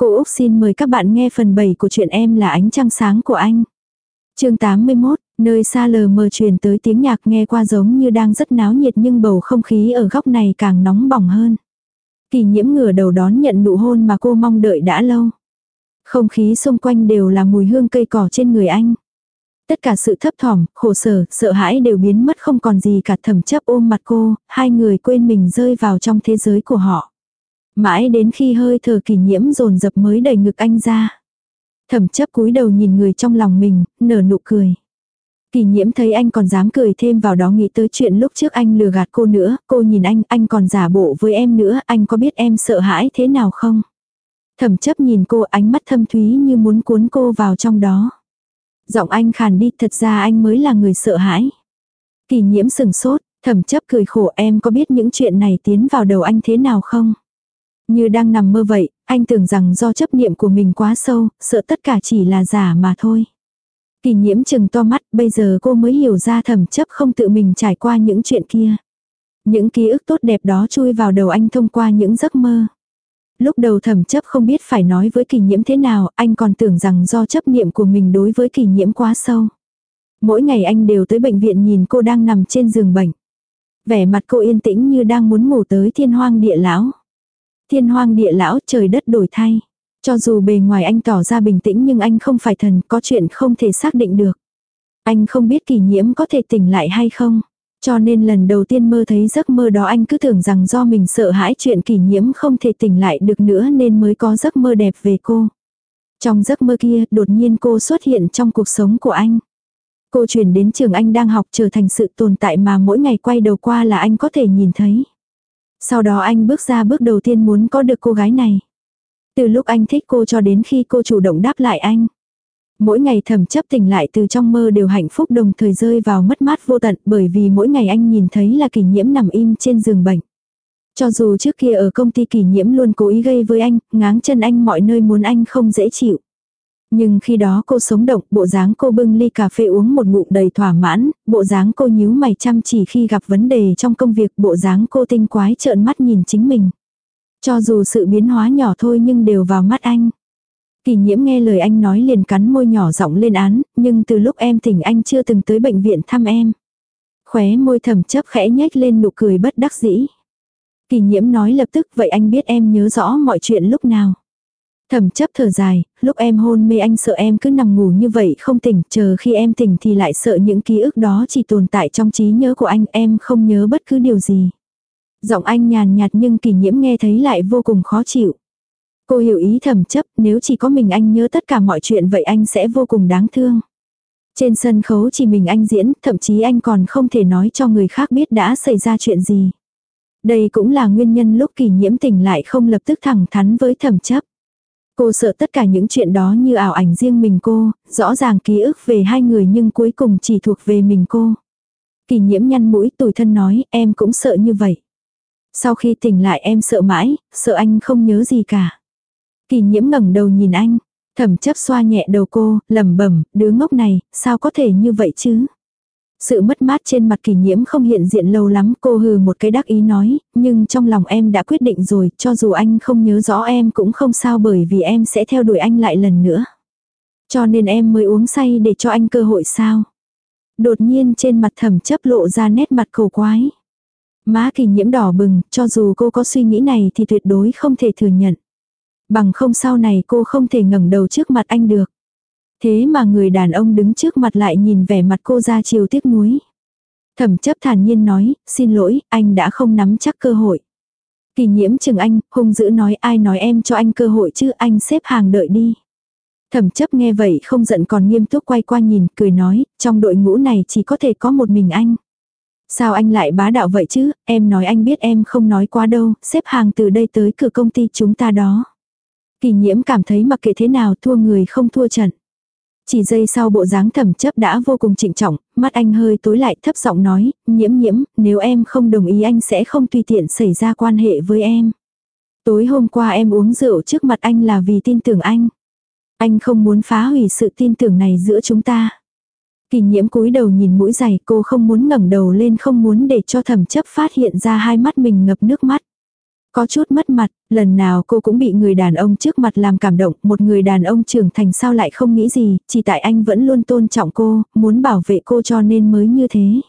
Cô Úc xin mời các bạn nghe phần 7 của chuyện em là ánh trăng sáng của anh. chương 81, nơi xa lờ mờ truyền tới tiếng nhạc nghe qua giống như đang rất náo nhiệt nhưng bầu không khí ở góc này càng nóng bỏng hơn. Kỳ nhiễm ngửa đầu đón nhận nụ hôn mà cô mong đợi đã lâu. Không khí xung quanh đều là mùi hương cây cỏ trên người anh. Tất cả sự thấp thỏm, khổ sở, sợ hãi đều biến mất không còn gì cả thầm chấp ôm mặt cô, hai người quên mình rơi vào trong thế giới của họ. Mãi đến khi hơi thở kỷ nhiễm dồn dập mới đẩy ngực anh ra. Thẩm chấp cúi đầu nhìn người trong lòng mình, nở nụ cười. Kỳ nhiễm thấy anh còn dám cười thêm vào đó nghĩ tới chuyện lúc trước anh lừa gạt cô nữa, cô nhìn anh, anh còn giả bộ với em nữa, anh có biết em sợ hãi thế nào không? Thẩm chấp nhìn cô ánh mắt thâm thúy như muốn cuốn cô vào trong đó. Giọng anh khàn đi, thật ra anh mới là người sợ hãi. Kỳ nhiễm sừng sốt, thẩm chấp cười khổ em có biết những chuyện này tiến vào đầu anh thế nào không? Như đang nằm mơ vậy, anh tưởng rằng do chấp niệm của mình quá sâu, sợ tất cả chỉ là giả mà thôi. Kỳ nhiễm chừng to mắt, bây giờ cô mới hiểu ra thẩm chấp không tự mình trải qua những chuyện kia. Những ký ức tốt đẹp đó chui vào đầu anh thông qua những giấc mơ. Lúc đầu thẩm chấp không biết phải nói với kỳ nhiễm thế nào, anh còn tưởng rằng do chấp niệm của mình đối với kỳ nhiễm quá sâu. Mỗi ngày anh đều tới bệnh viện nhìn cô đang nằm trên giường bệnh. Vẻ mặt cô yên tĩnh như đang muốn ngủ tới thiên hoang địa lão. Thiên hoang địa lão trời đất đổi thay. Cho dù bề ngoài anh tỏ ra bình tĩnh nhưng anh không phải thần, có chuyện không thể xác định được. Anh không biết kỳ nhiễm có thể tỉnh lại hay không. Cho nên lần đầu tiên mơ thấy giấc mơ đó anh cứ tưởng rằng do mình sợ hãi chuyện kỷ nhiễm không thể tỉnh lại được nữa nên mới có giấc mơ đẹp về cô. Trong giấc mơ kia đột nhiên cô xuất hiện trong cuộc sống của anh. Cô chuyển đến trường anh đang học trở thành sự tồn tại mà mỗi ngày quay đầu qua là anh có thể nhìn thấy. Sau đó anh bước ra bước đầu tiên muốn có được cô gái này. Từ lúc anh thích cô cho đến khi cô chủ động đáp lại anh. Mỗi ngày thầm chấp tỉnh lại từ trong mơ đều hạnh phúc đồng thời rơi vào mất mát vô tận bởi vì mỗi ngày anh nhìn thấy là kỷ nhiễm nằm im trên giường bệnh. Cho dù trước kia ở công ty kỷ nhiễm luôn cố ý gây với anh, ngáng chân anh mọi nơi muốn anh không dễ chịu. Nhưng khi đó cô sống động, bộ dáng cô bưng ly cà phê uống một ngụm đầy thỏa mãn, bộ dáng cô nhíu mày chăm chỉ khi gặp vấn đề trong công việc, bộ dáng cô tinh quái trợn mắt nhìn chính mình. Cho dù sự biến hóa nhỏ thôi nhưng đều vào mắt anh. Kỳ nhiễm nghe lời anh nói liền cắn môi nhỏ giọng lên án, nhưng từ lúc em tỉnh anh chưa từng tới bệnh viện thăm em. Khóe môi thầm chấp khẽ nhếch lên nụ cười bất đắc dĩ. Kỳ nhiễm nói lập tức vậy anh biết em nhớ rõ mọi chuyện lúc nào. Thầm chấp thở dài, lúc em hôn mê anh sợ em cứ nằm ngủ như vậy không tỉnh, chờ khi em tỉnh thì lại sợ những ký ức đó chỉ tồn tại trong trí nhớ của anh, em không nhớ bất cứ điều gì. Giọng anh nhàn nhạt nhưng kỳ nhiễm nghe thấy lại vô cùng khó chịu. Cô hiểu ý thầm chấp, nếu chỉ có mình anh nhớ tất cả mọi chuyện vậy anh sẽ vô cùng đáng thương. Trên sân khấu chỉ mình anh diễn, thậm chí anh còn không thể nói cho người khác biết đã xảy ra chuyện gì. Đây cũng là nguyên nhân lúc kỳ nhiễm tỉnh lại không lập tức thẳng thắn với thầm chấp. Cô sợ tất cả những chuyện đó như ảo ảnh riêng mình cô, rõ ràng ký ức về hai người nhưng cuối cùng chỉ thuộc về mình cô. Kỳ nhiễm nhăn mũi tủi thân nói em cũng sợ như vậy. Sau khi tỉnh lại em sợ mãi, sợ anh không nhớ gì cả. Kỳ nhiễm ngẩng đầu nhìn anh, thẩm chấp xoa nhẹ đầu cô, lẩm bẩm, đứa ngốc này, sao có thể như vậy chứ? Sự mất mát trên mặt kỳ nhiễm không hiện diện lâu lắm, cô hừ một cái đắc ý nói, nhưng trong lòng em đã quyết định rồi, cho dù anh không nhớ rõ em cũng không sao bởi vì em sẽ theo đuổi anh lại lần nữa. Cho nên em mới uống say để cho anh cơ hội sao. Đột nhiên trên mặt thẩm chấp lộ ra nét mặt cầu quái. Má kỳ nhiễm đỏ bừng, cho dù cô có suy nghĩ này thì tuyệt đối không thể thừa nhận. Bằng không sau này cô không thể ngẩng đầu trước mặt anh được. Thế mà người đàn ông đứng trước mặt lại nhìn vẻ mặt cô ra chiều tiếc nuối. Thẩm chấp thản nhiên nói, xin lỗi, anh đã không nắm chắc cơ hội. Kỳ nhiễm chừng anh, hung dữ nói ai nói em cho anh cơ hội chứ anh xếp hàng đợi đi. Thẩm chấp nghe vậy không giận còn nghiêm túc quay qua nhìn, cười nói, trong đội ngũ này chỉ có thể có một mình anh. Sao anh lại bá đạo vậy chứ, em nói anh biết em không nói quá đâu, xếp hàng từ đây tới cửa công ty chúng ta đó. Kỳ nhiễm cảm thấy mặc kệ thế nào thua người không thua trận. Chỉ giây sau bộ dáng thẩm chấp đã vô cùng trịnh trọng, mắt anh hơi tối lại thấp giọng nói, nhiễm nhiễm, nếu em không đồng ý anh sẽ không tùy tiện xảy ra quan hệ với em. Tối hôm qua em uống rượu trước mặt anh là vì tin tưởng anh. Anh không muốn phá hủy sự tin tưởng này giữa chúng ta. Kỳ nhiễm cúi đầu nhìn mũi giày cô không muốn ngẩng đầu lên không muốn để cho thẩm chấp phát hiện ra hai mắt mình ngập nước mắt. Có chút mất mặt, lần nào cô cũng bị người đàn ông trước mặt làm cảm động, một người đàn ông trưởng thành sao lại không nghĩ gì, chỉ tại anh vẫn luôn tôn trọng cô, muốn bảo vệ cô cho nên mới như thế.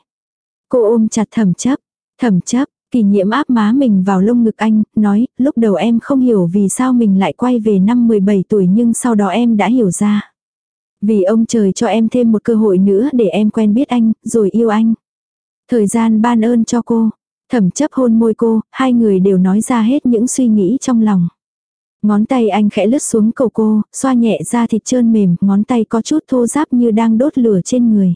Cô ôm chặt thẩm chấp, thẩm chấp, kỳ nhiễm áp má mình vào lông ngực anh, nói, lúc đầu em không hiểu vì sao mình lại quay về năm 17 tuổi nhưng sau đó em đã hiểu ra. Vì ông trời cho em thêm một cơ hội nữa để em quen biết anh, rồi yêu anh. Thời gian ban ơn cho cô, Thẩm chấp hôn môi cô, hai người đều nói ra hết những suy nghĩ trong lòng. Ngón tay anh khẽ lướt xuống cầu cô, xoa nhẹ ra thịt trơn mềm, ngón tay có chút thô ráp như đang đốt lửa trên người.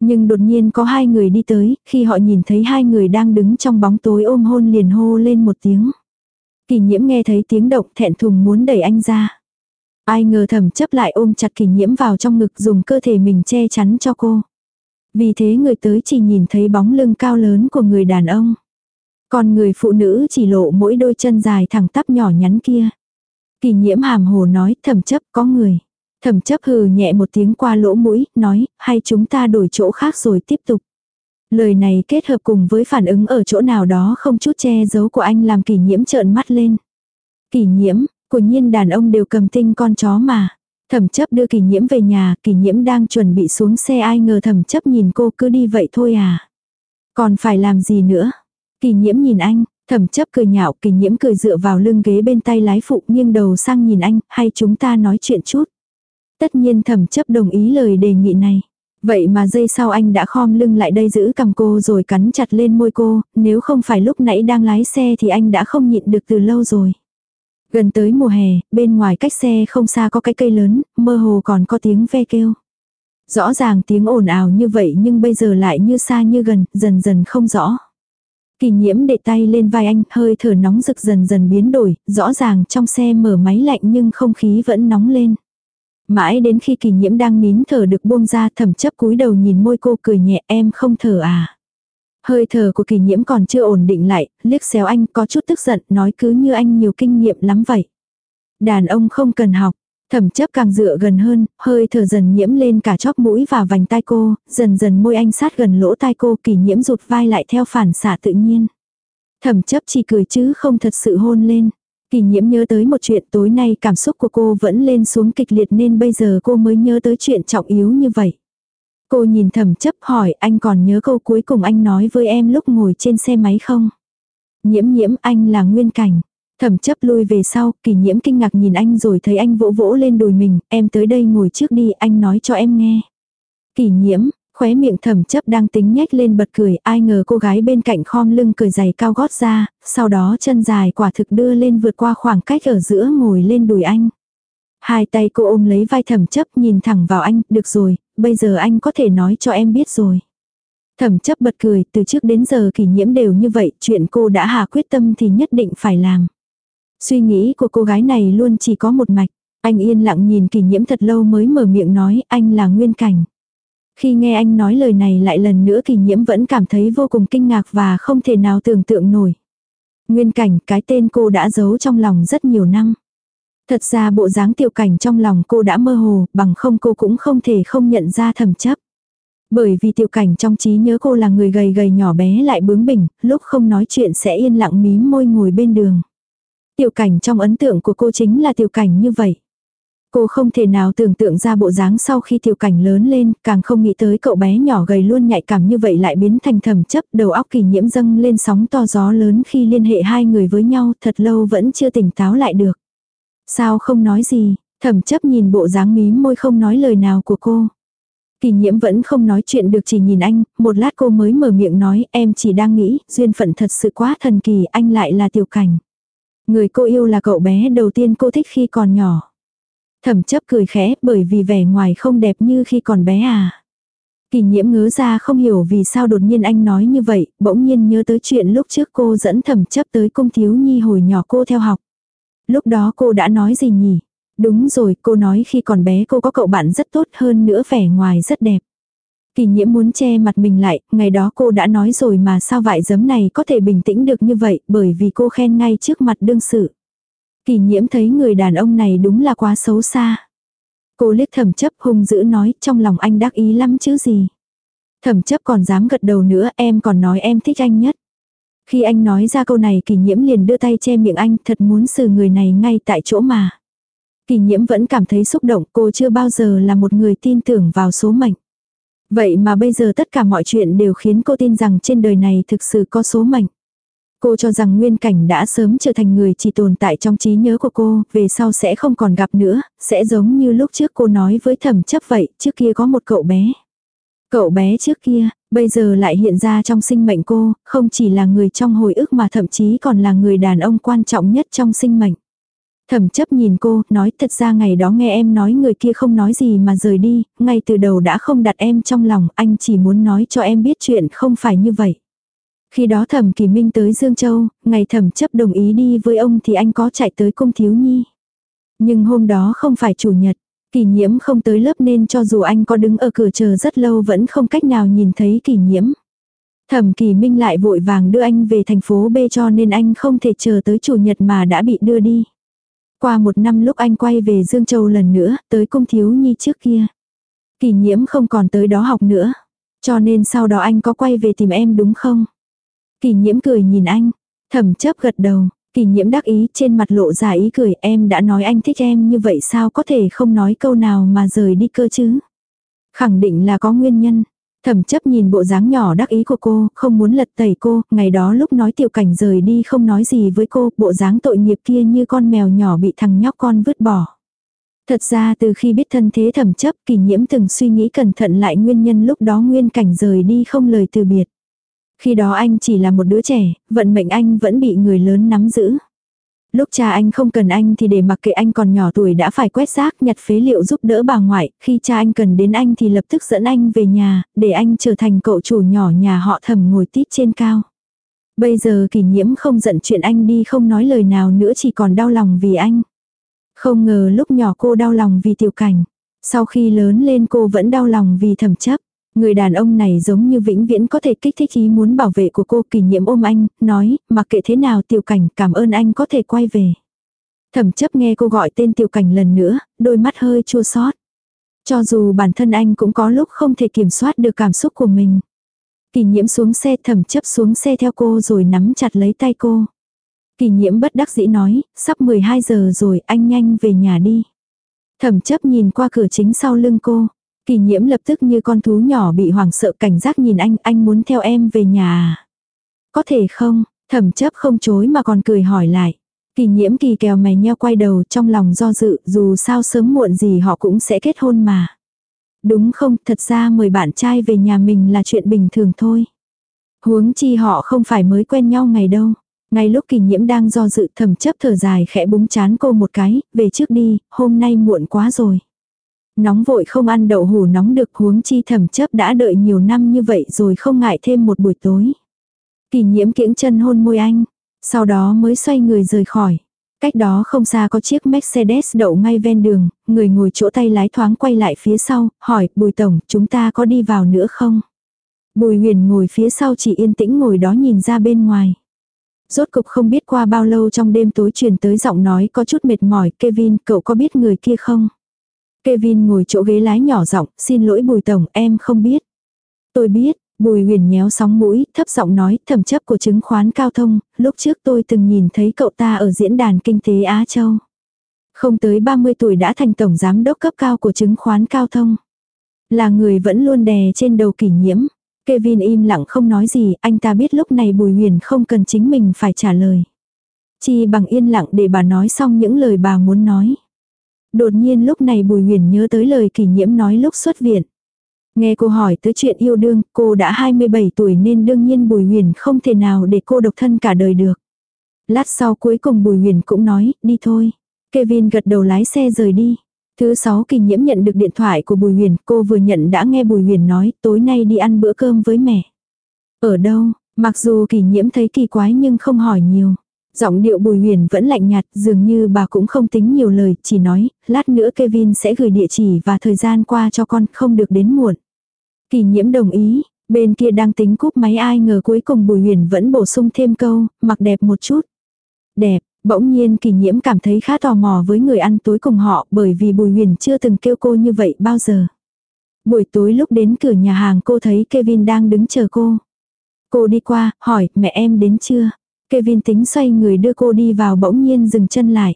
Nhưng đột nhiên có hai người đi tới, khi họ nhìn thấy hai người đang đứng trong bóng tối ôm hôn liền hô lên một tiếng. Kỳ nhiễm nghe thấy tiếng động thẹn thùng muốn đẩy anh ra. Ai ngờ thầm chấp lại ôm chặt kỳ nhiễm vào trong ngực dùng cơ thể mình che chắn cho cô. Vì thế người tới chỉ nhìn thấy bóng lưng cao lớn của người đàn ông. Còn người phụ nữ chỉ lộ mỗi đôi chân dài thẳng tắp nhỏ nhắn kia. Kỳ nhiễm hàm hồ nói thẩm chấp có người. Thẩm chấp hừ nhẹ một tiếng qua lỗ mũi, nói, hay chúng ta đổi chỗ khác rồi tiếp tục. Lời này kết hợp cùng với phản ứng ở chỗ nào đó không chút che giấu của anh làm kỷ nhiễm trợn mắt lên. Kỷ nhiễm, của nhiên đàn ông đều cầm tinh con chó mà. Thẩm chấp đưa kỷ nhiễm về nhà, kỷ nhiễm đang chuẩn bị xuống xe ai ngờ thẩm chấp nhìn cô cứ đi vậy thôi à. Còn phải làm gì nữa? Kỷ nhiễm nhìn anh, thẩm chấp cười nhạo, kỷ nhiễm cười dựa vào lưng ghế bên tay lái phụ nghiêng đầu sang nhìn anh, hay chúng ta nói chuyện chút. Tất nhiên thẩm chấp đồng ý lời đề nghị này. Vậy mà giây sau anh đã khom lưng lại đây giữ cầm cô rồi cắn chặt lên môi cô, nếu không phải lúc nãy đang lái xe thì anh đã không nhịn được từ lâu rồi. Gần tới mùa hè, bên ngoài cách xe không xa có cái cây lớn, mơ hồ còn có tiếng ve kêu. Rõ ràng tiếng ồn ào như vậy nhưng bây giờ lại như xa như gần, dần dần không rõ. Kỳ nhiễm để tay lên vai anh, hơi thở nóng rực dần dần biến đổi, rõ ràng trong xe mở máy lạnh nhưng không khí vẫn nóng lên. Mãi đến khi kỳ nhiễm đang nín thở được buông ra thầm chấp cúi đầu nhìn môi cô cười nhẹ em không thở à. Hơi thở của kỳ nhiễm còn chưa ổn định lại, liếc xéo anh có chút tức giận, nói cứ như anh nhiều kinh nghiệm lắm vậy. Đàn ông không cần học, thẩm chấp càng dựa gần hơn, hơi thở dần nhiễm lên cả chóp mũi và vành tai cô, dần dần môi anh sát gần lỗ tai cô kỳ nhiễm rụt vai lại theo phản xạ tự nhiên. Thẩm chấp chỉ cười chứ không thật sự hôn lên. Kỳ nhiễm nhớ tới một chuyện tối nay cảm xúc của cô vẫn lên xuống kịch liệt nên bây giờ cô mới nhớ tới chuyện trọng yếu như vậy. Cô nhìn thẩm chấp hỏi anh còn nhớ câu cuối cùng anh nói với em lúc ngồi trên xe máy không? Nhiễm nhiễm anh là nguyên cảnh. Thẩm chấp lui về sau, kỳ nhiễm kinh ngạc nhìn anh rồi thấy anh vỗ vỗ lên đùi mình, em tới đây ngồi trước đi, anh nói cho em nghe. Kỳ nhiễm, khóe miệng thẩm chấp đang tính nhếch lên bật cười, ai ngờ cô gái bên cạnh khom lưng cười giày cao gót ra, sau đó chân dài quả thực đưa lên vượt qua khoảng cách ở giữa ngồi lên đùi anh. Hai tay cô ôm lấy vai thẩm chấp nhìn thẳng vào anh, được rồi, bây giờ anh có thể nói cho em biết rồi. Thẩm chấp bật cười, từ trước đến giờ kỷ nhiễm đều như vậy, chuyện cô đã hạ quyết tâm thì nhất định phải làm. Suy nghĩ của cô gái này luôn chỉ có một mạch. Anh yên lặng nhìn kỷ nhiễm thật lâu mới mở miệng nói anh là nguyên cảnh. Khi nghe anh nói lời này lại lần nữa kỷ nhiễm vẫn cảm thấy vô cùng kinh ngạc và không thể nào tưởng tượng nổi. Nguyên cảnh cái tên cô đã giấu trong lòng rất nhiều năm. Thật ra bộ dáng tiểu cảnh trong lòng cô đã mơ hồ, bằng không cô cũng không thể không nhận ra thầm chấp. Bởi vì tiểu cảnh trong trí nhớ cô là người gầy gầy nhỏ bé lại bướng bỉnh, lúc không nói chuyện sẽ yên lặng mím môi ngồi bên đường. Tiểu cảnh trong ấn tượng của cô chính là tiểu cảnh như vậy. Cô không thể nào tưởng tượng ra bộ dáng sau khi tiểu cảnh lớn lên, càng không nghĩ tới cậu bé nhỏ gầy luôn nhạy cảm như vậy lại biến thành thầm chấp đầu óc kỳ nhiễm dâng lên sóng to gió lớn khi liên hệ hai người với nhau thật lâu vẫn chưa tỉnh táo lại được. Sao không nói gì, thẩm chấp nhìn bộ dáng mím môi không nói lời nào của cô. Kỳ nhiễm vẫn không nói chuyện được chỉ nhìn anh, một lát cô mới mở miệng nói em chỉ đang nghĩ, duyên phận thật sự quá thần kỳ, anh lại là tiểu cảnh. Người cô yêu là cậu bé đầu tiên cô thích khi còn nhỏ. Thẩm chấp cười khẽ bởi vì vẻ ngoài không đẹp như khi còn bé à. Kỳ nhiễm ngớ ra không hiểu vì sao đột nhiên anh nói như vậy, bỗng nhiên nhớ tới chuyện lúc trước cô dẫn thẩm chấp tới cung thiếu nhi hồi nhỏ cô theo học. Lúc đó cô đã nói gì nhỉ? Đúng rồi, cô nói khi còn bé cô có cậu bạn rất tốt hơn nữa vẻ ngoài rất đẹp. Kỳ nhiễm muốn che mặt mình lại, ngày đó cô đã nói rồi mà sao vải giấm này có thể bình tĩnh được như vậy bởi vì cô khen ngay trước mặt đương sự. Kỳ nhiễm thấy người đàn ông này đúng là quá xấu xa. Cô liếc thẩm chấp hung dữ nói trong lòng anh đắc ý lắm chứ gì. Thẩm chấp còn dám gật đầu nữa em còn nói em thích anh nhất. Khi anh nói ra câu này kỷ nhiễm liền đưa tay che miệng anh thật muốn xử người này ngay tại chỗ mà. Kỷ nhiễm vẫn cảm thấy xúc động cô chưa bao giờ là một người tin tưởng vào số mệnh. Vậy mà bây giờ tất cả mọi chuyện đều khiến cô tin rằng trên đời này thực sự có số mệnh. Cô cho rằng nguyên cảnh đã sớm trở thành người chỉ tồn tại trong trí nhớ của cô, về sau sẽ không còn gặp nữa, sẽ giống như lúc trước cô nói với thẩm chấp vậy, trước kia có một cậu bé. Cậu bé trước kia, bây giờ lại hiện ra trong sinh mệnh cô, không chỉ là người trong hồi ức mà thậm chí còn là người đàn ông quan trọng nhất trong sinh mệnh. Thẩm chấp nhìn cô, nói thật ra ngày đó nghe em nói người kia không nói gì mà rời đi, ngay từ đầu đã không đặt em trong lòng, anh chỉ muốn nói cho em biết chuyện không phải như vậy. Khi đó thẩm kỳ minh tới Dương Châu, ngày thẩm chấp đồng ý đi với ông thì anh có chạy tới cung thiếu nhi. Nhưng hôm đó không phải chủ nhật, kỳ nhiễm không tới lớp nên cho dù anh có đứng ở cửa chờ rất lâu vẫn không cách nào nhìn thấy kỳ nhiễm. Thẩm kỳ minh lại vội vàng đưa anh về thành phố B cho nên anh không thể chờ tới chủ nhật mà đã bị đưa đi. Qua một năm lúc anh quay về Dương Châu lần nữa, tới cung thiếu nhi trước kia. Kỳ nhiễm không còn tới đó học nữa. Cho nên sau đó anh có quay về tìm em đúng không? Kỳ nhiễm cười nhìn anh. Thẩm chấp gật đầu. Kỳ nhiễm đắc ý trên mặt lộ ra ý cười em đã nói anh thích em như vậy sao có thể không nói câu nào mà rời đi cơ chứ. Khẳng định là có nguyên nhân. Thẩm chấp nhìn bộ dáng nhỏ đắc ý của cô, không muốn lật tẩy cô, ngày đó lúc nói tiểu cảnh rời đi không nói gì với cô, bộ dáng tội nghiệp kia như con mèo nhỏ bị thằng nhóc con vứt bỏ. Thật ra từ khi biết thân thế thẩm chấp kỳ nhiễm từng suy nghĩ cẩn thận lại nguyên nhân lúc đó nguyên cảnh rời đi không lời từ biệt. Khi đó anh chỉ là một đứa trẻ, vận mệnh anh vẫn bị người lớn nắm giữ. Lúc cha anh không cần anh thì để mặc kệ anh còn nhỏ tuổi đã phải quét rác nhặt phế liệu giúp đỡ bà ngoại, khi cha anh cần đến anh thì lập tức dẫn anh về nhà, để anh trở thành cậu chủ nhỏ nhà họ thầm ngồi tít trên cao. Bây giờ kỷ nhiễm không giận chuyện anh đi không nói lời nào nữa chỉ còn đau lòng vì anh. Không ngờ lúc nhỏ cô đau lòng vì tiểu cảnh. Sau khi lớn lên cô vẫn đau lòng vì thầm chấp. Người đàn ông này giống như vĩnh viễn có thể kích thích ý muốn bảo vệ của cô kỷ niệm ôm anh, nói, mặc kệ thế nào tiểu cảnh cảm ơn anh có thể quay về. Thẩm chấp nghe cô gọi tên tiểu cảnh lần nữa, đôi mắt hơi chua xót. Cho dù bản thân anh cũng có lúc không thể kiểm soát được cảm xúc của mình. Kỷ nhiễm xuống xe thẩm chấp xuống xe theo cô rồi nắm chặt lấy tay cô. Kỷ nhiễm bất đắc dĩ nói, sắp 12 giờ rồi anh nhanh về nhà đi. Thẩm chấp nhìn qua cửa chính sau lưng cô. Kỳ nhiễm lập tức như con thú nhỏ bị hoảng sợ cảnh giác nhìn anh, anh muốn theo em về nhà? À? Có thể không, thẩm chấp không chối mà còn cười hỏi lại. Kỳ nhiễm kỳ kèo mày nheo quay đầu trong lòng do dự, dù sao sớm muộn gì họ cũng sẽ kết hôn mà. Đúng không, thật ra mời bạn trai về nhà mình là chuyện bình thường thôi. Huống chi họ không phải mới quen nhau ngày đâu. Ngay lúc kỳ nhiễm đang do dự thầm chấp thở dài khẽ búng chán cô một cái, về trước đi, hôm nay muộn quá rồi. Nóng vội không ăn đậu hủ nóng được huống chi thẩm chấp đã đợi nhiều năm như vậy rồi không ngại thêm một buổi tối. Kỳ nhiễm kiễng chân hôn môi anh, sau đó mới xoay người rời khỏi. Cách đó không xa có chiếc Mercedes đậu ngay ven đường, người ngồi chỗ tay lái thoáng quay lại phía sau, hỏi, Bùi Tổng, chúng ta có đi vào nữa không? Bùi huyền ngồi phía sau chỉ yên tĩnh ngồi đó nhìn ra bên ngoài. Rốt cục không biết qua bao lâu trong đêm tối truyền tới giọng nói có chút mệt mỏi, Kevin, cậu có biết người kia không? Kevin ngồi chỗ ghế lái nhỏ giọng, xin lỗi Bùi Tổng, em không biết. Tôi biết, Bùi huyền nhéo sóng mũi, thấp giọng nói, thẩm chấp của chứng khoán cao thông, lúc trước tôi từng nhìn thấy cậu ta ở diễn đàn kinh tế Á Châu. Không tới 30 tuổi đã thành tổng giám đốc cấp cao của chứng khoán cao thông. Là người vẫn luôn đè trên đầu kỷ nhiễm. Kevin im lặng không nói gì, anh ta biết lúc này Bùi huyền không cần chính mình phải trả lời. Chi bằng yên lặng để bà nói xong những lời bà muốn nói. Đột nhiên lúc này Bùi Huyền nhớ tới lời kỷ nhiễm nói lúc xuất viện. Nghe cô hỏi tới chuyện yêu đương, cô đã 27 tuổi nên đương nhiên Bùi Huyền không thể nào để cô độc thân cả đời được. Lát sau cuối cùng Bùi Huyền cũng nói, đi thôi. Kevin gật đầu lái xe rời đi. Thứ sáu kỳ nhiễm nhận được điện thoại của Bùi Huyền, cô vừa nhận đã nghe Bùi Huyền nói, tối nay đi ăn bữa cơm với mẹ. Ở đâu, mặc dù kỳ nhiễm thấy kỳ quái nhưng không hỏi nhiều. Giọng điệu bùi huyền vẫn lạnh nhạt, dường như bà cũng không tính nhiều lời, chỉ nói, lát nữa Kevin sẽ gửi địa chỉ và thời gian qua cho con, không được đến muộn. Kỳ nhiễm đồng ý, bên kia đang tính cúp máy ai ngờ cuối cùng bùi huyền vẫn bổ sung thêm câu, mặc đẹp một chút. Đẹp, bỗng nhiên kỳ nhiễm cảm thấy khá tò mò với người ăn tối cùng họ bởi vì bùi huyền chưa từng kêu cô như vậy bao giờ. Buổi tối lúc đến cửa nhà hàng cô thấy Kevin đang đứng chờ cô. Cô đi qua, hỏi, mẹ em đến chưa? Kevin tính xoay người đưa cô đi vào bỗng nhiên dừng chân lại.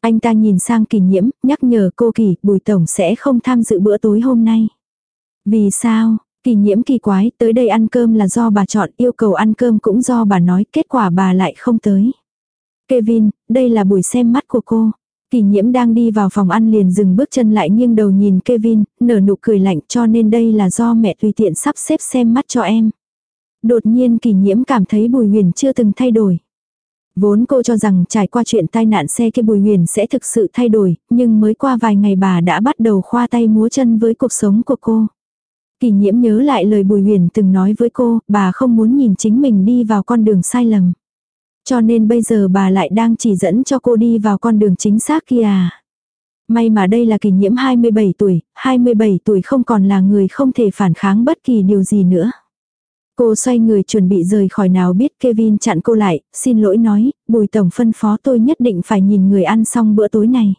Anh ta nhìn sang kỳ nhiễm, nhắc nhở cô kỳ, bùi tổng sẽ không tham dự bữa tối hôm nay. Vì sao? Kỳ nhiễm kỳ quái, tới đây ăn cơm là do bà chọn, yêu cầu ăn cơm cũng do bà nói, kết quả bà lại không tới. Kevin, đây là buổi xem mắt của cô. Kỳ nhiễm đang đi vào phòng ăn liền dừng bước chân lại nghiêng đầu nhìn Kevin, nở nụ cười lạnh cho nên đây là do mẹ tùy tiện sắp xếp xem mắt cho em. Đột nhiên kỳ nhiễm cảm thấy Bùi Huyền chưa từng thay đổi. Vốn cô cho rằng trải qua chuyện tai nạn xe kia Bùi Huyền sẽ thực sự thay đổi, nhưng mới qua vài ngày bà đã bắt đầu khoa tay múa chân với cuộc sống của cô. Kỳ nhiễm nhớ lại lời Bùi Huyền từng nói với cô, bà không muốn nhìn chính mình đi vào con đường sai lầm. Cho nên bây giờ bà lại đang chỉ dẫn cho cô đi vào con đường chính xác kia à. May mà đây là kỳ nhiễm 27 tuổi, 27 tuổi không còn là người không thể phản kháng bất kỳ điều gì nữa. Cô xoay người chuẩn bị rời khỏi nào biết Kevin chặn cô lại, xin lỗi nói, bùi tổng phân phó tôi nhất định phải nhìn người ăn xong bữa tối này.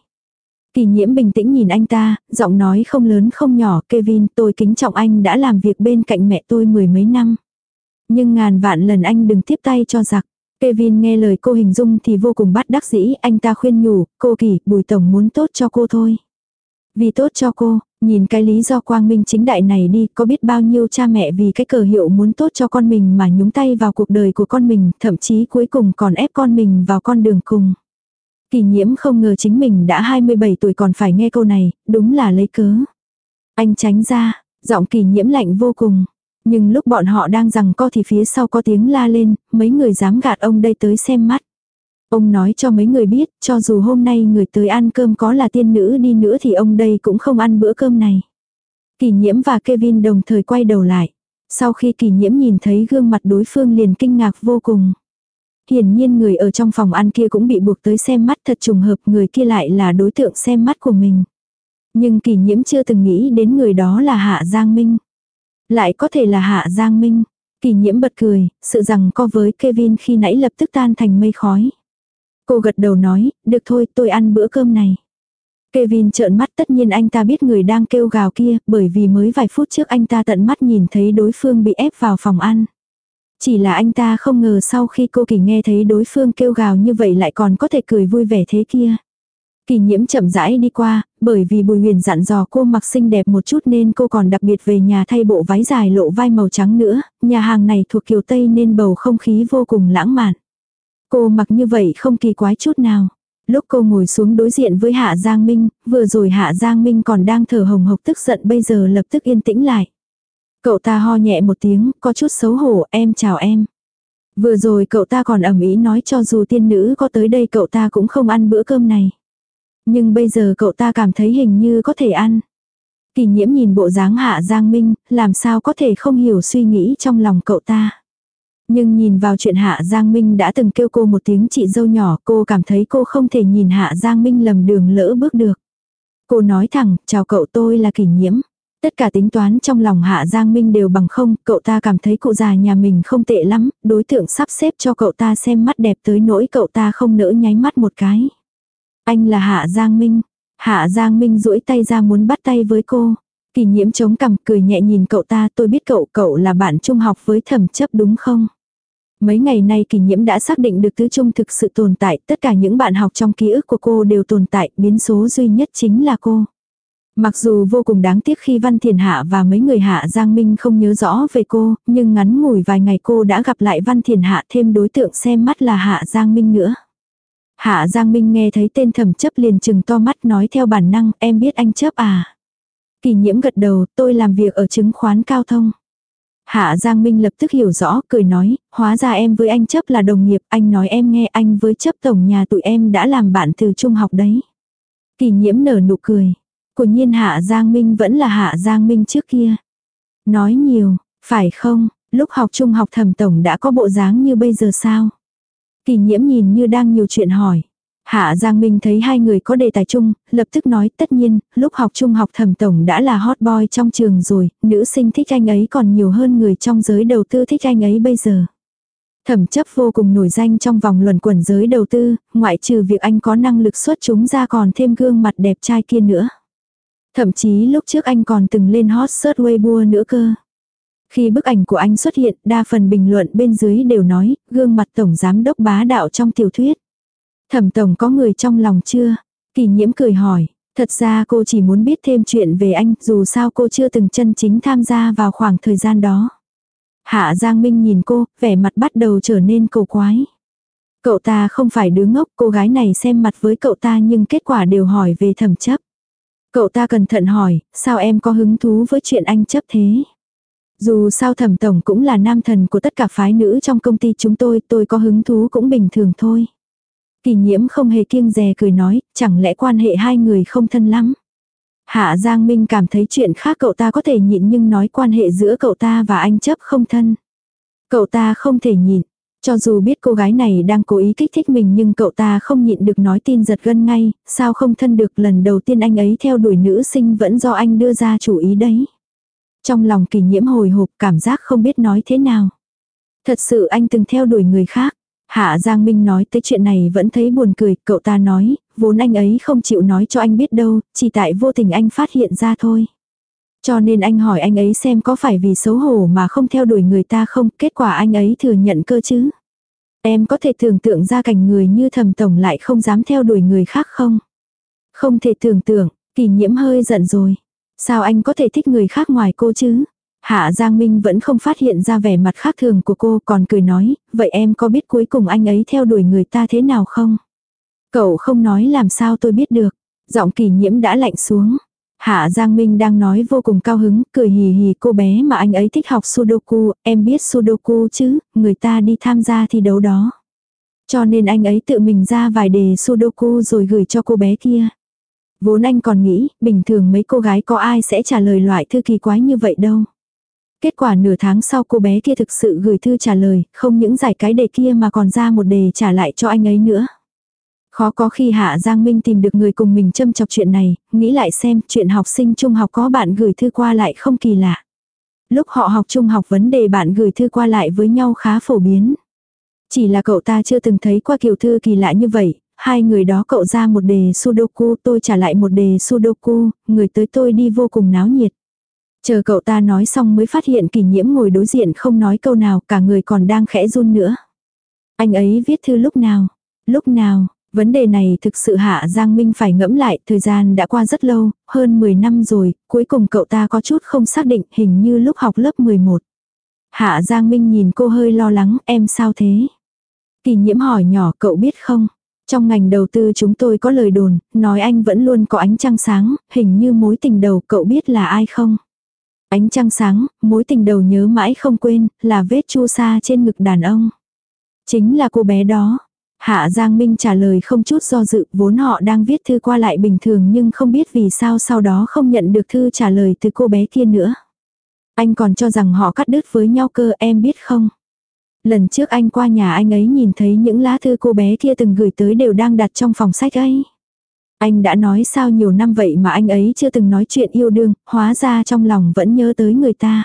Kỳ nhiễm bình tĩnh nhìn anh ta, giọng nói không lớn không nhỏ, Kevin tôi kính trọng anh đã làm việc bên cạnh mẹ tôi mười mấy năm. Nhưng ngàn vạn lần anh đừng tiếp tay cho giặc. Kevin nghe lời cô hình dung thì vô cùng bắt đắc dĩ, anh ta khuyên nhủ, cô kỳ, bùi tổng muốn tốt cho cô thôi. Vì tốt cho cô, nhìn cái lý do quang minh chính đại này đi, có biết bao nhiêu cha mẹ vì cái cờ hiệu muốn tốt cho con mình mà nhúng tay vào cuộc đời của con mình, thậm chí cuối cùng còn ép con mình vào con đường cùng. Kỳ nhiễm không ngờ chính mình đã 27 tuổi còn phải nghe câu này, đúng là lấy cớ. Anh tránh ra, giọng kỳ nhiễm lạnh vô cùng. Nhưng lúc bọn họ đang rằng co thì phía sau có tiếng la lên, mấy người dám gạt ông đây tới xem mắt. Ông nói cho mấy người biết, cho dù hôm nay người tới ăn cơm có là tiên nữ đi nữa thì ông đây cũng không ăn bữa cơm này. Kỳ nhiễm và Kevin đồng thời quay đầu lại. Sau khi kỳ nhiễm nhìn thấy gương mặt đối phương liền kinh ngạc vô cùng. Hiển nhiên người ở trong phòng ăn kia cũng bị buộc tới xem mắt thật trùng hợp người kia lại là đối tượng xem mắt của mình. Nhưng kỳ nhiễm chưa từng nghĩ đến người đó là Hạ Giang Minh. Lại có thể là Hạ Giang Minh. Kỳ nhiễm bật cười, sự rằng co với Kevin khi nãy lập tức tan thành mây khói. Cô gật đầu nói, được thôi tôi ăn bữa cơm này. Kevin trợn mắt tất nhiên anh ta biết người đang kêu gào kia, bởi vì mới vài phút trước anh ta tận mắt nhìn thấy đối phương bị ép vào phòng ăn. Chỉ là anh ta không ngờ sau khi cô kỳ nghe thấy đối phương kêu gào như vậy lại còn có thể cười vui vẻ thế kia. Kỳ nhiễm chậm rãi đi qua, bởi vì Bùi Huyền dặn dò cô mặc xinh đẹp một chút nên cô còn đặc biệt về nhà thay bộ váy dài lộ vai màu trắng nữa, nhà hàng này thuộc kiều Tây nên bầu không khí vô cùng lãng mạn. Cô mặc như vậy không kỳ quái chút nào. Lúc cô ngồi xuống đối diện với Hạ Giang Minh, vừa rồi Hạ Giang Minh còn đang thở hồng hộc tức giận bây giờ lập tức yên tĩnh lại. Cậu ta ho nhẹ một tiếng, có chút xấu hổ, em chào em. Vừa rồi cậu ta còn ẩm ý nói cho dù tiên nữ có tới đây cậu ta cũng không ăn bữa cơm này. Nhưng bây giờ cậu ta cảm thấy hình như có thể ăn. Kỳ nhiễm nhìn bộ dáng hạ Giang Minh, làm sao có thể không hiểu suy nghĩ trong lòng cậu ta. Nhưng nhìn vào chuyện Hạ Giang Minh đã từng kêu cô một tiếng chị dâu nhỏ, cô cảm thấy cô không thể nhìn Hạ Giang Minh lầm đường lỡ bước được. Cô nói thẳng, chào cậu tôi là kỷ nhiễm. Tất cả tính toán trong lòng Hạ Giang Minh đều bằng không, cậu ta cảm thấy cụ già nhà mình không tệ lắm, đối tượng sắp xếp cho cậu ta xem mắt đẹp tới nỗi cậu ta không nỡ nháy mắt một cái. Anh là Hạ Giang Minh. Hạ Giang Minh duỗi tay ra muốn bắt tay với cô. Kỳ nhiễm chống cằm cười nhẹ nhìn cậu ta tôi biết cậu cậu là bạn trung học với thẩm chấp đúng không? Mấy ngày nay kỳ nhiễm đã xác định được tứ trung thực sự tồn tại, tất cả những bạn học trong ký ức của cô đều tồn tại, biến số duy nhất chính là cô. Mặc dù vô cùng đáng tiếc khi Văn Thiền Hạ và mấy người Hạ Giang Minh không nhớ rõ về cô, nhưng ngắn ngủi vài ngày cô đã gặp lại Văn Thiền Hạ thêm đối tượng xem mắt là Hạ Giang Minh nữa. Hạ Giang Minh nghe thấy tên thẩm chấp liền chừng to mắt nói theo bản năng, em biết anh chấp à. Kỳ nhiễm gật đầu, tôi làm việc ở chứng khoán cao thông. Hạ Giang Minh lập tức hiểu rõ, cười nói, hóa ra em với anh chấp là đồng nghiệp, anh nói em nghe anh với chấp tổng nhà tụi em đã làm bạn từ trung học đấy. Kỳ nhiễm nở nụ cười. Của nhiên Hạ Giang Minh vẫn là Hạ Giang Minh trước kia. Nói nhiều, phải không, lúc học trung học thẩm tổng đã có bộ dáng như bây giờ sao? Kỳ nhiễm nhìn như đang nhiều chuyện hỏi. Hạ Giang Minh thấy hai người có đề tài chung, lập tức nói tất nhiên, lúc học trung học thẩm tổng đã là hot boy trong trường rồi, nữ sinh thích anh ấy còn nhiều hơn người trong giới đầu tư thích anh ấy bây giờ. Thẩm chấp vô cùng nổi danh trong vòng luận quẩn giới đầu tư, ngoại trừ việc anh có năng lực xuất chúng ra còn thêm gương mặt đẹp trai kia nữa. Thậm chí lúc trước anh còn từng lên hot search Weibo nữa cơ. Khi bức ảnh của anh xuất hiện, đa phần bình luận bên dưới đều nói, gương mặt tổng giám đốc bá đạo trong tiểu thuyết. Thẩm tổng có người trong lòng chưa? Kỳ nhiễm cười hỏi. Thật ra cô chỉ muốn biết thêm chuyện về anh, dù sao cô chưa từng chân chính tham gia vào khoảng thời gian đó. Hạ Giang Minh nhìn cô, vẻ mặt bắt đầu trở nên cầu quái. Cậu ta không phải đứa ngốc, cô gái này xem mặt với cậu ta nhưng kết quả đều hỏi về thẩm chấp. Cậu ta cẩn thận hỏi, sao em có hứng thú với chuyện anh chấp thế? Dù sao thẩm tổng cũng là nam thần của tất cả phái nữ trong công ty chúng tôi, tôi có hứng thú cũng bình thường thôi. Kỳ nhiễm không hề kiêng dè cười nói, chẳng lẽ quan hệ hai người không thân lắm. Hạ Giang Minh cảm thấy chuyện khác cậu ta có thể nhịn nhưng nói quan hệ giữa cậu ta và anh chấp không thân. Cậu ta không thể nhịn. Cho dù biết cô gái này đang cố ý kích thích mình nhưng cậu ta không nhịn được nói tin giật gân ngay, sao không thân được lần đầu tiên anh ấy theo đuổi nữ sinh vẫn do anh đưa ra chủ ý đấy. Trong lòng kỳ nhiễm hồi hộp cảm giác không biết nói thế nào. Thật sự anh từng theo đuổi người khác. Hạ Giang Minh nói tới chuyện này vẫn thấy buồn cười, cậu ta nói, vốn anh ấy không chịu nói cho anh biết đâu, chỉ tại vô tình anh phát hiện ra thôi. Cho nên anh hỏi anh ấy xem có phải vì xấu hổ mà không theo đuổi người ta không, kết quả anh ấy thừa nhận cơ chứ. Em có thể tưởng tượng ra cảnh người như thầm tổng lại không dám theo đuổi người khác không? Không thể tưởng tượng, kỳ nhiễm hơi giận rồi. Sao anh có thể thích người khác ngoài cô chứ? Hạ Giang Minh vẫn không phát hiện ra vẻ mặt khác thường của cô còn cười nói, vậy em có biết cuối cùng anh ấy theo đuổi người ta thế nào không? Cậu không nói làm sao tôi biết được. Giọng kỳ nhiễm đã lạnh xuống. Hạ Giang Minh đang nói vô cùng cao hứng, cười hì hì cô bé mà anh ấy thích học Sudoku, em biết Sudoku chứ, người ta đi tham gia thi đấu đó. Cho nên anh ấy tự mình ra vài đề Sudoku rồi gửi cho cô bé kia. Vốn anh còn nghĩ, bình thường mấy cô gái có ai sẽ trả lời loại thư kỳ quái như vậy đâu. Kết quả nửa tháng sau cô bé kia thực sự gửi thư trả lời, không những giải cái đề kia mà còn ra một đề trả lại cho anh ấy nữa. Khó có khi Hạ Giang Minh tìm được người cùng mình châm chọc chuyện này, nghĩ lại xem chuyện học sinh trung học có bạn gửi thư qua lại không kỳ lạ. Lúc họ học trung học vấn đề bạn gửi thư qua lại với nhau khá phổ biến. Chỉ là cậu ta chưa từng thấy qua kiểu thư kỳ lạ như vậy, hai người đó cậu ra một đề sudoku tôi trả lại một đề sudoku, người tới tôi đi vô cùng náo nhiệt. Chờ cậu ta nói xong mới phát hiện kỷ nhiễm ngồi đối diện không nói câu nào cả người còn đang khẽ run nữa. Anh ấy viết thư lúc nào? Lúc nào? Vấn đề này thực sự Hạ Giang Minh phải ngẫm lại, thời gian đã qua rất lâu, hơn 10 năm rồi, cuối cùng cậu ta có chút không xác định, hình như lúc học lớp 11. Hạ Giang Minh nhìn cô hơi lo lắng, em sao thế? Kỳ nhiễm hỏi nhỏ cậu biết không? Trong ngành đầu tư chúng tôi có lời đồn, nói anh vẫn luôn có ánh trăng sáng, hình như mối tình đầu cậu biết là ai không? Ánh trăng sáng, mối tình đầu nhớ mãi không quên, là vết chu sa trên ngực đàn ông. Chính là cô bé đó. Hạ Giang Minh trả lời không chút do dự, vốn họ đang viết thư qua lại bình thường nhưng không biết vì sao sau đó không nhận được thư trả lời từ cô bé kia nữa. Anh còn cho rằng họ cắt đứt với nhau cơ em biết không? Lần trước anh qua nhà anh ấy nhìn thấy những lá thư cô bé kia từng gửi tới đều đang đặt trong phòng sách ấy. Anh đã nói sao nhiều năm vậy mà anh ấy chưa từng nói chuyện yêu đương, hóa ra trong lòng vẫn nhớ tới người ta.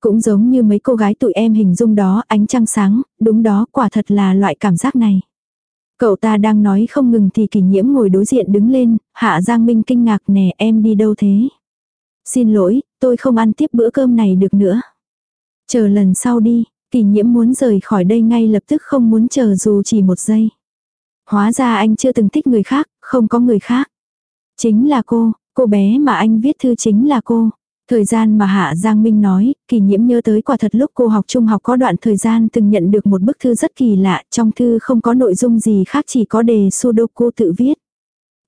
Cũng giống như mấy cô gái tụi em hình dung đó, ánh trăng sáng, đúng đó, quả thật là loại cảm giác này. Cậu ta đang nói không ngừng thì kỷ nhiễm ngồi đối diện đứng lên, Hạ Giang Minh kinh ngạc nè em đi đâu thế? Xin lỗi, tôi không ăn tiếp bữa cơm này được nữa. Chờ lần sau đi, kỷ nhiễm muốn rời khỏi đây ngay lập tức không muốn chờ dù chỉ một giây. Hóa ra anh chưa từng thích người khác, không có người khác. Chính là cô, cô bé mà anh viết thư chính là cô. Thời gian mà Hạ Giang Minh nói, kỳ nhiễm nhớ tới quả thật lúc cô học trung học có đoạn thời gian từng nhận được một bức thư rất kỳ lạ, trong thư không có nội dung gì khác chỉ có đề Sudoku tự viết.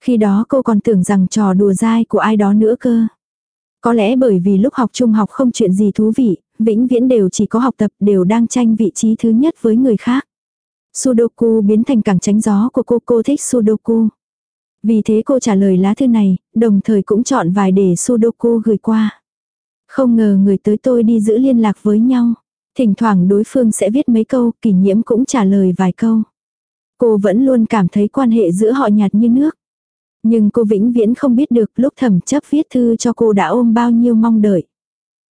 Khi đó cô còn tưởng rằng trò đùa dai của ai đó nữa cơ. Có lẽ bởi vì lúc học trung học không chuyện gì thú vị, vĩnh viễn đều chỉ có học tập đều đang tranh vị trí thứ nhất với người khác. Sudoku biến thành cảng tránh gió của cô, cô thích Sudoku. Vì thế cô trả lời lá thư này, đồng thời cũng chọn vài để Sudoku gửi qua. Không ngờ người tới tôi đi giữ liên lạc với nhau. Thỉnh thoảng đối phương sẽ viết mấy câu, kỷ nhiễm cũng trả lời vài câu. Cô vẫn luôn cảm thấy quan hệ giữa họ nhạt như nước. Nhưng cô vĩnh viễn không biết được lúc thẩm chấp viết thư cho cô đã ôm bao nhiêu mong đợi.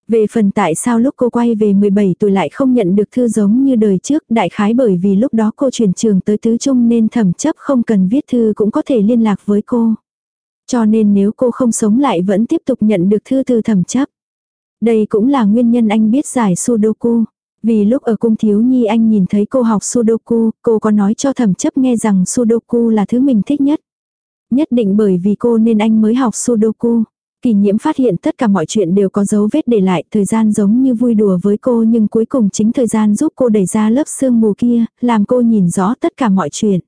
Về phần tại sao lúc cô quay về 17 tuổi lại không nhận được thư giống như đời trước, đại khái bởi vì lúc đó cô chuyển trường tới tứ trung nên thẩm chấp không cần viết thư cũng có thể liên lạc với cô. Cho nên nếu cô không sống lại vẫn tiếp tục nhận được thư từ thẩm chấp. Đây cũng là nguyên nhân anh biết giải Sudoku. Vì lúc ở cung thiếu nhi anh nhìn thấy cô học Sudoku, cô có nói cho thẩm chấp nghe rằng Sudoku là thứ mình thích nhất. Nhất định bởi vì cô nên anh mới học Sudoku. Kỳ nhiễm phát hiện tất cả mọi chuyện đều có dấu vết để lại, thời gian giống như vui đùa với cô nhưng cuối cùng chính thời gian giúp cô đẩy ra lớp sương mù kia, làm cô nhìn rõ tất cả mọi chuyện.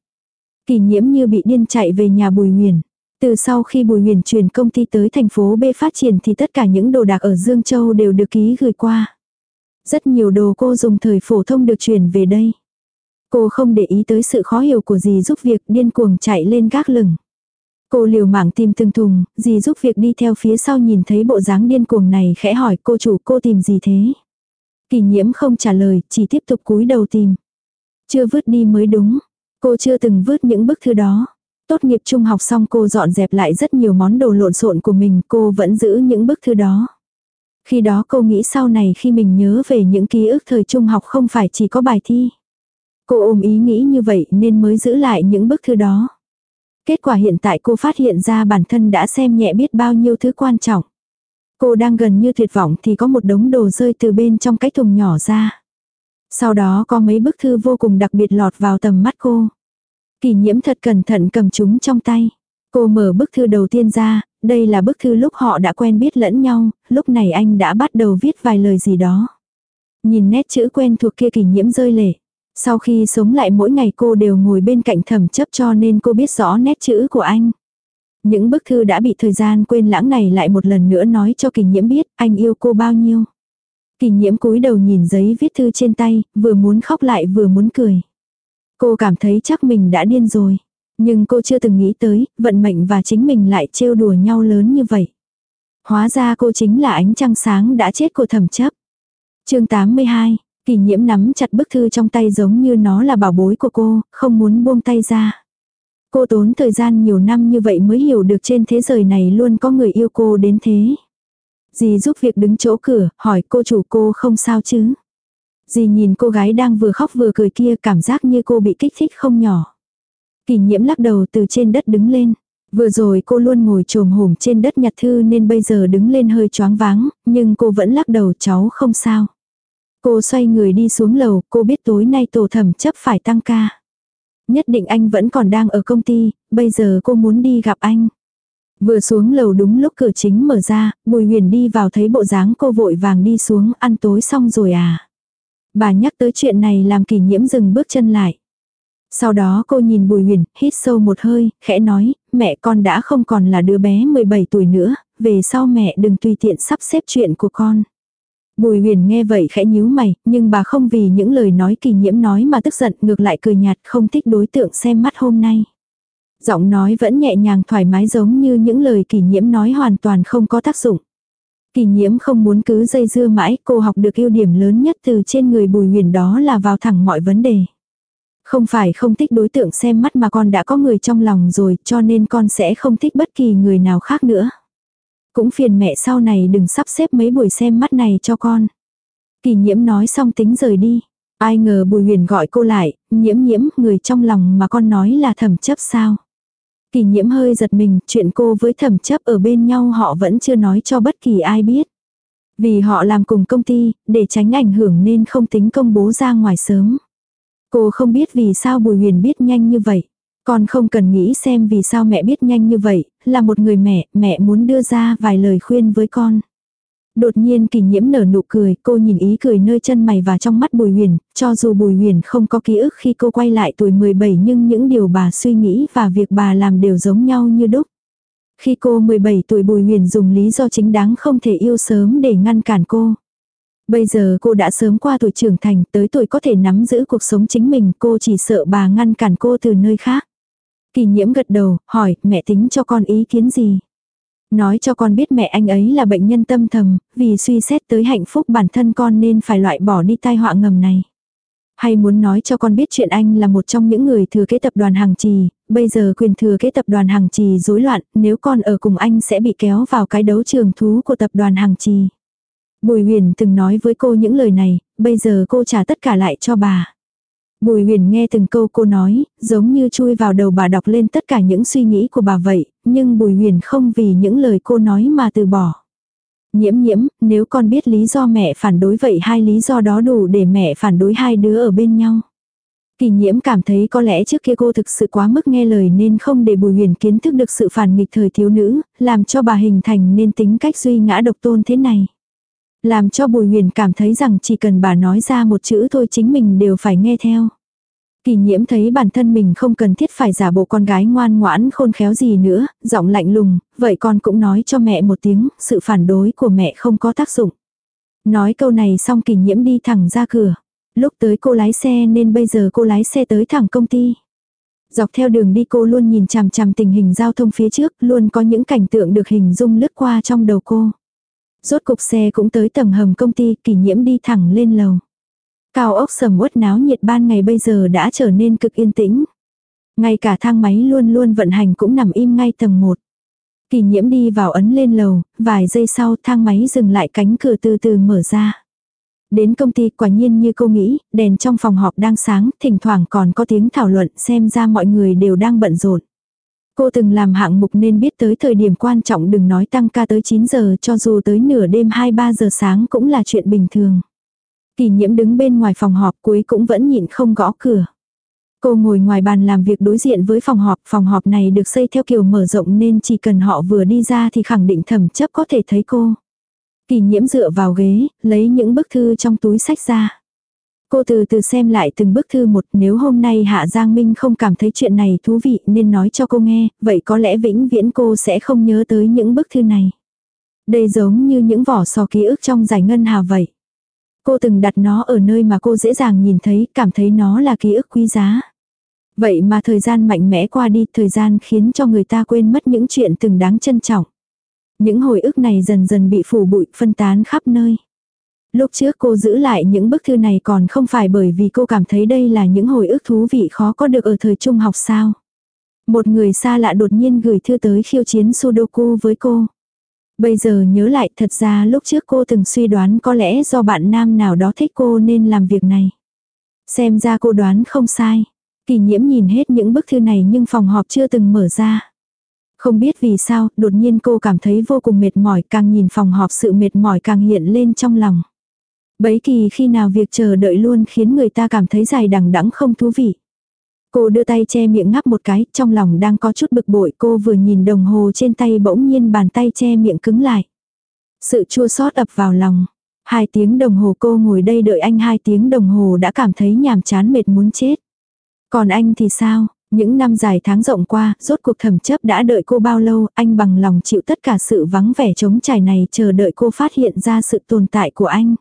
Kỳ nhiễm như bị điên chạy về nhà Bùi Huyền. Từ sau khi Bùi Huyền chuyển công ty tới thành phố B phát triển thì tất cả những đồ đạc ở Dương Châu đều được ký gửi qua. Rất nhiều đồ cô dùng thời phổ thông được chuyển về đây. Cô không để ý tới sự khó hiểu của gì giúp việc điên cuồng chạy lên gác lửng. Cô liều mạng tìm từng thùng, dì giúp việc đi theo phía sau nhìn thấy bộ dáng điên cuồng này khẽ hỏi cô chủ cô tìm gì thế. Kỳ nhiễm không trả lời, chỉ tiếp tục cúi đầu tìm. Chưa vứt đi mới đúng. Cô chưa từng vứt những bức thư đó. Tốt nghiệp trung học xong cô dọn dẹp lại rất nhiều món đồ lộn xộn của mình, cô vẫn giữ những bức thư đó. Khi đó cô nghĩ sau này khi mình nhớ về những ký ức thời trung học không phải chỉ có bài thi. Cô ôm ý nghĩ như vậy nên mới giữ lại những bức thư đó. Kết quả hiện tại cô phát hiện ra bản thân đã xem nhẹ biết bao nhiêu thứ quan trọng. Cô đang gần như tuyệt vọng thì có một đống đồ rơi từ bên trong cái thùng nhỏ ra. Sau đó có mấy bức thư vô cùng đặc biệt lọt vào tầm mắt cô. Kỳ nhiễm thật cẩn thận cầm chúng trong tay. Cô mở bức thư đầu tiên ra, đây là bức thư lúc họ đã quen biết lẫn nhau, lúc này anh đã bắt đầu viết vài lời gì đó. Nhìn nét chữ quen thuộc kia kỳ nhiễm rơi lệ. Sau khi sống lại mỗi ngày cô đều ngồi bên cạnh thẩm chấp cho nên cô biết rõ nét chữ của anh. Những bức thư đã bị thời gian quên lãng này lại một lần nữa nói cho kỳ nhiễm biết anh yêu cô bao nhiêu. Kỳ nhiễm cúi đầu nhìn giấy viết thư trên tay, vừa muốn khóc lại vừa muốn cười. Cô cảm thấy chắc mình đã điên rồi. Nhưng cô chưa từng nghĩ tới, vận mệnh và chính mình lại trêu đùa nhau lớn như vậy. Hóa ra cô chính là ánh trăng sáng đã chết của thẩm chấp. chương 82, kỳ nhiễm nắm chặt bức thư trong tay giống như nó là bảo bối của cô, không muốn buông tay ra. Cô tốn thời gian nhiều năm như vậy mới hiểu được trên thế giới này luôn có người yêu cô đến thế. Dì giúp việc đứng chỗ cửa, hỏi cô chủ cô không sao chứ. Dì nhìn cô gái đang vừa khóc vừa cười kia cảm giác như cô bị kích thích không nhỏ. Kỳ nhiễm lắc đầu từ trên đất đứng lên. Vừa rồi cô luôn ngồi trồm hổm trên đất nhặt thư nên bây giờ đứng lên hơi choáng váng, nhưng cô vẫn lắc đầu cháu không sao. Cô xoay người đi xuống lầu, cô biết tối nay tổ thẩm chấp phải tăng ca. Nhất định anh vẫn còn đang ở công ty, bây giờ cô muốn đi gặp anh. Vừa xuống lầu đúng lúc cửa chính mở ra, Bùi Huyền đi vào thấy bộ dáng cô vội vàng đi xuống ăn tối xong rồi à. Bà nhắc tới chuyện này làm kỷ nhiễm dừng bước chân lại. Sau đó cô nhìn Bùi Huyền, hít sâu một hơi, khẽ nói, mẹ con đã không còn là đứa bé 17 tuổi nữa, về sau mẹ đừng tùy tiện sắp xếp chuyện của con. Bùi huyền nghe vậy khẽ nhíu mày, nhưng bà không vì những lời nói kỳ nhiễm nói mà tức giận ngược lại cười nhạt không thích đối tượng xem mắt hôm nay. Giọng nói vẫn nhẹ nhàng thoải mái giống như những lời kỳ nhiễm nói hoàn toàn không có tác dụng. Kỳ nhiễm không muốn cứ dây dưa mãi, cô học được ưu điểm lớn nhất từ trên người bùi huyền đó là vào thẳng mọi vấn đề. Không phải không thích đối tượng xem mắt mà con đã có người trong lòng rồi cho nên con sẽ không thích bất kỳ người nào khác nữa. Cũng phiền mẹ sau này đừng sắp xếp mấy buổi xem mắt này cho con. Kỳ nhiễm nói xong tính rời đi. Ai ngờ bùi huyền gọi cô lại, nhiễm nhiễm người trong lòng mà con nói là thẩm chấp sao. Kỳ nhiễm hơi giật mình, chuyện cô với thẩm chấp ở bên nhau họ vẫn chưa nói cho bất kỳ ai biết. Vì họ làm cùng công ty, để tránh ảnh hưởng nên không tính công bố ra ngoài sớm. Cô không biết vì sao Bùi Huyền biết nhanh như vậy. Con không cần nghĩ xem vì sao mẹ biết nhanh như vậy, là một người mẹ, mẹ muốn đưa ra vài lời khuyên với con. Đột nhiên kỳ nhiễm nở nụ cười, cô nhìn ý cười nơi chân mày và trong mắt Bùi Huyền, cho dù Bùi Huyền không có ký ức khi cô quay lại tuổi 17 nhưng những điều bà suy nghĩ và việc bà làm đều giống nhau như đúc. Khi cô 17 tuổi Bùi Huyền dùng lý do chính đáng không thể yêu sớm để ngăn cản cô. Bây giờ cô đã sớm qua tuổi trưởng thành, tới tuổi có thể nắm giữ cuộc sống chính mình, cô chỉ sợ bà ngăn cản cô từ nơi khác. Kỳ nhiễm gật đầu, hỏi, mẹ tính cho con ý kiến gì? Nói cho con biết mẹ anh ấy là bệnh nhân tâm thầm, vì suy xét tới hạnh phúc bản thân con nên phải loại bỏ đi tai họa ngầm này. Hay muốn nói cho con biết chuyện anh là một trong những người thừa kế tập đoàn hàng trì, bây giờ quyền thừa kế tập đoàn hàng trì rối loạn, nếu con ở cùng anh sẽ bị kéo vào cái đấu trường thú của tập đoàn hàng trì. Bùi huyền từng nói với cô những lời này, bây giờ cô trả tất cả lại cho bà. Bùi huyền nghe từng câu cô nói, giống như chui vào đầu bà đọc lên tất cả những suy nghĩ của bà vậy, nhưng bùi huyền không vì những lời cô nói mà từ bỏ. Nhiễm nhiễm, nếu con biết lý do mẹ phản đối vậy hai lý do đó đủ để mẹ phản đối hai đứa ở bên nhau. Kỳ nhiễm cảm thấy có lẽ trước kia cô thực sự quá mức nghe lời nên không để bùi huyền kiến thức được sự phản nghịch thời thiếu nữ, làm cho bà hình thành nên tính cách duy ngã độc tôn thế này. Làm cho bùi huyền cảm thấy rằng chỉ cần bà nói ra một chữ thôi chính mình đều phải nghe theo. Kỳ nhiễm thấy bản thân mình không cần thiết phải giả bộ con gái ngoan ngoãn khôn khéo gì nữa, giọng lạnh lùng, vậy con cũng nói cho mẹ một tiếng, sự phản đối của mẹ không có tác dụng. Nói câu này xong kỳ nhiễm đi thẳng ra cửa. Lúc tới cô lái xe nên bây giờ cô lái xe tới thẳng công ty. Dọc theo đường đi cô luôn nhìn chằm chằm tình hình giao thông phía trước, luôn có những cảnh tượng được hình dung lướt qua trong đầu cô. Rốt cục xe cũng tới tầng hầm công ty, kỷ nhiễm đi thẳng lên lầu. Cao ốc sầm uất náo nhiệt ban ngày bây giờ đã trở nên cực yên tĩnh. Ngay cả thang máy luôn luôn vận hành cũng nằm im ngay tầng 1. Kỳ nhiễm đi vào ấn lên lầu, vài giây sau thang máy dừng lại cánh cửa từ từ mở ra. Đến công ty quả nhiên như cô nghĩ, đèn trong phòng họp đang sáng, thỉnh thoảng còn có tiếng thảo luận xem ra mọi người đều đang bận rộn. Cô từng làm hạng mục nên biết tới thời điểm quan trọng đừng nói tăng ca tới 9 giờ cho dù tới nửa đêm 2-3 giờ sáng cũng là chuyện bình thường. Kỳ nhiễm đứng bên ngoài phòng họp cuối cũng vẫn nhịn không gõ cửa. Cô ngồi ngoài bàn làm việc đối diện với phòng họp, phòng họp này được xây theo kiểu mở rộng nên chỉ cần họ vừa đi ra thì khẳng định thẩm chấp có thể thấy cô. Kỳ nhiễm dựa vào ghế, lấy những bức thư trong túi sách ra. Cô từ từ xem lại từng bức thư một nếu hôm nay Hạ Giang Minh không cảm thấy chuyện này thú vị nên nói cho cô nghe, vậy có lẽ vĩnh viễn cô sẽ không nhớ tới những bức thư này. Đây giống như những vỏ sò ký ức trong giải ngân hà vậy. Cô từng đặt nó ở nơi mà cô dễ dàng nhìn thấy, cảm thấy nó là ký ức quý giá. Vậy mà thời gian mạnh mẽ qua đi, thời gian khiến cho người ta quên mất những chuyện từng đáng trân trọng. Những hồi ức này dần dần bị phủ bụi phân tán khắp nơi. Lúc trước cô giữ lại những bức thư này còn không phải bởi vì cô cảm thấy đây là những hồi ức thú vị khó có được ở thời trung học sao. Một người xa lạ đột nhiên gửi thư tới khiêu chiến Sudoku với cô. Bây giờ nhớ lại thật ra lúc trước cô từng suy đoán có lẽ do bạn nam nào đó thích cô nên làm việc này. Xem ra cô đoán không sai. Kỳ nhiễm nhìn hết những bức thư này nhưng phòng họp chưa từng mở ra. Không biết vì sao, đột nhiên cô cảm thấy vô cùng mệt mỏi, càng nhìn phòng họp sự mệt mỏi càng hiện lên trong lòng. Bấy kỳ khi nào việc chờ đợi luôn khiến người ta cảm thấy dài đằng đẵng không thú vị. Cô đưa tay che miệng ngắp một cái, trong lòng đang có chút bực bội cô vừa nhìn đồng hồ trên tay bỗng nhiên bàn tay che miệng cứng lại. Sự chua xót ập vào lòng. Hai tiếng đồng hồ cô ngồi đây đợi anh hai tiếng đồng hồ đã cảm thấy nhàm chán mệt muốn chết. Còn anh thì sao? Những năm dài tháng rộng qua, rốt cuộc thẩm chấp đã đợi cô bao lâu, anh bằng lòng chịu tất cả sự vắng vẻ trống trải này chờ đợi cô phát hiện ra sự tồn tại của anh.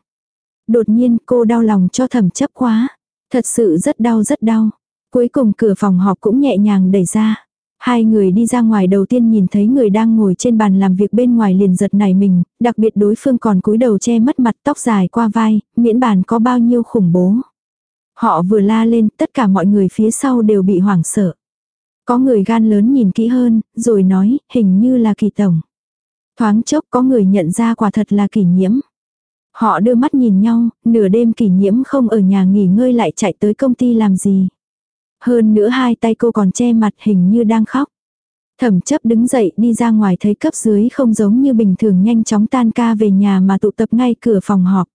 Đột nhiên cô đau lòng cho thẩm chấp quá. Thật sự rất đau rất đau. Cuối cùng cửa phòng họp cũng nhẹ nhàng đẩy ra. Hai người đi ra ngoài đầu tiên nhìn thấy người đang ngồi trên bàn làm việc bên ngoài liền giật nảy mình, đặc biệt đối phương còn cúi đầu che mất mặt tóc dài qua vai, miễn bàn có bao nhiêu khủng bố. Họ vừa la lên, tất cả mọi người phía sau đều bị hoảng sợ. Có người gan lớn nhìn kỹ hơn, rồi nói, hình như là kỳ tổng. Thoáng chốc có người nhận ra quả thật là kỷ nhiễm. Họ đưa mắt nhìn nhau, nửa đêm kỷ nhiễm không ở nhà nghỉ ngơi lại chạy tới công ty làm gì. Hơn nữa hai tay cô còn che mặt hình như đang khóc. Thẩm chấp đứng dậy đi ra ngoài thấy cấp dưới không giống như bình thường nhanh chóng tan ca về nhà mà tụ tập ngay cửa phòng họp.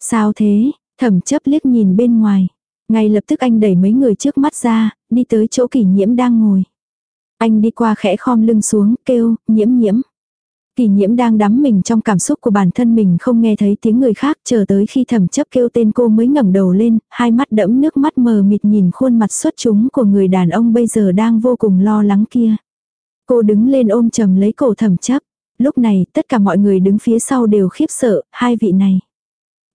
Sao thế, thẩm chấp liếc nhìn bên ngoài. Ngay lập tức anh đẩy mấy người trước mắt ra, đi tới chỗ kỷ nhiễm đang ngồi. Anh đi qua khẽ khom lưng xuống, kêu, nhiễm nhiễm. Kỳ nhiễm đang đắm mình trong cảm xúc của bản thân mình không nghe thấy tiếng người khác chờ tới khi thẩm chấp kêu tên cô mới ngẩng đầu lên, hai mắt đẫm nước mắt mờ mịt nhìn khuôn mặt xuất chúng của người đàn ông bây giờ đang vô cùng lo lắng kia. Cô đứng lên ôm chầm lấy cổ thẩm chấp. Lúc này tất cả mọi người đứng phía sau đều khiếp sợ, hai vị này.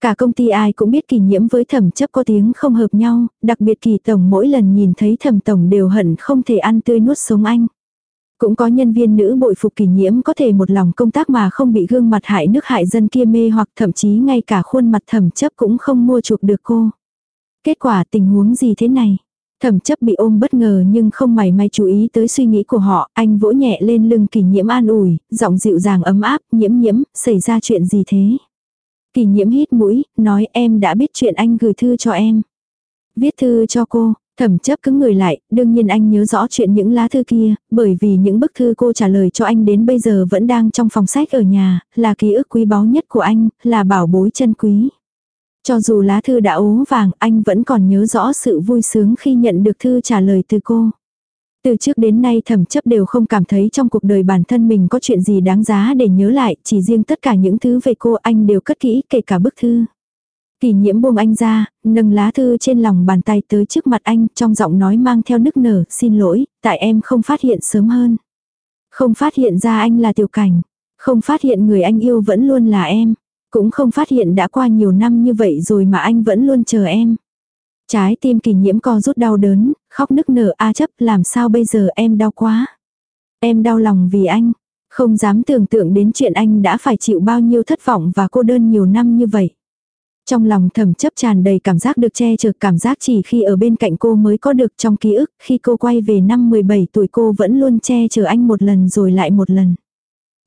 Cả công ty ai cũng biết kỳ nhiễm với thẩm chấp có tiếng không hợp nhau, đặc biệt kỳ tổng mỗi lần nhìn thấy thẩm tổng đều hận không thể ăn tươi nuốt sống anh. Cũng có nhân viên nữ bội phục kỳ nhiễm có thể một lòng công tác mà không bị gương mặt hại nước hại dân kia mê hoặc thậm chí ngay cả khuôn mặt thẩm chấp cũng không mua chuộc được cô. Kết quả tình huống gì thế này? Thẩm chấp bị ôm bất ngờ nhưng không mảy may chú ý tới suy nghĩ của họ, anh vỗ nhẹ lên lưng kỳ nhiễm an ủi, giọng dịu dàng ấm áp, nhiễm nhiễm, xảy ra chuyện gì thế? Kỳ nhiễm hít mũi, nói em đã biết chuyện anh gửi thư cho em. Viết thư cho cô, Thẩm chấp cứng người lại, đương nhiên anh nhớ rõ chuyện những lá thư kia, bởi vì những bức thư cô trả lời cho anh đến bây giờ vẫn đang trong phòng sách ở nhà, là ký ức quý báu nhất của anh, là bảo bối chân quý. Cho dù lá thư đã ố vàng, anh vẫn còn nhớ rõ sự vui sướng khi nhận được thư trả lời từ cô. Từ trước đến nay thẩm chấp đều không cảm thấy trong cuộc đời bản thân mình có chuyện gì đáng giá để nhớ lại, chỉ riêng tất cả những thứ về cô anh đều cất kỹ kể cả bức thư. Kỳ nhiễm buông anh ra, nâng lá thư trên lòng bàn tay tới trước mặt anh, trong giọng nói mang theo nức nở, xin lỗi, tại em không phát hiện sớm hơn. Không phát hiện ra anh là tiểu cảnh. Không phát hiện người anh yêu vẫn luôn là em. Cũng không phát hiện đã qua nhiều năm như vậy rồi mà anh vẫn luôn chờ em. Trái tim kỳ nhiễm co rút đau đớn, khóc nức nở a chấp làm sao bây giờ em đau quá. Em đau lòng vì anh. Không dám tưởng tượng đến chuyện anh đã phải chịu bao nhiêu thất vọng và cô đơn nhiều năm như vậy. Trong lòng thầm chấp tràn đầy cảm giác được che chở cảm giác chỉ khi ở bên cạnh cô mới có được trong ký ức, khi cô quay về năm 17 tuổi cô vẫn luôn che chở anh một lần rồi lại một lần.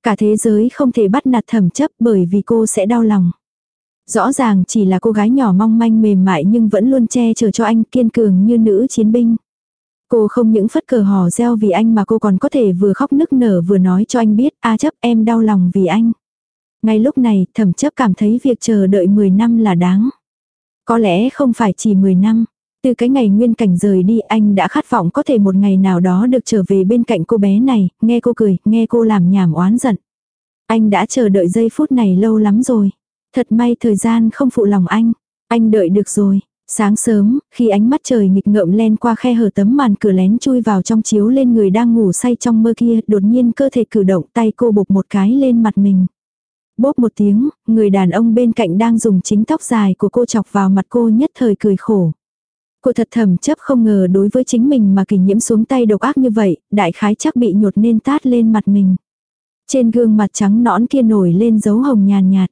Cả thế giới không thể bắt nạt thầm chấp bởi vì cô sẽ đau lòng. Rõ ràng chỉ là cô gái nhỏ mong manh mềm mại nhưng vẫn luôn che chở cho anh kiên cường như nữ chiến binh. Cô không những phất cờ hò reo vì anh mà cô còn có thể vừa khóc nức nở vừa nói cho anh biết a chấp em đau lòng vì anh. Ngay lúc này, thẩm chấp cảm thấy việc chờ đợi 10 năm là đáng. Có lẽ không phải chỉ 10 năm. Từ cái ngày nguyên cảnh rời đi anh đã khát vọng có thể một ngày nào đó được trở về bên cạnh cô bé này, nghe cô cười, nghe cô làm nhảm oán giận. Anh đã chờ đợi giây phút này lâu lắm rồi. Thật may thời gian không phụ lòng anh. Anh đợi được rồi. Sáng sớm, khi ánh mắt trời nghịch ngợm len qua khe hở tấm màn cửa lén chui vào trong chiếu lên người đang ngủ say trong mơ kia, đột nhiên cơ thể cử động tay cô bục một cái lên mặt mình. Bốp một tiếng, người đàn ông bên cạnh đang dùng chính tóc dài của cô chọc vào mặt cô nhất thời cười khổ. Cô thật thầm chấp không ngờ đối với chính mình mà kỳ nhiễm xuống tay độc ác như vậy, đại khái chắc bị nhột nên tát lên mặt mình. Trên gương mặt trắng nõn kia nổi lên dấu hồng nhàn nhạt.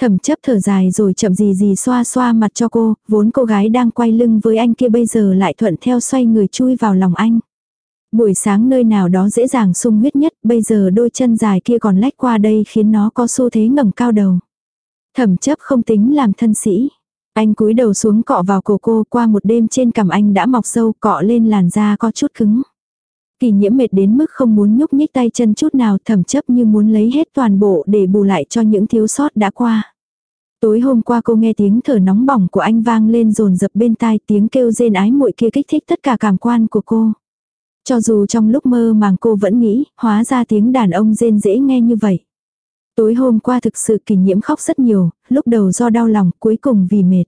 Thẩm chấp thở dài rồi chậm gì gì xoa xoa mặt cho cô, vốn cô gái đang quay lưng với anh kia bây giờ lại thuận theo xoay người chui vào lòng anh. Buổi sáng nơi nào đó dễ dàng sung huyết nhất, bây giờ đôi chân dài kia còn lách qua đây khiến nó có xu thế ngẩng cao đầu. Thẩm chấp không tính làm thân sĩ. Anh cúi đầu xuống cọ vào cổ cô qua một đêm trên cằm anh đã mọc sâu cọ lên làn da có chút cứng. Kỳ nhiễm mệt đến mức không muốn nhúc nhích tay chân chút nào thẩm chấp như muốn lấy hết toàn bộ để bù lại cho những thiếu sót đã qua. Tối hôm qua cô nghe tiếng thở nóng bỏng của anh vang lên rồn rập bên tai tiếng kêu rên ái muội kia kích thích tất cả cảm quan của cô. Cho dù trong lúc mơ màng cô vẫn nghĩ, hóa ra tiếng đàn ông rên dễ nghe như vậy. Tối hôm qua thực sự kỷ nhiễm khóc rất nhiều, lúc đầu do đau lòng, cuối cùng vì mệt.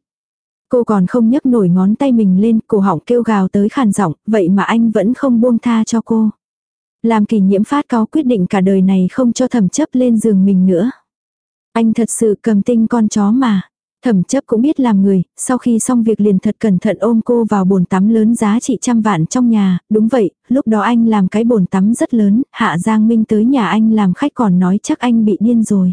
Cô còn không nhấc nổi ngón tay mình lên, cổ họng kêu gào tới khàn giọng, vậy mà anh vẫn không buông tha cho cô. Làm kỷ nhiễm phát có quyết định cả đời này không cho thẩm chấp lên giường mình nữa. Anh thật sự cầm tinh con chó mà. Thẩm chấp cũng biết làm người, sau khi xong việc liền thật cẩn thận ôm cô vào bồn tắm lớn giá trị trăm vạn trong nhà, đúng vậy, lúc đó anh làm cái bồn tắm rất lớn, Hạ Giang Minh tới nhà anh làm khách còn nói chắc anh bị điên rồi.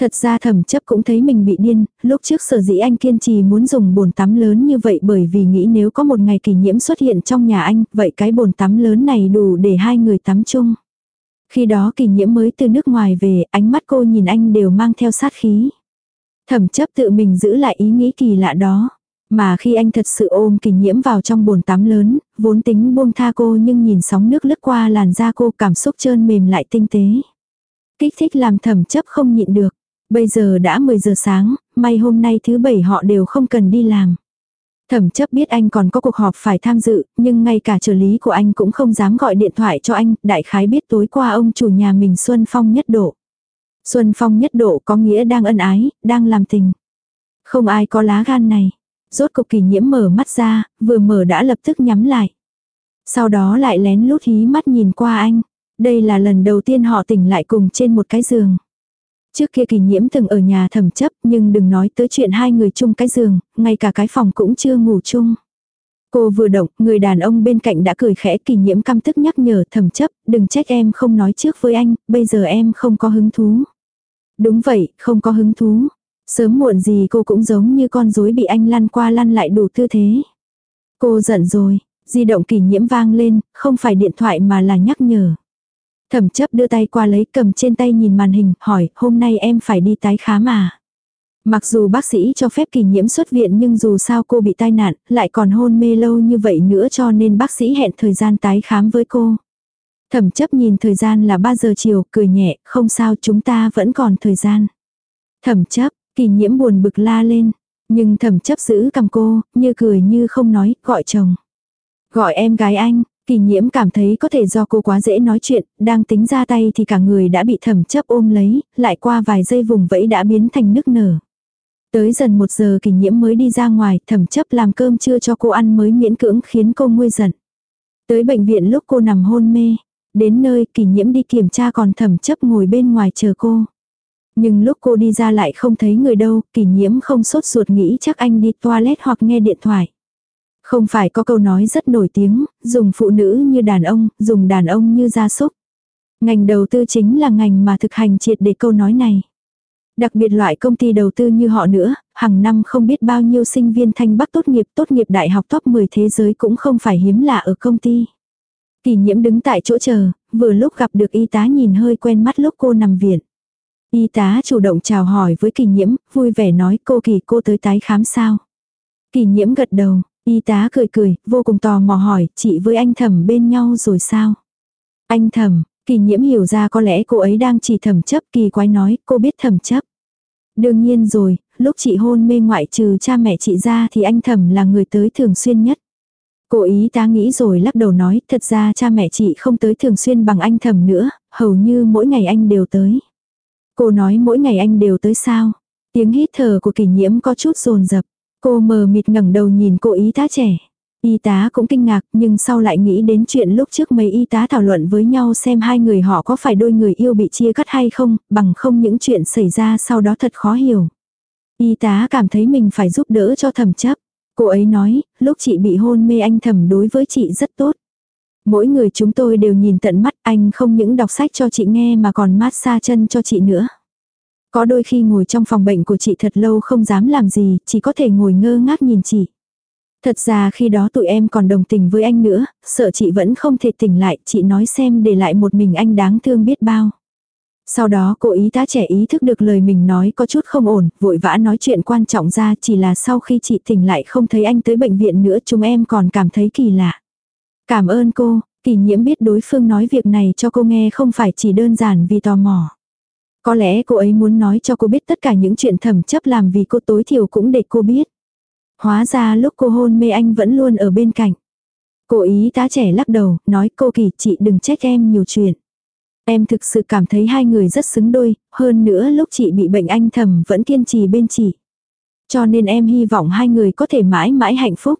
Thật ra thẩm chấp cũng thấy mình bị điên, lúc trước sở dĩ anh kiên trì muốn dùng bồn tắm lớn như vậy bởi vì nghĩ nếu có một ngày kỳ nhiễm xuất hiện trong nhà anh, vậy cái bồn tắm lớn này đủ để hai người tắm chung. Khi đó kỳ nhiễm mới từ nước ngoài về, ánh mắt cô nhìn anh đều mang theo sát khí. Thẩm chấp tự mình giữ lại ý nghĩ kỳ lạ đó. Mà khi anh thật sự ôm kỳ nhiễm vào trong bồn tắm lớn, vốn tính buông tha cô nhưng nhìn sóng nước lướt qua làn da cô cảm xúc trơn mềm lại tinh tế. Kích thích làm thẩm chấp không nhịn được. Bây giờ đã 10 giờ sáng, may hôm nay thứ bảy họ đều không cần đi làm. Thẩm chấp biết anh còn có cuộc họp phải tham dự, nhưng ngay cả trợ lý của anh cũng không dám gọi điện thoại cho anh, đại khái biết tối qua ông chủ nhà mình Xuân Phong nhất độ. Xuân Phong nhất độ có nghĩa đang ân ái, đang làm tình. Không ai có lá gan này. Rốt cục kỳ nhiễm mở mắt ra, vừa mở đã lập tức nhắm lại. Sau đó lại lén lút hí mắt nhìn qua anh. Đây là lần đầu tiên họ tỉnh lại cùng trên một cái giường. Trước kia kỳ nhiễm từng ở nhà thẩm chấp nhưng đừng nói tới chuyện hai người chung cái giường, ngay cả cái phòng cũng chưa ngủ chung. Cô vừa động, người đàn ông bên cạnh đã cười khẽ kỳ nhiễm căm tức nhắc nhở thẩm chấp, đừng trách em không nói trước với anh, bây giờ em không có hứng thú. Đúng vậy, không có hứng thú. Sớm muộn gì cô cũng giống như con rối bị anh lăn qua lăn lại đủ tư thế. Cô giận rồi, di động kỷ nhiễm vang lên, không phải điện thoại mà là nhắc nhở. Thẩm chấp đưa tay qua lấy cầm trên tay nhìn màn hình, hỏi, hôm nay em phải đi tái khám à? Mặc dù bác sĩ cho phép kỳ nhiễm xuất viện nhưng dù sao cô bị tai nạn, lại còn hôn mê lâu như vậy nữa cho nên bác sĩ hẹn thời gian tái khám với cô. Thẩm chấp nhìn thời gian là 3 giờ chiều, cười nhẹ, không sao chúng ta vẫn còn thời gian. Thẩm chấp, kỳ nhiễm buồn bực la lên. Nhưng thẩm chấp giữ cầm cô, như cười như không nói, gọi chồng. Gọi em gái anh, kỳ nhiễm cảm thấy có thể do cô quá dễ nói chuyện, đang tính ra tay thì cả người đã bị thẩm chấp ôm lấy, lại qua vài giây vùng vẫy đã biến thành nức nở. Tới dần một giờ kỳ nhiễm mới đi ra ngoài, thẩm chấp làm cơm trưa cho cô ăn mới miễn cưỡng khiến cô nguôi giận. Tới bệnh viện lúc cô nằm hôn mê, đến nơi kỳ nhiễm đi kiểm tra còn thẩm chấp ngồi bên ngoài chờ cô. Nhưng lúc cô đi ra lại không thấy người đâu, kỳ nhiễm không sốt ruột nghĩ chắc anh đi toilet hoặc nghe điện thoại. Không phải có câu nói rất nổi tiếng, dùng phụ nữ như đàn ông, dùng đàn ông như gia súc. Ngành đầu tư chính là ngành mà thực hành triệt để câu nói này. Đặc biệt loại công ty đầu tư như họ nữa, hàng năm không biết bao nhiêu sinh viên thanh bắc tốt nghiệp tốt nghiệp đại học top 10 thế giới cũng không phải hiếm lạ ở công ty. Kỳ nhiễm đứng tại chỗ chờ, vừa lúc gặp được y tá nhìn hơi quen mắt lúc cô nằm viện. Y tá chủ động chào hỏi với kỳ nhiễm, vui vẻ nói cô kỳ cô tới tái khám sao. Kỳ nhiễm gật đầu, y tá cười cười, vô cùng tò mò hỏi, chị với anh thẩm bên nhau rồi sao? Anh thẩm, kỳ nhiễm hiểu ra có lẽ cô ấy đang chỉ thẩm chấp kỳ quái nói, cô biết thẩm chấp. Đương nhiên rồi, lúc chị hôn mê ngoại trừ cha mẹ chị ra thì anh thẩm là người tới thường xuyên nhất. Cô ý ta nghĩ rồi lắc đầu nói, thật ra cha mẹ chị không tới thường xuyên bằng anh thầm nữa, hầu như mỗi ngày anh đều tới. Cô nói mỗi ngày anh đều tới sao. Tiếng hít thở của kỷ nhiễm có chút rồn rập. Cô mờ mịt ngẩng đầu nhìn cô y tá trẻ. Y tá cũng kinh ngạc nhưng sau lại nghĩ đến chuyện lúc trước mấy y tá thảo luận với nhau xem hai người họ có phải đôi người yêu bị chia cắt hay không, bằng không những chuyện xảy ra sau đó thật khó hiểu. Y tá cảm thấy mình phải giúp đỡ cho thẩm chấp. Cô ấy nói, lúc chị bị hôn mê anh thẩm đối với chị rất tốt. Mỗi người chúng tôi đều nhìn tận mắt anh không những đọc sách cho chị nghe mà còn mát xa chân cho chị nữa. Có đôi khi ngồi trong phòng bệnh của chị thật lâu không dám làm gì, chỉ có thể ngồi ngơ ngác nhìn chị. Thật ra khi đó tụi em còn đồng tình với anh nữa, sợ chị vẫn không thể tỉnh lại, chị nói xem để lại một mình anh đáng thương biết bao. Sau đó cô ý tá trẻ ý thức được lời mình nói có chút không ổn, vội vã nói chuyện quan trọng ra chỉ là sau khi chị tỉnh lại không thấy anh tới bệnh viện nữa chúng em còn cảm thấy kỳ lạ. Cảm ơn cô, kỳ nhiễm biết đối phương nói việc này cho cô nghe không phải chỉ đơn giản vì tò mò. Có lẽ cô ấy muốn nói cho cô biết tất cả những chuyện thẩm chấp làm vì cô tối thiểu cũng để cô biết. Hóa ra lúc cô hôn mê anh vẫn luôn ở bên cạnh. Cô ý tá trẻ lắc đầu, nói cô kỳ chị đừng trách em nhiều chuyện. Em thực sự cảm thấy hai người rất xứng đôi, hơn nữa lúc chị bị bệnh anh thầm vẫn kiên trì bên chị. Cho nên em hy vọng hai người có thể mãi mãi hạnh phúc.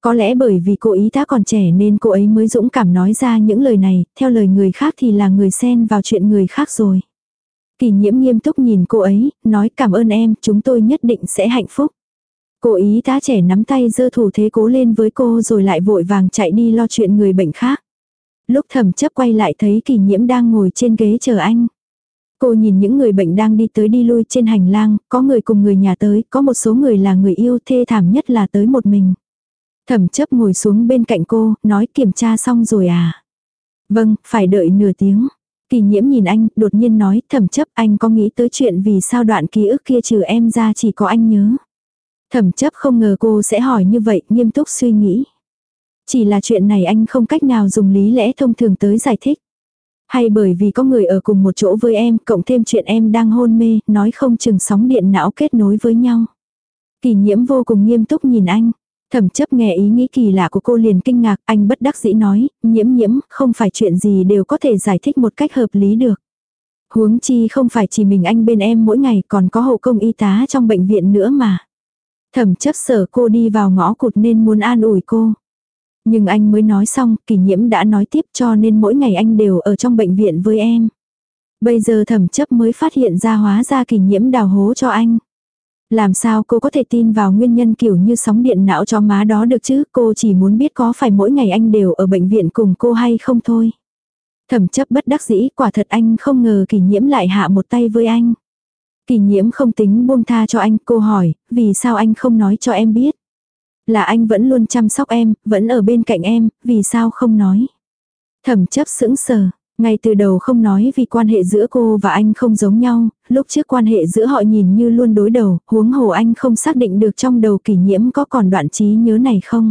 Có lẽ bởi vì cô ý ta còn trẻ nên cô ấy mới dũng cảm nói ra những lời này, theo lời người khác thì là người xen vào chuyện người khác rồi. Kỳ nhiễm nghiêm túc nhìn cô ấy, nói cảm ơn em, chúng tôi nhất định sẽ hạnh phúc. Cô ý tá trẻ nắm tay dơ thủ thế cố lên với cô rồi lại vội vàng chạy đi lo chuyện người bệnh khác. Lúc thẩm chấp quay lại thấy kỳ nhiễm đang ngồi trên ghế chờ anh. Cô nhìn những người bệnh đang đi tới đi lui trên hành lang, có người cùng người nhà tới, có một số người là người yêu thê thảm nhất là tới một mình. Thẩm chấp ngồi xuống bên cạnh cô, nói kiểm tra xong rồi à. Vâng, phải đợi nửa tiếng. Kỳ nhiễm nhìn anh, đột nhiên nói, thẩm chấp anh có nghĩ tới chuyện vì sao đoạn ký ức kia trừ em ra chỉ có anh nhớ. Thẩm chấp không ngờ cô sẽ hỏi như vậy, nghiêm túc suy nghĩ. Chỉ là chuyện này anh không cách nào dùng lý lẽ thông thường tới giải thích. Hay bởi vì có người ở cùng một chỗ với em, cộng thêm chuyện em đang hôn mê, nói không chừng sóng điện não kết nối với nhau. Kỳ nhiễm vô cùng nghiêm túc nhìn anh. Thẩm chấp nghe ý nghĩ kỳ lạ của cô liền kinh ngạc, anh bất đắc dĩ nói, nhiễm nhiễm, không phải chuyện gì đều có thể giải thích một cách hợp lý được. Huống chi không phải chỉ mình anh bên em mỗi ngày còn có hộ công y tá trong bệnh viện nữa mà. Thẩm chấp sở cô đi vào ngõ cụt nên muốn an ủi cô. Nhưng anh mới nói xong, kỳ nhiễm đã nói tiếp cho nên mỗi ngày anh đều ở trong bệnh viện với em. Bây giờ thẩm chấp mới phát hiện ra hóa ra kỳ nhiễm đào hố cho anh. Làm sao cô có thể tin vào nguyên nhân kiểu như sóng điện não cho má đó được chứ, cô chỉ muốn biết có phải mỗi ngày anh đều ở bệnh viện cùng cô hay không thôi. Thẩm chấp bất đắc dĩ, quả thật anh không ngờ kỳ nhiễm lại hạ một tay với anh. Kỳ nhiễm không tính buông tha cho anh, cô hỏi, vì sao anh không nói cho em biết. Là anh vẫn luôn chăm sóc em, vẫn ở bên cạnh em, vì sao không nói. Thẩm chấp sững sờ, ngay từ đầu không nói vì quan hệ giữa cô và anh không giống nhau, lúc trước quan hệ giữa họ nhìn như luôn đối đầu, huống hồ anh không xác định được trong đầu kỷ nhiễm có còn đoạn trí nhớ này không.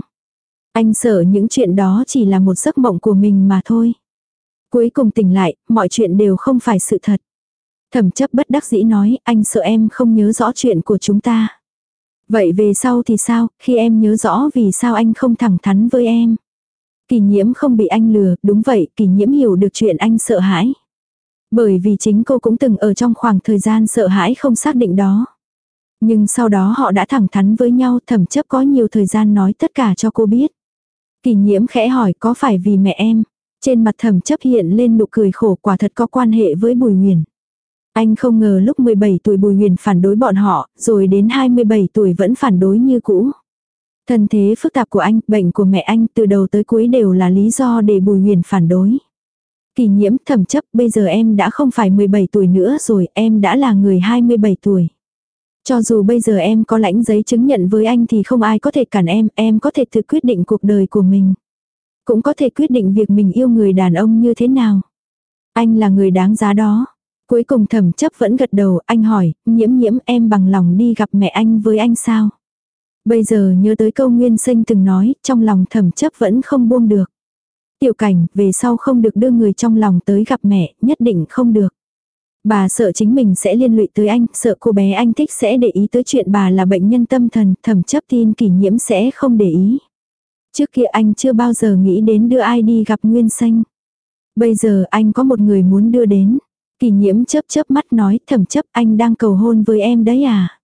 Anh sợ những chuyện đó chỉ là một giấc mộng của mình mà thôi. Cuối cùng tỉnh lại, mọi chuyện đều không phải sự thật. Thẩm chấp bất đắc dĩ nói, anh sợ em không nhớ rõ chuyện của chúng ta. Vậy về sau thì sao, khi em nhớ rõ vì sao anh không thẳng thắn với em. Kỳ nhiễm không bị anh lừa, đúng vậy, kỳ nhiễm hiểu được chuyện anh sợ hãi. Bởi vì chính cô cũng từng ở trong khoảng thời gian sợ hãi không xác định đó. Nhưng sau đó họ đã thẳng thắn với nhau thẩm chấp có nhiều thời gian nói tất cả cho cô biết. Kỳ nhiễm khẽ hỏi có phải vì mẹ em. Trên mặt thẩm chấp hiện lên nụ cười khổ quả thật có quan hệ với Bùi nguyễn anh không ngờ lúc 17 tuổi Bùi Huyền phản đối bọn họ, rồi đến 27 tuổi vẫn phản đối như cũ. Thân thế phức tạp của anh, bệnh của mẹ anh từ đầu tới cuối đều là lý do để Bùi Huyền phản đối. Kỳ nhiễm thẩm chấp bây giờ em đã không phải 17 tuổi nữa rồi, em đã là người 27 tuổi. Cho dù bây giờ em có lãnh giấy chứng nhận với anh thì không ai có thể cản em, em có thể tự quyết định cuộc đời của mình. Cũng có thể quyết định việc mình yêu người đàn ông như thế nào. Anh là người đáng giá đó. Cuối cùng thẩm chấp vẫn gật đầu, anh hỏi, nhiễm nhiễm em bằng lòng đi gặp mẹ anh với anh sao? Bây giờ nhớ tới câu Nguyên Sinh từng nói, trong lòng thẩm chấp vẫn không buông được. Tiểu cảnh, về sau không được đưa người trong lòng tới gặp mẹ, nhất định không được. Bà sợ chính mình sẽ liên lụy tới anh, sợ cô bé anh thích sẽ để ý tới chuyện bà là bệnh nhân tâm thần, thẩm chấp tin kỷ nhiễm sẽ không để ý. Trước kia anh chưa bao giờ nghĩ đến đưa ai đi gặp Nguyên sinh Bây giờ anh có một người muốn đưa đến. Kỳ nhiễm chớp chớp mắt nói thẩm chấp anh đang cầu hôn với em đấy à.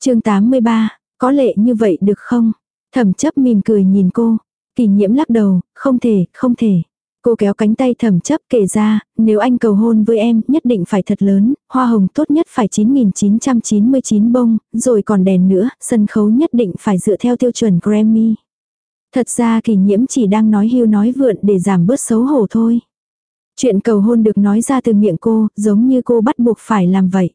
chương 83, có lệ như vậy được không? Thẩm chấp mỉm cười nhìn cô. Kỳ nhiễm lắc đầu, không thể, không thể. Cô kéo cánh tay thẩm chấp kể ra, nếu anh cầu hôn với em, nhất định phải thật lớn, hoa hồng tốt nhất phải 9.999 bông, rồi còn đèn nữa, sân khấu nhất định phải dựa theo tiêu chuẩn Grammy. Thật ra kỷ nhiễm chỉ đang nói hưu nói vượn để giảm bớt xấu hổ thôi. Chuyện cầu hôn được nói ra từ miệng cô, giống như cô bắt buộc phải làm vậy.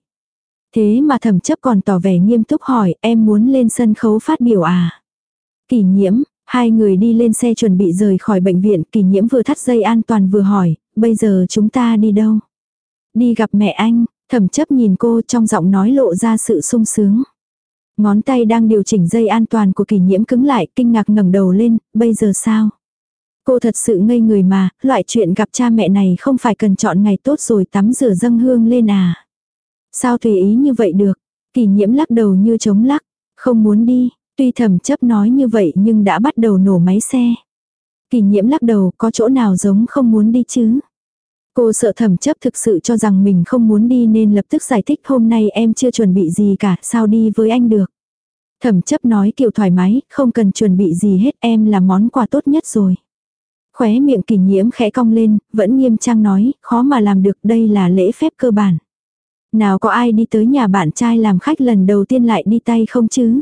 Thế mà thẩm chấp còn tỏ vẻ nghiêm túc hỏi, em muốn lên sân khấu phát biểu à? Kỷ nhiễm, hai người đi lên xe chuẩn bị rời khỏi bệnh viện, kỷ nhiễm vừa thắt dây an toàn vừa hỏi, bây giờ chúng ta đi đâu? Đi gặp mẹ anh, thẩm chấp nhìn cô trong giọng nói lộ ra sự sung sướng. Ngón tay đang điều chỉnh dây an toàn của kỷ nhiễm cứng lại, kinh ngạc ngẩng đầu lên, bây giờ sao? Cô thật sự ngây người mà, loại chuyện gặp cha mẹ này không phải cần chọn ngày tốt rồi tắm rửa dâng hương lên à. Sao tùy ý như vậy được? Kỷ nhiễm lắc đầu như chống lắc, không muốn đi, tuy thầm chấp nói như vậy nhưng đã bắt đầu nổ máy xe. Kỷ nhiễm lắc đầu có chỗ nào giống không muốn đi chứ? Cô sợ thẩm chấp thực sự cho rằng mình không muốn đi nên lập tức giải thích hôm nay em chưa chuẩn bị gì cả, sao đi với anh được. Thẩm chấp nói kiểu thoải mái, không cần chuẩn bị gì hết em là món quà tốt nhất rồi. Khóe miệng kỷ nhiễm khẽ cong lên, vẫn nghiêm trang nói, khó mà làm được đây là lễ phép cơ bản. Nào có ai đi tới nhà bạn trai làm khách lần đầu tiên lại đi tay không chứ?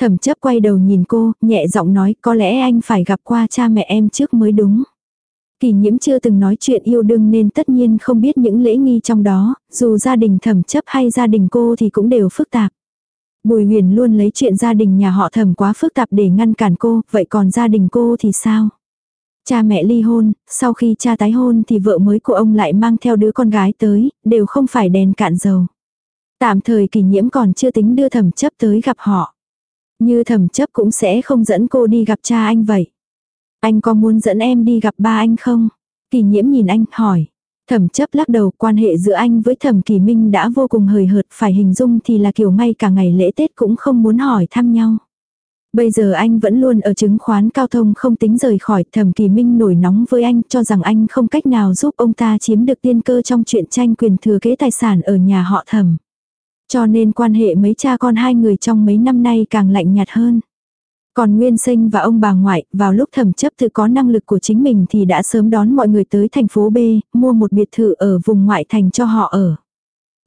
Thẩm chấp quay đầu nhìn cô, nhẹ giọng nói có lẽ anh phải gặp qua cha mẹ em trước mới đúng. Kỳ nhiễm chưa từng nói chuyện yêu đương nên tất nhiên không biết những lễ nghi trong đó, dù gia đình thẩm chấp hay gia đình cô thì cũng đều phức tạp. Bùi huyền luôn lấy chuyện gia đình nhà họ thẩm quá phức tạp để ngăn cản cô, vậy còn gia đình cô thì sao? Cha mẹ ly hôn, sau khi cha tái hôn thì vợ mới của ông lại mang theo đứa con gái tới, đều không phải đèn cạn dầu. Tạm thời kỷ nhiễm còn chưa tính đưa thẩm chấp tới gặp họ. Như thẩm chấp cũng sẽ không dẫn cô đi gặp cha anh vậy. Anh có muốn dẫn em đi gặp ba anh không? Kỳ nhiễm nhìn anh, hỏi. Thẩm chấp lắc đầu, quan hệ giữa anh với thẩm kỳ minh đã vô cùng hời hợt, phải hình dung thì là kiểu ngay cả ngày lễ Tết cũng không muốn hỏi thăm nhau. Bây giờ anh vẫn luôn ở chứng khoán cao thông không tính rời khỏi thẩm kỳ minh nổi nóng với anh cho rằng anh không cách nào giúp ông ta chiếm được tiên cơ trong chuyện tranh quyền thừa kế tài sản ở nhà họ thẩm. Cho nên quan hệ mấy cha con hai người trong mấy năm nay càng lạnh nhạt hơn. Còn Nguyên Sinh và ông bà ngoại, vào lúc thẩm chấp tự có năng lực của chính mình thì đã sớm đón mọi người tới thành phố B, mua một biệt thự ở vùng ngoại thành cho họ ở.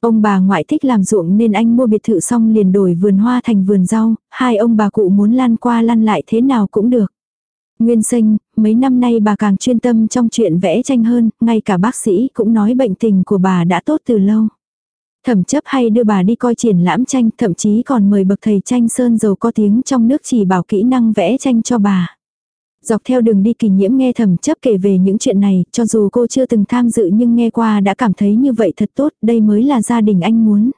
Ông bà ngoại thích làm ruộng nên anh mua biệt thự xong liền đổi vườn hoa thành vườn rau, hai ông bà cụ muốn lăn qua lăn lại thế nào cũng được. Nguyên sinh, mấy năm nay bà càng chuyên tâm trong chuyện vẽ tranh hơn, ngay cả bác sĩ cũng nói bệnh tình của bà đã tốt từ lâu. Thẩm chấp hay đưa bà đi coi triển lãm tranh, thậm chí còn mời bậc thầy tranh sơn dầu có tiếng trong nước chỉ bảo kỹ năng vẽ tranh cho bà. Dọc theo đường đi kỳ nhiễm nghe thầm chấp kể về những chuyện này, cho dù cô chưa từng tham dự nhưng nghe qua đã cảm thấy như vậy thật tốt, đây mới là gia đình anh muốn.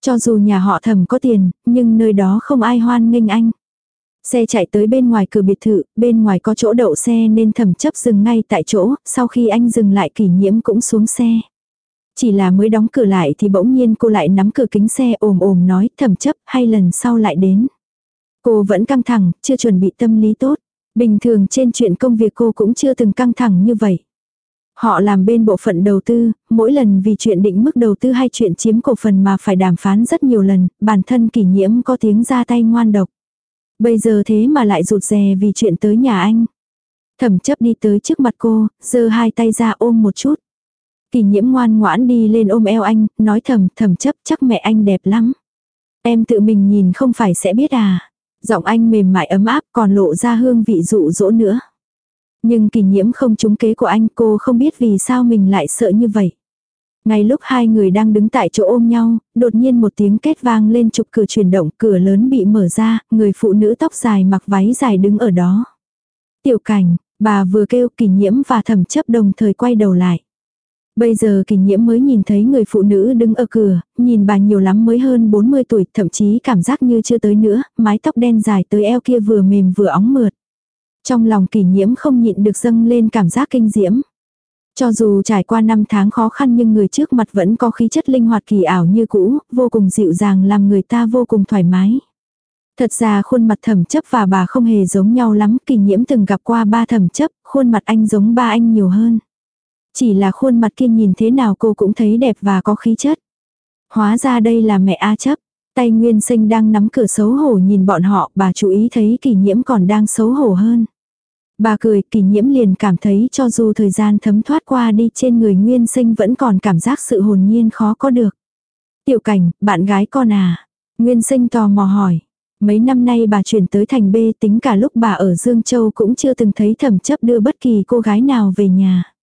Cho dù nhà họ thầm có tiền, nhưng nơi đó không ai hoan nghênh anh. Xe chạy tới bên ngoài cửa biệt thự, bên ngoài có chỗ đậu xe nên thầm chấp dừng ngay tại chỗ, sau khi anh dừng lại kỷ nhiễm cũng xuống xe. Chỉ là mới đóng cửa lại thì bỗng nhiên cô lại nắm cửa kính xe ồm ồm nói thầm chấp hay lần sau lại đến. Cô vẫn căng thẳng, chưa chuẩn bị tâm lý tốt. Bình thường trên chuyện công việc cô cũng chưa từng căng thẳng như vậy. Họ làm bên bộ phận đầu tư, mỗi lần vì chuyện định mức đầu tư hay chuyện chiếm cổ phần mà phải đàm phán rất nhiều lần, bản thân kỷ nhiễm có tiếng ra tay ngoan độc. Bây giờ thế mà lại rụt rè vì chuyện tới nhà anh. Thẩm chấp đi tới trước mặt cô, giơ hai tay ra ôm một chút. Kỷ nhiễm ngoan ngoãn đi lên ôm eo anh, nói thầm thầm chấp chắc mẹ anh đẹp lắm. Em tự mình nhìn không phải sẽ biết à. Giọng anh mềm mại ấm áp còn lộ ra hương vị dụ dỗ nữa. Nhưng kỷ nhiễm không trúng kế của anh cô không biết vì sao mình lại sợ như vậy. Ngay lúc hai người đang đứng tại chỗ ôm nhau, đột nhiên một tiếng két vang lên trục cửa chuyển động, cửa lớn bị mở ra, người phụ nữ tóc dài mặc váy dài đứng ở đó. Tiểu cảnh, bà vừa kêu kỷ nhiễm và thẩm chấp đồng thời quay đầu lại. Bây giờ kỷ nhiễm mới nhìn thấy người phụ nữ đứng ở cửa, nhìn bà nhiều lắm mới hơn 40 tuổi, thậm chí cảm giác như chưa tới nữa, mái tóc đen dài tới eo kia vừa mềm vừa óng mượt. Trong lòng kỷ nhiễm không nhịn được dâng lên cảm giác kinh diễm. Cho dù trải qua năm tháng khó khăn nhưng người trước mặt vẫn có khí chất linh hoạt kỳ ảo như cũ, vô cùng dịu dàng làm người ta vô cùng thoải mái. Thật ra khuôn mặt thẩm chấp và bà không hề giống nhau lắm, kỳ nhiễm từng gặp qua ba thẩm chấp, khuôn mặt anh giống ba anh nhiều hơn. Chỉ là khuôn mặt kia nhìn thế nào cô cũng thấy đẹp và có khí chất. Hóa ra đây là mẹ A chấp. Tay Nguyên Sinh đang nắm cửa xấu hổ nhìn bọn họ, bà chú ý thấy kỳ nhiễm còn đang xấu hổ hơn. Bà cười, kỳ nhiễm liền cảm thấy cho dù thời gian thấm thoát qua đi trên người Nguyên Sinh vẫn còn cảm giác sự hồn nhiên khó có được. Tiểu cảnh, bạn gái con à? Nguyên Sinh tò mò hỏi. Mấy năm nay bà chuyển tới thành B tính cả lúc bà ở Dương Châu cũng chưa từng thấy thẩm chấp đưa bất kỳ cô gái nào về nhà.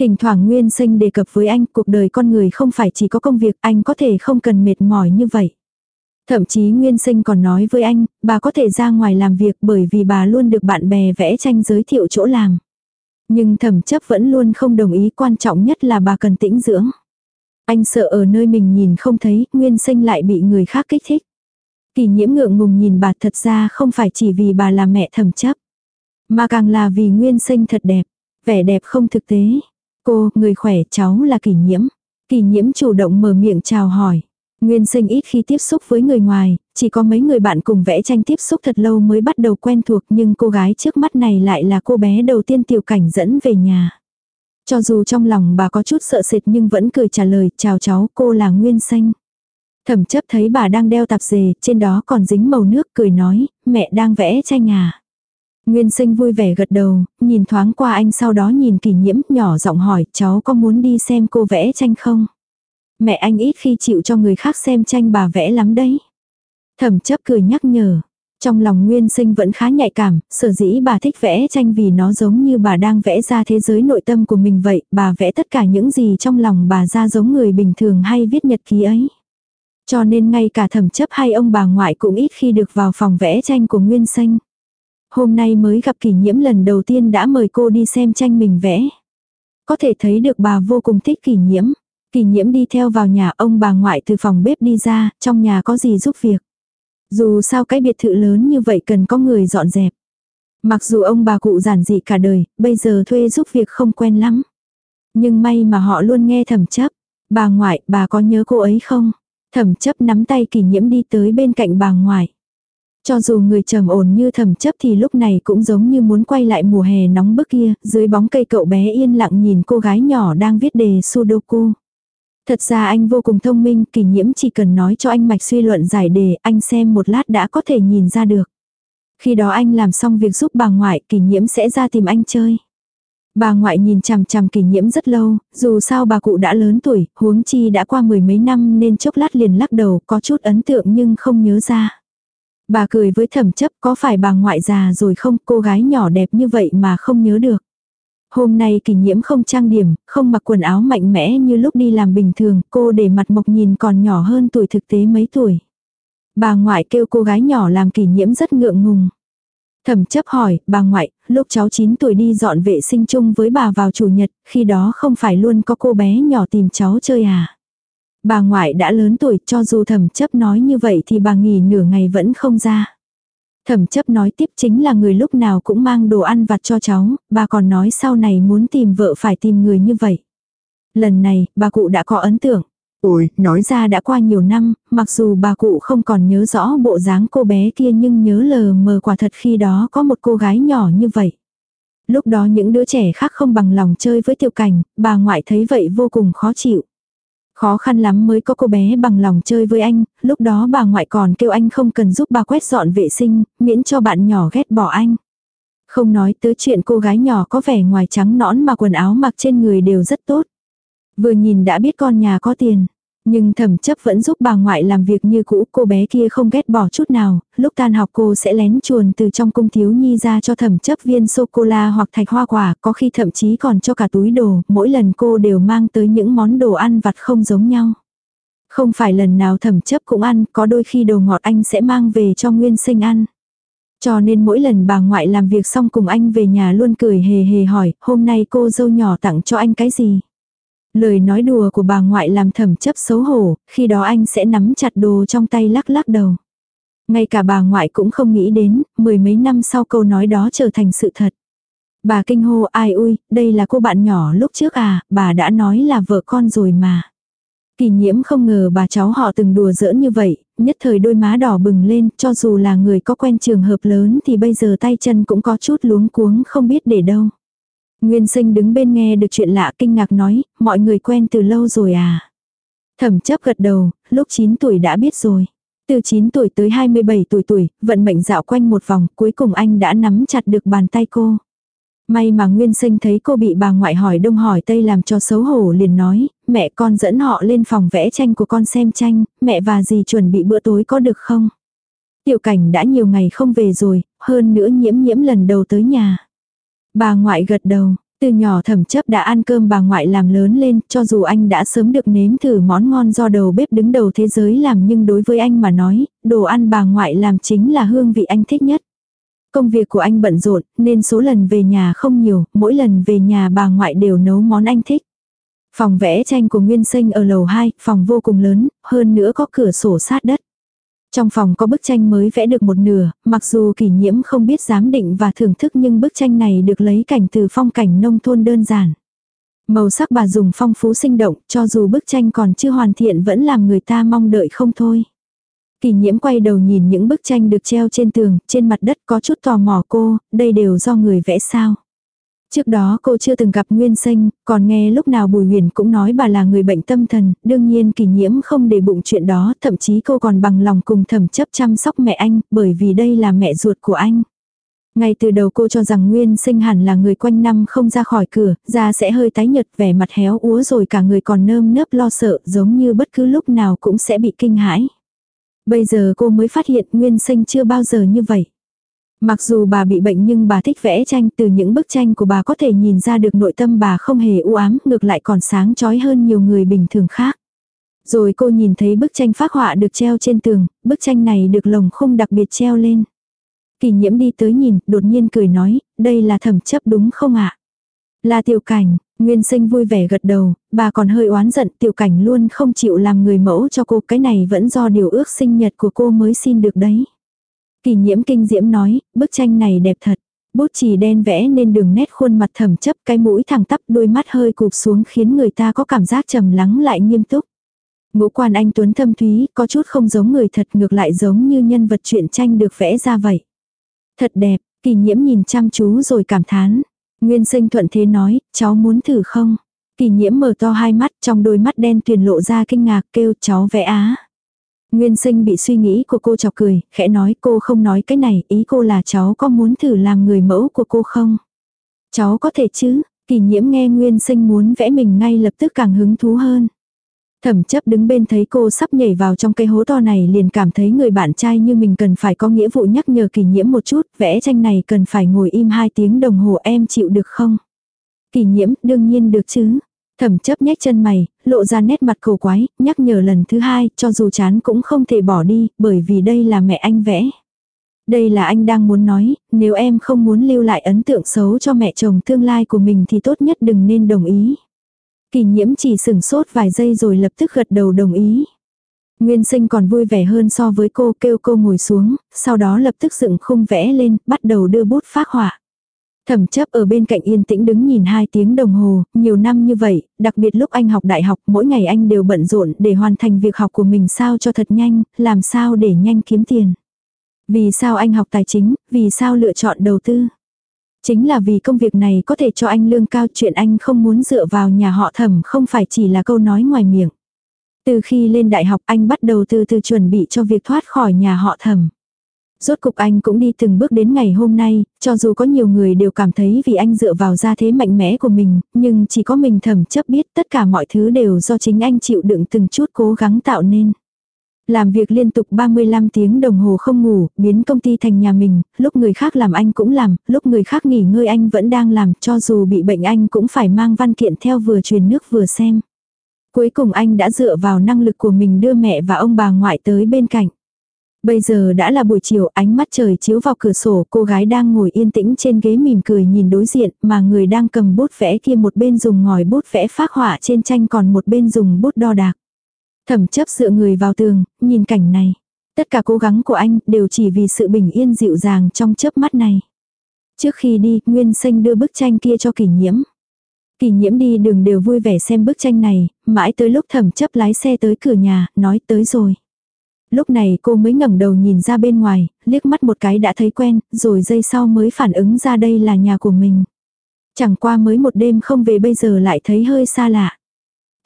Thỉnh thoảng Nguyên Sinh đề cập với anh cuộc đời con người không phải chỉ có công việc anh có thể không cần mệt mỏi như vậy. Thậm chí Nguyên Sinh còn nói với anh, bà có thể ra ngoài làm việc bởi vì bà luôn được bạn bè vẽ tranh giới thiệu chỗ làm. Nhưng thẩm chấp vẫn luôn không đồng ý quan trọng nhất là bà cần tĩnh dưỡng. Anh sợ ở nơi mình nhìn không thấy, Nguyên Sinh lại bị người khác kích thích. Kỳ nhiễm ngượng ngùng nhìn bà thật ra không phải chỉ vì bà là mẹ thẩm chấp. Mà càng là vì Nguyên Sinh thật đẹp. Vẻ đẹp không thực tế. Cô, người khỏe, cháu là kỷ nhiễm. Kỷ nhiễm chủ động mở miệng chào hỏi. Nguyên sinh ít khi tiếp xúc với người ngoài, chỉ có mấy người bạn cùng vẽ tranh tiếp xúc thật lâu mới bắt đầu quen thuộc nhưng cô gái trước mắt này lại là cô bé đầu tiên tiểu cảnh dẫn về nhà. Cho dù trong lòng bà có chút sợ sệt nhưng vẫn cười trả lời chào cháu cô là Nguyên sinh. Thẩm chấp thấy bà đang đeo tạp dề, trên đó còn dính màu nước cười nói, mẹ đang vẽ tranh à. Nguyên sinh vui vẻ gật đầu, nhìn thoáng qua anh sau đó nhìn kỷ nhiễm nhỏ giọng hỏi cháu có muốn đi xem cô vẽ tranh không? Mẹ anh ít khi chịu cho người khác xem tranh bà vẽ lắm đấy. Thẩm chấp cười nhắc nhở. Trong lòng nguyên sinh vẫn khá nhạy cảm, sở dĩ bà thích vẽ tranh vì nó giống như bà đang vẽ ra thế giới nội tâm của mình vậy, bà vẽ tất cả những gì trong lòng bà ra giống người bình thường hay viết nhật ký ấy. Cho nên ngay cả thẩm chấp hay ông bà ngoại cũng ít khi được vào phòng vẽ tranh của nguyên sinh. Hôm nay mới gặp kỷ nhiễm lần đầu tiên đã mời cô đi xem tranh mình vẽ. Có thể thấy được bà vô cùng thích kỷ nhiễm. Kỷ nhiễm đi theo vào nhà ông bà ngoại từ phòng bếp đi ra, trong nhà có gì giúp việc. Dù sao cái biệt thự lớn như vậy cần có người dọn dẹp. Mặc dù ông bà cụ giản dị cả đời, bây giờ thuê giúp việc không quen lắm. Nhưng may mà họ luôn nghe thẩm chấp. Bà ngoại, bà có nhớ cô ấy không? Thẩm chấp nắm tay kỷ nhiễm đi tới bên cạnh bà ngoại. Cho dù người trầm ổn như thầm chấp thì lúc này cũng giống như muốn quay lại mùa hè nóng bức kia, dưới bóng cây cậu bé yên lặng nhìn cô gái nhỏ đang viết đề Sudoku. Thật ra anh vô cùng thông minh, kỷ nhiễm chỉ cần nói cho anh mạch suy luận giải đề, anh xem một lát đã có thể nhìn ra được. Khi đó anh làm xong việc giúp bà ngoại, kỷ nhiễm sẽ ra tìm anh chơi. Bà ngoại nhìn chằm chằm kỷ nhiễm rất lâu, dù sao bà cụ đã lớn tuổi, huống chi đã qua mười mấy năm nên chốc lát liền lắc đầu, có chút ấn tượng nhưng không nhớ ra. Bà cười với thẩm chấp có phải bà ngoại già rồi không cô gái nhỏ đẹp như vậy mà không nhớ được. Hôm nay kỷ nhiễm không trang điểm, không mặc quần áo mạnh mẽ như lúc đi làm bình thường, cô để mặt mộc nhìn còn nhỏ hơn tuổi thực tế mấy tuổi. Bà ngoại kêu cô gái nhỏ làm kỷ nhiễm rất ngượng ngùng. Thẩm chấp hỏi, bà ngoại, lúc cháu 9 tuổi đi dọn vệ sinh chung với bà vào chủ nhật, khi đó không phải luôn có cô bé nhỏ tìm cháu chơi à? Bà ngoại đã lớn tuổi cho dù thẩm chấp nói như vậy thì bà nghỉ nửa ngày vẫn không ra. Thẩm chấp nói tiếp chính là người lúc nào cũng mang đồ ăn vặt cho cháu, bà còn nói sau này muốn tìm vợ phải tìm người như vậy. Lần này, bà cụ đã có ấn tượng. Ôi, nói ra đã qua nhiều năm, mặc dù bà cụ không còn nhớ rõ bộ dáng cô bé kia nhưng nhớ lờ mờ quả thật khi đó có một cô gái nhỏ như vậy. Lúc đó những đứa trẻ khác không bằng lòng chơi với tiểu cảnh, bà ngoại thấy vậy vô cùng khó chịu. Khó khăn lắm mới có cô bé bằng lòng chơi với anh, lúc đó bà ngoại còn kêu anh không cần giúp bà quét dọn vệ sinh, miễn cho bạn nhỏ ghét bỏ anh. Không nói tới chuyện cô gái nhỏ có vẻ ngoài trắng nõn mà quần áo mặc trên người đều rất tốt. Vừa nhìn đã biết con nhà có tiền. Nhưng thẩm chấp vẫn giúp bà ngoại làm việc như cũ, cô bé kia không ghét bỏ chút nào, lúc tan học cô sẽ lén chuồn từ trong cung thiếu nhi ra cho thẩm chấp viên sô-cô-la hoặc thạch hoa quả, có khi thậm chí còn cho cả túi đồ, mỗi lần cô đều mang tới những món đồ ăn vặt không giống nhau. Không phải lần nào thẩm chấp cũng ăn, có đôi khi đồ ngọt anh sẽ mang về cho nguyên sinh ăn. Cho nên mỗi lần bà ngoại làm việc xong cùng anh về nhà luôn cười hề hề hỏi, hôm nay cô dâu nhỏ tặng cho anh cái gì? Lời nói đùa của bà ngoại làm thẩm chấp xấu hổ, khi đó anh sẽ nắm chặt đồ trong tay lắc lắc đầu. Ngay cả bà ngoại cũng không nghĩ đến, mười mấy năm sau câu nói đó trở thành sự thật. Bà kinh hô ai ui, đây là cô bạn nhỏ lúc trước à, bà đã nói là vợ con rồi mà. Kỳ nhiễm không ngờ bà cháu họ từng đùa giỡn như vậy, nhất thời đôi má đỏ bừng lên, cho dù là người có quen trường hợp lớn thì bây giờ tay chân cũng có chút luống cuống không biết để đâu. Nguyên sinh đứng bên nghe được chuyện lạ kinh ngạc nói, mọi người quen từ lâu rồi à. Thẩm chấp gật đầu, lúc 9 tuổi đã biết rồi. Từ 9 tuổi tới 27 tuổi tuổi, vận mệnh dạo quanh một vòng, cuối cùng anh đã nắm chặt được bàn tay cô. May mà Nguyên Sinh thấy cô bị bà ngoại hỏi đông hỏi tây làm cho xấu hổ liền nói, mẹ con dẫn họ lên phòng vẽ tranh của con xem tranh, mẹ và dì chuẩn bị bữa tối có được không? Tiểu cảnh đã nhiều ngày không về rồi, hơn nữa nhiễm nhiễm lần đầu tới nhà. Bà ngoại gật đầu, từ nhỏ thẩm chấp đã ăn cơm bà ngoại làm lớn lên, cho dù anh đã sớm được nếm thử món ngon do đầu bếp đứng đầu thế giới làm nhưng đối với anh mà nói, đồ ăn bà ngoại làm chính là hương vị anh thích nhất. Công việc của anh bận rộn, nên số lần về nhà không nhiều, mỗi lần về nhà bà ngoại đều nấu món anh thích. Phòng vẽ tranh của Nguyên Sinh ở lầu 2, phòng vô cùng lớn, hơn nữa có cửa sổ sát đất. Trong phòng có bức tranh mới vẽ được một nửa, mặc dù kỷ nhiễm không biết giám định và thưởng thức nhưng bức tranh này được lấy cảnh từ phong cảnh nông thôn đơn giản. Màu sắc bà dùng phong phú sinh động, cho dù bức tranh còn chưa hoàn thiện vẫn làm người ta mong đợi không thôi. Kỳ nhiễm quay đầu nhìn những bức tranh được treo trên tường, trên mặt đất có chút tò mò cô, đây đều do người vẽ sao. Trước đó cô chưa từng gặp Nguyên Sinh, còn nghe lúc nào Bùi Huyền cũng nói bà là người bệnh tâm thần, đương nhiên kỳ nhiễm không để bụng chuyện đó, thậm chí cô còn bằng lòng cùng thẩm chấp chăm sóc mẹ anh, bởi vì đây là mẹ ruột của anh. Ngay từ đầu cô cho rằng Nguyên Sinh hẳn là người quanh năm không ra khỏi cửa, da sẽ hơi tái nhợt vẻ mặt héo úa rồi cả người còn nơm nớp lo sợ giống như bất cứ lúc nào cũng sẽ bị kinh hãi. Bây giờ cô mới phát hiện Nguyên Sinh chưa bao giờ như vậy. Mặc dù bà bị bệnh nhưng bà thích vẽ tranh từ những bức tranh của bà có thể nhìn ra được nội tâm bà không hề u ám ngược lại còn sáng chói hơn nhiều người bình thường khác. Rồi cô nhìn thấy bức tranh phác họa được treo trên tường, bức tranh này được lồng khung đặc biệt treo lên. Kỳ nhiễm đi tới nhìn, đột nhiên cười nói, đây là thẩm chấp đúng không ạ? Là tiểu cảnh, Nguyên sinh vui vẻ gật đầu, bà còn hơi oán giận tiểu cảnh luôn không chịu làm người mẫu cho cô, cái này vẫn do điều ước sinh nhật của cô mới xin được đấy. Kỳ nhiễm kinh diễm nói, bức tranh này đẹp thật. Bút chì đen vẽ nên đường nét khuôn mặt thầm chấp cái mũi thẳng tắp đôi mắt hơi cụp xuống khiến người ta có cảm giác trầm lắng lại nghiêm túc. Ngũ quan anh Tuấn thâm thúy, có chút không giống người thật ngược lại giống như nhân vật truyện tranh được vẽ ra vậy. Thật đẹp, kỳ nhiễm nhìn chăm chú rồi cảm thán. Nguyên sinh thuận thế nói, cháu muốn thử không? Kỳ nhiễm mở to hai mắt trong đôi mắt đen tuyền lộ ra kinh ngạc kêu cháu vẽ á. Nguyên sinh bị suy nghĩ của cô chọc cười, khẽ nói cô không nói cái này, ý cô là cháu có muốn thử làm người mẫu của cô không? Cháu có thể chứ, kỳ nhiễm nghe Nguyên sinh muốn vẽ mình ngay lập tức càng hứng thú hơn. Thẩm chấp đứng bên thấy cô sắp nhảy vào trong cây hố to này liền cảm thấy người bạn trai như mình cần phải có nghĩa vụ nhắc nhở kỳ nhiễm một chút, vẽ tranh này cần phải ngồi im hai tiếng đồng hồ em chịu được không? Kỳ nhiễm, đương nhiên được chứ. Thẩm chấp nhách chân mày, lộ ra nét mặt cầu quái, nhắc nhở lần thứ hai, cho dù chán cũng không thể bỏ đi, bởi vì đây là mẹ anh vẽ. Đây là anh đang muốn nói, nếu em không muốn lưu lại ấn tượng xấu cho mẹ chồng tương lai của mình thì tốt nhất đừng nên đồng ý. Kỳ nhiễm chỉ sửng sốt vài giây rồi lập tức gật đầu đồng ý. Nguyên sinh còn vui vẻ hơn so với cô kêu cô ngồi xuống, sau đó lập tức dựng khung vẽ lên, bắt đầu đưa bút phát họa. Thẩm chấp ở bên cạnh yên tĩnh đứng nhìn hai tiếng đồng hồ, nhiều năm như vậy, đặc biệt lúc anh học đại học, mỗi ngày anh đều bận rộn để hoàn thành việc học của mình sao cho thật nhanh, làm sao để nhanh kiếm tiền. Vì sao anh học tài chính, vì sao lựa chọn đầu tư. Chính là vì công việc này có thể cho anh lương cao chuyện anh không muốn dựa vào nhà họ thẩm không phải chỉ là câu nói ngoài miệng. Từ khi lên đại học anh bắt đầu từ từ chuẩn bị cho việc thoát khỏi nhà họ thẩm. Rốt cục anh cũng đi từng bước đến ngày hôm nay, cho dù có nhiều người đều cảm thấy vì anh dựa vào gia thế mạnh mẽ của mình, nhưng chỉ có mình thẩm chấp biết tất cả mọi thứ đều do chính anh chịu đựng từng chút cố gắng tạo nên. Làm việc liên tục 35 tiếng đồng hồ không ngủ, biến công ty thành nhà mình, lúc người khác làm anh cũng làm, lúc người khác nghỉ ngơi anh vẫn đang làm, cho dù bị bệnh anh cũng phải mang văn kiện theo vừa truyền nước vừa xem. Cuối cùng anh đã dựa vào năng lực của mình đưa mẹ và ông bà ngoại tới bên cạnh. Bây giờ đã là buổi chiều, ánh mắt trời chiếu vào cửa sổ, cô gái đang ngồi yên tĩnh trên ghế mỉm cười nhìn đối diện, mà người đang cầm bút vẽ kia một bên dùng ngòi bút vẽ phác họa trên tranh còn một bên dùng bút đo đạc. Thẩm chấp dựa người vào tường, nhìn cảnh này. Tất cả cố gắng của anh đều chỉ vì sự bình yên dịu dàng trong chớp mắt này. Trước khi đi, Nguyên Sinh đưa bức tranh kia cho kỷ nhiễm. Kỷ nhiễm đi đường đều vui vẻ xem bức tranh này, mãi tới lúc thẩm chấp lái xe tới cửa nhà, nói tới rồi. Lúc này cô mới ngẩng đầu nhìn ra bên ngoài, liếc mắt một cái đã thấy quen, rồi giây sau mới phản ứng ra đây là nhà của mình. Chẳng qua mới một đêm không về bây giờ lại thấy hơi xa lạ.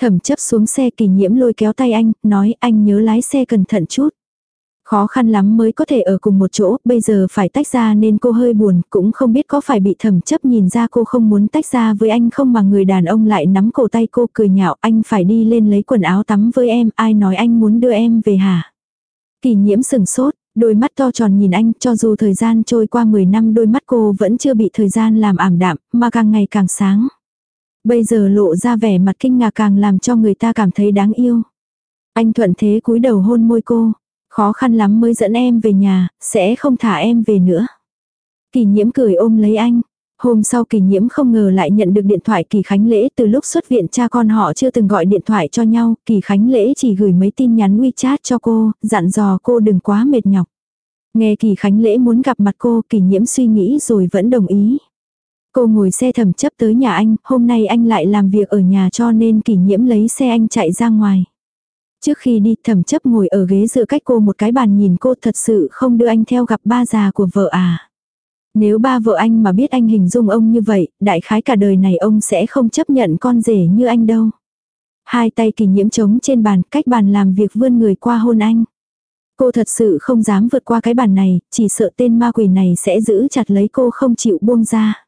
Thẩm chấp xuống xe kỳ nhiễm lôi kéo tay anh, nói anh nhớ lái xe cẩn thận chút. Khó khăn lắm mới có thể ở cùng một chỗ, bây giờ phải tách ra nên cô hơi buồn, cũng không biết có phải bị thẩm chấp nhìn ra cô không muốn tách ra với anh không mà người đàn ông lại nắm cổ tay cô cười nhạo anh phải đi lên lấy quần áo tắm với em, ai nói anh muốn đưa em về hả? Kỳ nhiễm sừng sốt, đôi mắt to tròn nhìn anh cho dù thời gian trôi qua 10 năm đôi mắt cô vẫn chưa bị thời gian làm ảm đạm, mà càng ngày càng sáng. Bây giờ lộ ra vẻ mặt kinh ngạc càng làm cho người ta cảm thấy đáng yêu. Anh thuận thế cúi đầu hôn môi cô. Khó khăn lắm mới dẫn em về nhà, sẽ không thả em về nữa. Kỳ nhiễm cười ôm lấy anh. Hôm sau kỳ nhiễm không ngờ lại nhận được điện thoại kỳ khánh lễ từ lúc xuất viện cha con họ chưa từng gọi điện thoại cho nhau, kỳ khánh lễ chỉ gửi mấy tin nhắn WeChat cho cô, dặn dò cô đừng quá mệt nhọc. Nghe kỳ khánh lễ muốn gặp mặt cô, kỳ nhiễm suy nghĩ rồi vẫn đồng ý. Cô ngồi xe thẩm chấp tới nhà anh, hôm nay anh lại làm việc ở nhà cho nên kỷ nhiễm lấy xe anh chạy ra ngoài. Trước khi đi thẩm chấp ngồi ở ghế dựa cách cô một cái bàn nhìn cô thật sự không đưa anh theo gặp ba già của vợ à. Nếu ba vợ anh mà biết anh hình dung ông như vậy, đại khái cả đời này ông sẽ không chấp nhận con rể như anh đâu. Hai tay kỳ nhiễm trống trên bàn, cách bàn làm việc vươn người qua hôn anh. Cô thật sự không dám vượt qua cái bàn này, chỉ sợ tên ma quỷ này sẽ giữ chặt lấy cô không chịu buông ra.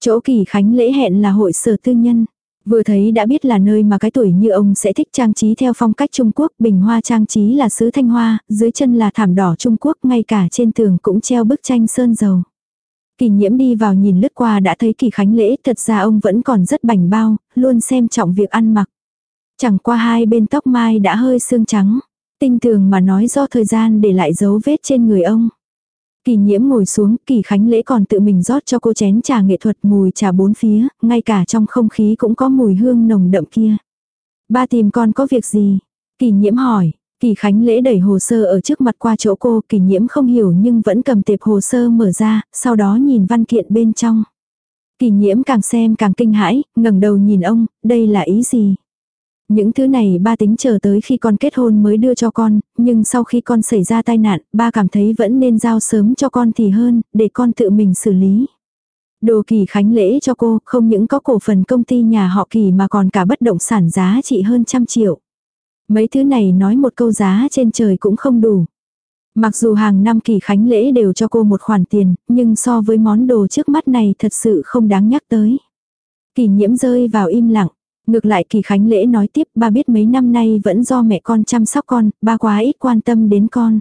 Chỗ kỳ khánh lễ hẹn là hội sở tư nhân. Vừa thấy đã biết là nơi mà cái tuổi như ông sẽ thích trang trí theo phong cách Trung Quốc, bình hoa trang trí là sứ thanh hoa, dưới chân là thảm đỏ Trung Quốc, ngay cả trên tường cũng treo bức tranh sơn dầu. Kỳ nhiễm đi vào nhìn lướt qua đã thấy kỳ khánh lễ, thật ra ông vẫn còn rất bảnh bao, luôn xem trọng việc ăn mặc. Chẳng qua hai bên tóc mai đã hơi sương trắng, tinh tường mà nói do thời gian để lại dấu vết trên người ông. Kỳ nhiễm ngồi xuống, kỳ khánh lễ còn tự mình rót cho cô chén trà nghệ thuật mùi trà bốn phía, ngay cả trong không khí cũng có mùi hương nồng đậm kia. Ba tìm con có việc gì? Kỳ nhiễm hỏi, kỳ khánh lễ đẩy hồ sơ ở trước mặt qua chỗ cô, kỳ nhiễm không hiểu nhưng vẫn cầm tệp hồ sơ mở ra, sau đó nhìn văn kiện bên trong. Kỳ nhiễm càng xem càng kinh hãi, ngẩng đầu nhìn ông, đây là ý gì? Những thứ này ba tính chờ tới khi con kết hôn mới đưa cho con, nhưng sau khi con xảy ra tai nạn, ba cảm thấy vẫn nên giao sớm cho con thì hơn, để con tự mình xử lý. Đồ kỳ khánh lễ cho cô, không những có cổ phần công ty nhà họ kỳ mà còn cả bất động sản giá trị hơn trăm triệu. Mấy thứ này nói một câu giá trên trời cũng không đủ. Mặc dù hàng năm kỳ khánh lễ đều cho cô một khoản tiền, nhưng so với món đồ trước mắt này thật sự không đáng nhắc tới. Kỳ nhiễm rơi vào im lặng. Ngược lại kỳ khánh lễ nói tiếp ba biết mấy năm nay vẫn do mẹ con chăm sóc con, ba quá ít quan tâm đến con.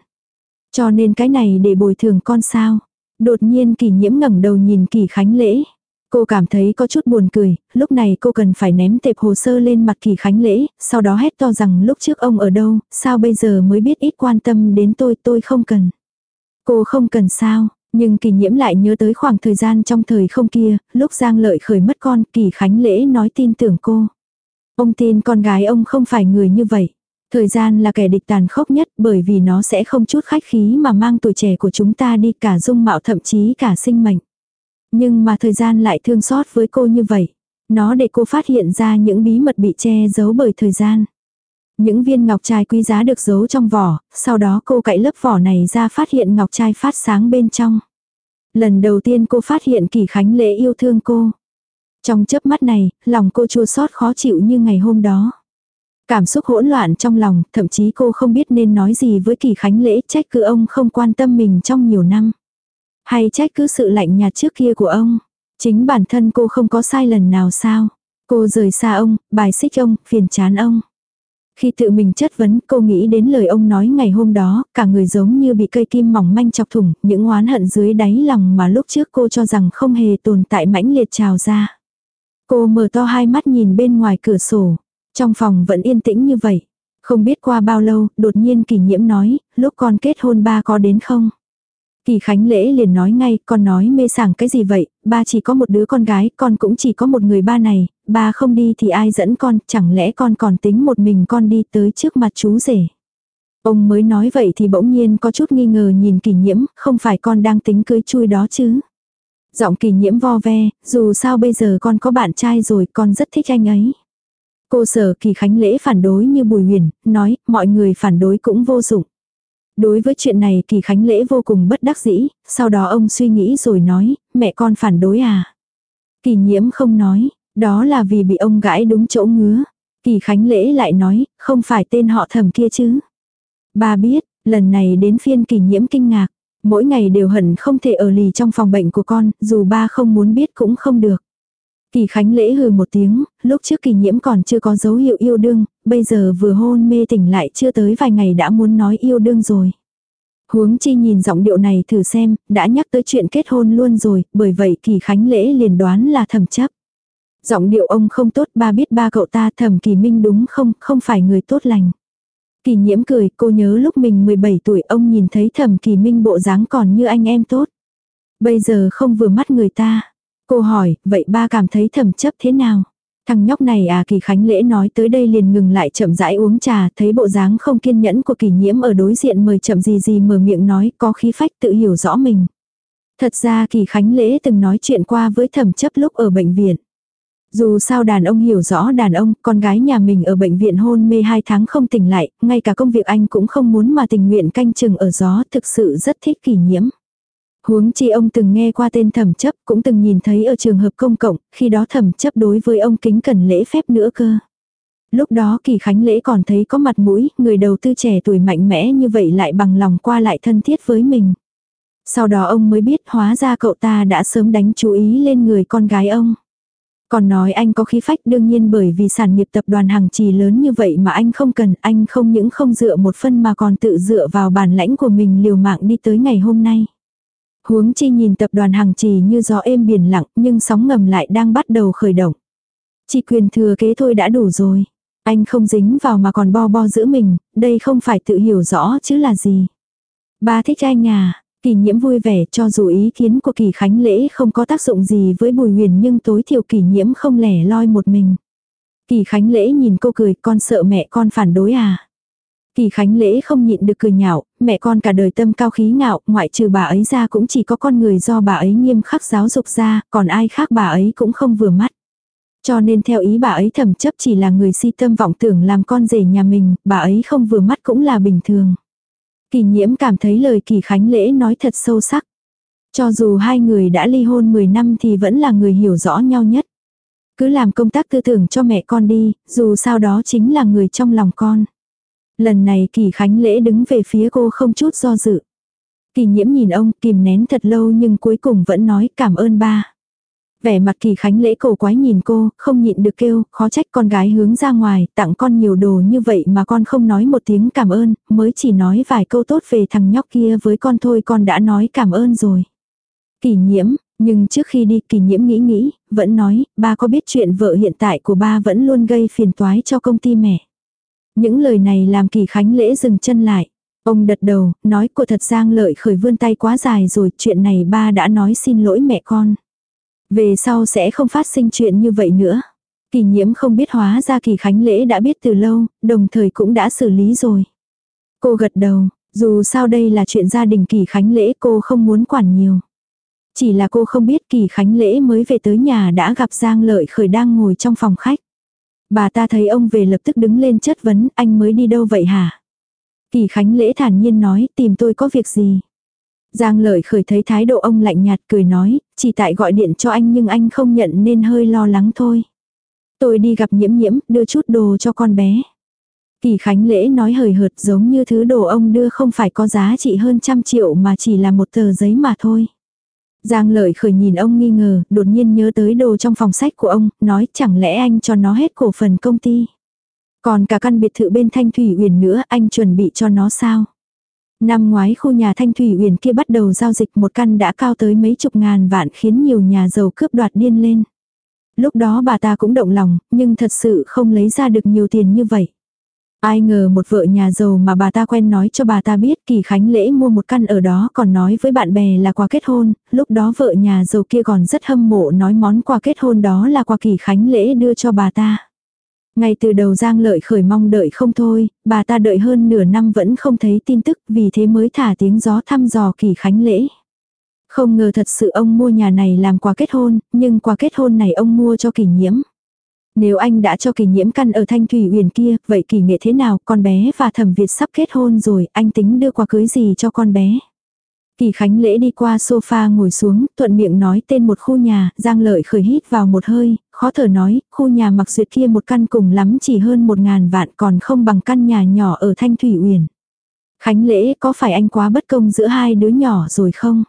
Cho nên cái này để bồi thường con sao. Đột nhiên kỳ nhiễm ngẩng đầu nhìn kỳ khánh lễ. Cô cảm thấy có chút buồn cười, lúc này cô cần phải ném tệp hồ sơ lên mặt kỳ khánh lễ, sau đó hét to rằng lúc trước ông ở đâu, sao bây giờ mới biết ít quan tâm đến tôi, tôi không cần. Cô không cần sao, nhưng kỳ nhiễm lại nhớ tới khoảng thời gian trong thời không kia, lúc Giang Lợi khởi mất con, kỳ khánh lễ nói tin tưởng cô. Ông tin con gái ông không phải người như vậy. Thời gian là kẻ địch tàn khốc nhất bởi vì nó sẽ không chút khách khí mà mang tuổi trẻ của chúng ta đi cả dung mạo thậm chí cả sinh mệnh. Nhưng mà thời gian lại thương xót với cô như vậy. Nó để cô phát hiện ra những bí mật bị che giấu bởi thời gian. Những viên ngọc trai quý giá được giấu trong vỏ, sau đó cô cậy lớp vỏ này ra phát hiện ngọc trai phát sáng bên trong. Lần đầu tiên cô phát hiện kỳ khánh lễ yêu thương cô. Trong chớp mắt này, lòng cô chua xót khó chịu như ngày hôm đó. Cảm xúc hỗn loạn trong lòng, thậm chí cô không biết nên nói gì với kỳ khánh lễ trách cứ ông không quan tâm mình trong nhiều năm. Hay trách cứ sự lạnh nhạt trước kia của ông. Chính bản thân cô không có sai lần nào sao. Cô rời xa ông, bài xích ông, phiền chán ông. Khi tự mình chất vấn cô nghĩ đến lời ông nói ngày hôm đó, cả người giống như bị cây kim mỏng manh chọc thủng, những oán hận dưới đáy lòng mà lúc trước cô cho rằng không hề tồn tại mãnh liệt trào ra. Cô mở to hai mắt nhìn bên ngoài cửa sổ, trong phòng vẫn yên tĩnh như vậy. Không biết qua bao lâu, đột nhiên kỷ nhiễm nói, lúc con kết hôn ba có đến không? Kỳ Khánh Lễ liền nói ngay, con nói mê sảng cái gì vậy, ba chỉ có một đứa con gái, con cũng chỉ có một người ba này, ba không đi thì ai dẫn con, chẳng lẽ con còn tính một mình con đi tới trước mặt chú rể. Ông mới nói vậy thì bỗng nhiên có chút nghi ngờ nhìn kỳ nhiễm, không phải con đang tính cưới chui đó chứ. Giọng kỳ nhiễm vo ve, dù sao bây giờ con có bạn trai rồi, con rất thích anh ấy. Cô sở kỳ khánh lễ phản đối như bùi huyền, nói, mọi người phản đối cũng vô dụng. Đối với chuyện này kỳ khánh lễ vô cùng bất đắc dĩ, sau đó ông suy nghĩ rồi nói, mẹ con phản đối à. Kỳ nhiễm không nói, đó là vì bị ông gãi đúng chỗ ngứa. Kỳ khánh lễ lại nói, không phải tên họ thầm kia chứ. Bà biết, lần này đến phiên kỳ nhiễm kinh ngạc. Mỗi ngày đều hận không thể ở lì trong phòng bệnh của con, dù ba không muốn biết cũng không được. Kỳ Khánh lễ hừ một tiếng, lúc trước kỳ nhiễm còn chưa có dấu hiệu yêu đương, bây giờ vừa hôn mê tỉnh lại chưa tới vài ngày đã muốn nói yêu đương rồi. Huống chi nhìn giọng điệu này thử xem, đã nhắc tới chuyện kết hôn luôn rồi, bởi vậy kỳ Khánh lễ liền đoán là thầm chấp. Giọng điệu ông không tốt ba biết ba cậu ta thầm kỳ minh đúng không, không phải người tốt lành. Kỳ nhiễm cười, cô nhớ lúc mình 17 tuổi ông nhìn thấy thầm kỳ minh bộ dáng còn như anh em tốt. Bây giờ không vừa mắt người ta. Cô hỏi, vậy ba cảm thấy thẩm chấp thế nào? Thằng nhóc này à kỳ khánh lễ nói tới đây liền ngừng lại chậm rãi uống trà, thấy bộ dáng không kiên nhẫn của kỳ nhiễm ở đối diện mời chậm gì gì mở miệng nói, có khí phách tự hiểu rõ mình. Thật ra kỳ khánh lễ từng nói chuyện qua với thẩm chấp lúc ở bệnh viện. Dù sao đàn ông hiểu rõ đàn ông, con gái nhà mình ở bệnh viện hôn mê 2 tháng không tỉnh lại, ngay cả công việc anh cũng không muốn mà tình nguyện canh chừng ở gió, thực sự rất thích kỳ nhiễm. Huống chi ông từng nghe qua tên thẩm chấp cũng từng nhìn thấy ở trường hợp công cộng, khi đó thẩm chấp đối với ông kính cần lễ phép nữa cơ. Lúc đó kỳ khánh lễ còn thấy có mặt mũi, người đầu tư trẻ tuổi mạnh mẽ như vậy lại bằng lòng qua lại thân thiết với mình. Sau đó ông mới biết hóa ra cậu ta đã sớm đánh chú ý lên người con gái ông. Còn nói anh có khí phách đương nhiên bởi vì sản nghiệp tập đoàn hàng trì lớn như vậy mà anh không cần, anh không những không dựa một phân mà còn tự dựa vào bản lãnh của mình liều mạng đi tới ngày hôm nay. Huống chi nhìn tập đoàn hàng trì như gió êm biển lặng nhưng sóng ngầm lại đang bắt đầu khởi động. Chỉ quyền thừa kế thôi đã đủ rồi. Anh không dính vào mà còn bo bo giữ mình, đây không phải tự hiểu rõ chứ là gì. Ba thích anh à, kỳ nhiễm vui vẻ cho dù ý kiến của kỳ khánh lễ không có tác dụng gì với bùi huyền nhưng tối thiểu kỳ nhiễm không lẻ loi một mình. Kỳ khánh lễ nhìn cô cười con sợ mẹ con phản đối à. Kỳ Khánh Lễ không nhịn được cười nhạo, mẹ con cả đời tâm cao khí ngạo, ngoại trừ bà ấy ra cũng chỉ có con người do bà ấy nghiêm khắc giáo dục ra, còn ai khác bà ấy cũng không vừa mắt. Cho nên theo ý bà ấy thầm chấp chỉ là người si tâm vọng tưởng làm con rể nhà mình, bà ấy không vừa mắt cũng là bình thường. Kỳ nhiễm cảm thấy lời kỳ Khánh Lễ nói thật sâu sắc. Cho dù hai người đã ly hôn 10 năm thì vẫn là người hiểu rõ nhau nhất. Cứ làm công tác tư tưởng cho mẹ con đi, dù sao đó chính là người trong lòng con. Lần này kỳ khánh lễ đứng về phía cô không chút do dự. Kỳ nhiễm nhìn ông kìm nén thật lâu nhưng cuối cùng vẫn nói cảm ơn ba. Vẻ mặt kỳ khánh lễ cổ quái nhìn cô, không nhịn được kêu, khó trách con gái hướng ra ngoài, tặng con nhiều đồ như vậy mà con không nói một tiếng cảm ơn, mới chỉ nói vài câu tốt về thằng nhóc kia với con thôi con đã nói cảm ơn rồi. Kỳ nhiễm, nhưng trước khi đi kỳ nhiễm nghĩ nghĩ, vẫn nói, ba có biết chuyện vợ hiện tại của ba vẫn luôn gây phiền toái cho công ty mẹ. Những lời này làm kỳ khánh lễ dừng chân lại. Ông đật đầu, nói của thật Giang Lợi khởi vươn tay quá dài rồi, chuyện này ba đã nói xin lỗi mẹ con. Về sau sẽ không phát sinh chuyện như vậy nữa. Kỳ nhiễm không biết hóa ra kỳ khánh lễ đã biết từ lâu, đồng thời cũng đã xử lý rồi. Cô gật đầu, dù sao đây là chuyện gia đình kỳ khánh lễ cô không muốn quản nhiều. Chỉ là cô không biết kỳ khánh lễ mới về tới nhà đã gặp Giang Lợi khởi đang ngồi trong phòng khách. Bà ta thấy ông về lập tức đứng lên chất vấn anh mới đi đâu vậy hả? Kỳ khánh lễ thản nhiên nói tìm tôi có việc gì? Giang lợi khởi thấy thái độ ông lạnh nhạt cười nói, chỉ tại gọi điện cho anh nhưng anh không nhận nên hơi lo lắng thôi. Tôi đi gặp nhiễm nhiễm, đưa chút đồ cho con bé. Kỳ Khánh Lễ nói hời hợt giống như thứ đồ ông đưa không phải có giá trị hơn trăm triệu mà chỉ là một tờ giấy mà thôi. Giang lợi khởi nhìn ông nghi ngờ, đột nhiên nhớ tới đồ trong phòng sách của ông, nói chẳng lẽ anh cho nó hết cổ phần công ty. Còn cả căn biệt thự bên Thanh Thủy Uyển nữa anh chuẩn bị cho nó sao? Năm ngoái khu nhà Thanh Thủy Uyển kia bắt đầu giao dịch một căn đã cao tới mấy chục ngàn vạn khiến nhiều nhà giàu cướp đoạt điên lên. Lúc đó bà ta cũng động lòng, nhưng thật sự không lấy ra được nhiều tiền như vậy. Ai ngờ một vợ nhà giàu mà bà ta quen nói cho bà ta biết kỳ khánh lễ mua một căn ở đó còn nói với bạn bè là quà kết hôn, lúc đó vợ nhà giàu kia còn rất hâm mộ nói món quà kết hôn đó là quà kỳ khánh lễ đưa cho bà ta. Ngay từ đầu Giang Lợi khởi mong đợi không thôi, bà ta đợi hơn nửa năm vẫn không thấy tin tức vì thế mới thả tiếng gió thăm dò kỳ khánh lễ. Không ngờ thật sự ông mua nhà này làm quà kết hôn, nhưng quà kết hôn này ông mua cho kỳ nhiễm. Nếu anh đã cho kỳ nhiễm căn ở thanh thủy huyền kia, vậy kỳ nghệ thế nào, con bé và thẩm Việt sắp kết hôn rồi, anh tính đưa quà cưới gì cho con bé. Kỳ Khánh Lễ đi qua sofa ngồi xuống, thuận miệng nói tên một khu nhà, Giang Lợi khởi hít vào một hơi, khó thở nói, khu nhà mặc duyệt kia một căn cùng lắm chỉ hơn một ngàn vạn còn không bằng căn nhà nhỏ ở Thanh Thủy Uyển. Khánh Lễ có phải anh quá bất công giữa hai đứa nhỏ rồi không?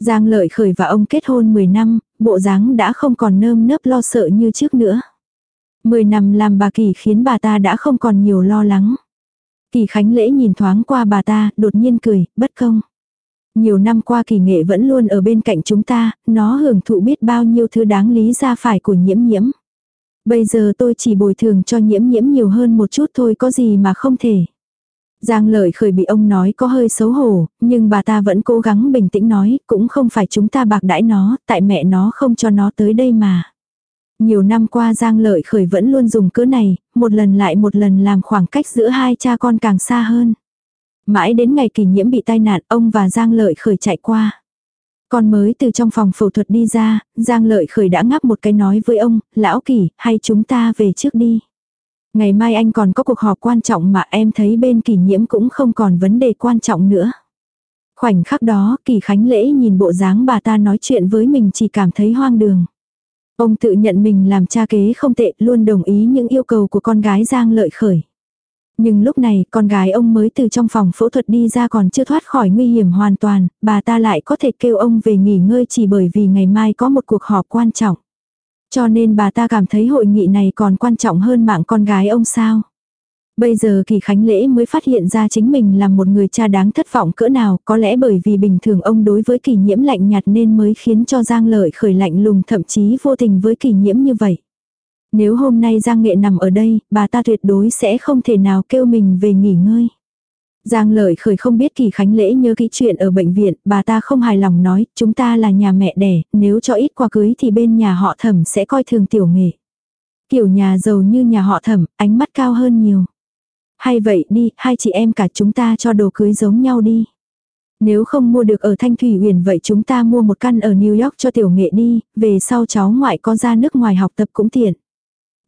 Giang Lợi khởi và ông kết hôn 10 năm, bộ dáng đã không còn nơm nớp lo sợ như trước nữa. 10 năm làm bà Kỳ khiến bà ta đã không còn nhiều lo lắng. Kỳ Khánh Lễ nhìn thoáng qua bà ta, đột nhiên cười, bất công. Nhiều năm qua kỳ nghệ vẫn luôn ở bên cạnh chúng ta, nó hưởng thụ biết bao nhiêu thứ đáng lý ra phải của nhiễm nhiễm. Bây giờ tôi chỉ bồi thường cho nhiễm nhiễm nhiều hơn một chút thôi có gì mà không thể. Giang lợi khởi bị ông nói có hơi xấu hổ, nhưng bà ta vẫn cố gắng bình tĩnh nói, cũng không phải chúng ta bạc đãi nó, tại mẹ nó không cho nó tới đây mà. Nhiều năm qua Giang lợi khởi vẫn luôn dùng cớ này, một lần lại một lần làm khoảng cách giữa hai cha con càng xa hơn. Mãi đến ngày kỳ nhiễm bị tai nạn, ông và Giang lợi khởi chạy qua. Con mới từ trong phòng phẫu thuật đi ra, Giang lợi khởi đã ngắp một cái nói với ông, lão kỳ, hay chúng ta về trước đi. Ngày mai anh còn có cuộc họp quan trọng mà em thấy bên kỳ nhiễm cũng không còn vấn đề quan trọng nữa. Khoảnh khắc đó, kỳ khánh lễ nhìn bộ dáng bà ta nói chuyện với mình chỉ cảm thấy hoang đường. Ông tự nhận mình làm cha kế không tệ, luôn đồng ý những yêu cầu của con gái Giang lợi khởi. Nhưng lúc này, con gái ông mới từ trong phòng phẫu thuật đi ra còn chưa thoát khỏi nguy hiểm hoàn toàn, bà ta lại có thể kêu ông về nghỉ ngơi chỉ bởi vì ngày mai có một cuộc họp quan trọng. Cho nên bà ta cảm thấy hội nghị này còn quan trọng hơn mạng con gái ông sao. Bây giờ kỳ khánh lễ mới phát hiện ra chính mình là một người cha đáng thất vọng cỡ nào, có lẽ bởi vì bình thường ông đối với kỳ nhiễm lạnh nhạt nên mới khiến cho Giang Lợi khởi lạnh lùng thậm chí vô tình với kỳ nhiễm như vậy. Nếu hôm nay Giang Nghệ nằm ở đây, bà ta tuyệt đối sẽ không thể nào kêu mình về nghỉ ngơi. Giang lợi khởi không biết kỳ khánh lễ nhớ kỹ chuyện ở bệnh viện, bà ta không hài lòng nói, chúng ta là nhà mẹ đẻ, nếu cho ít qua cưới thì bên nhà họ thẩm sẽ coi thường tiểu nghệ. Kiểu nhà giàu như nhà họ thẩm, ánh mắt cao hơn nhiều. Hay vậy đi, hai chị em cả chúng ta cho đồ cưới giống nhau đi. Nếu không mua được ở Thanh Thủy Huyền vậy chúng ta mua một căn ở New York cho tiểu nghệ đi, về sau cháu ngoại có ra nước ngoài học tập cũng tiện.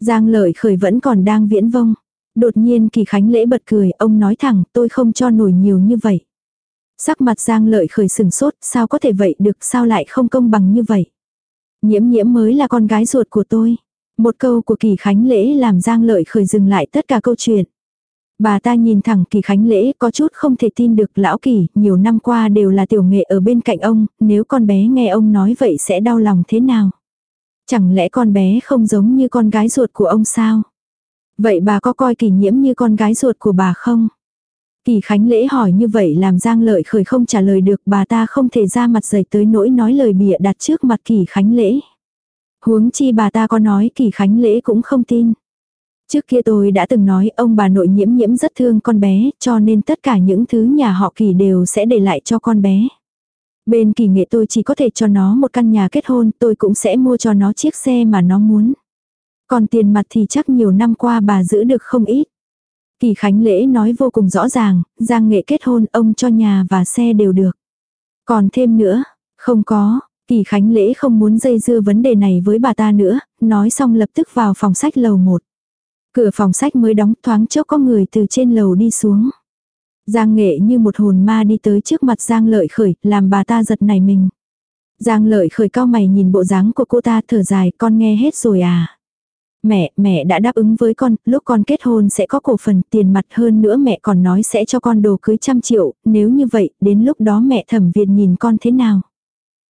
Giang lợi khởi vẫn còn đang viễn vông. Đột nhiên kỳ khánh lễ bật cười, ông nói thẳng, tôi không cho nổi nhiều như vậy. Sắc mặt giang lợi khởi sừng sốt, sao có thể vậy được, sao lại không công bằng như vậy. Nhiễm nhiễm mới là con gái ruột của tôi. Một câu của kỳ khánh lễ làm giang lợi khởi dừng lại tất cả câu chuyện. Bà ta nhìn thẳng kỳ khánh lễ có chút không thể tin được lão kỳ, nhiều năm qua đều là tiểu nghệ ở bên cạnh ông, nếu con bé nghe ông nói vậy sẽ đau lòng thế nào. Chẳng lẽ con bé không giống như con gái ruột của ông sao? Vậy bà có coi kỳ nhiễm như con gái ruột của bà không? Kỳ Khánh lễ hỏi như vậy làm Giang Lợi khởi không trả lời được bà ta không thể ra mặt dày tới nỗi nói lời bịa đặt trước mặt Kỳ Khánh lễ. Huống chi bà ta có nói Kỳ Khánh lễ cũng không tin. Trước kia tôi đã từng nói ông bà nội nhiễm nhiễm rất thương con bé, cho nên tất cả những thứ nhà họ kỳ đều sẽ để lại cho con bé. Bên kỳ nghệ tôi chỉ có thể cho nó một căn nhà kết hôn, tôi cũng sẽ mua cho nó chiếc xe mà nó muốn. Còn tiền mặt thì chắc nhiều năm qua bà giữ được không ít. Kỳ Khánh Lễ nói vô cùng rõ ràng, Giang Nghệ kết hôn ông cho nhà và xe đều được. Còn thêm nữa, không có, Kỳ Khánh Lễ không muốn dây dưa vấn đề này với bà ta nữa, nói xong lập tức vào phòng sách lầu 1. Cửa phòng sách mới đóng thoáng chốc có người từ trên lầu đi xuống. Giang nghệ như một hồn ma đi tới trước mặt Giang lợi khởi, làm bà ta giật nảy mình. Giang lợi khởi cao mày nhìn bộ dáng của cô ta thở dài, con nghe hết rồi à. Mẹ, mẹ đã đáp ứng với con, lúc con kết hôn sẽ có cổ phần tiền mặt hơn nữa mẹ còn nói sẽ cho con đồ cưới trăm triệu, nếu như vậy, đến lúc đó mẹ thẩm Việt nhìn con thế nào.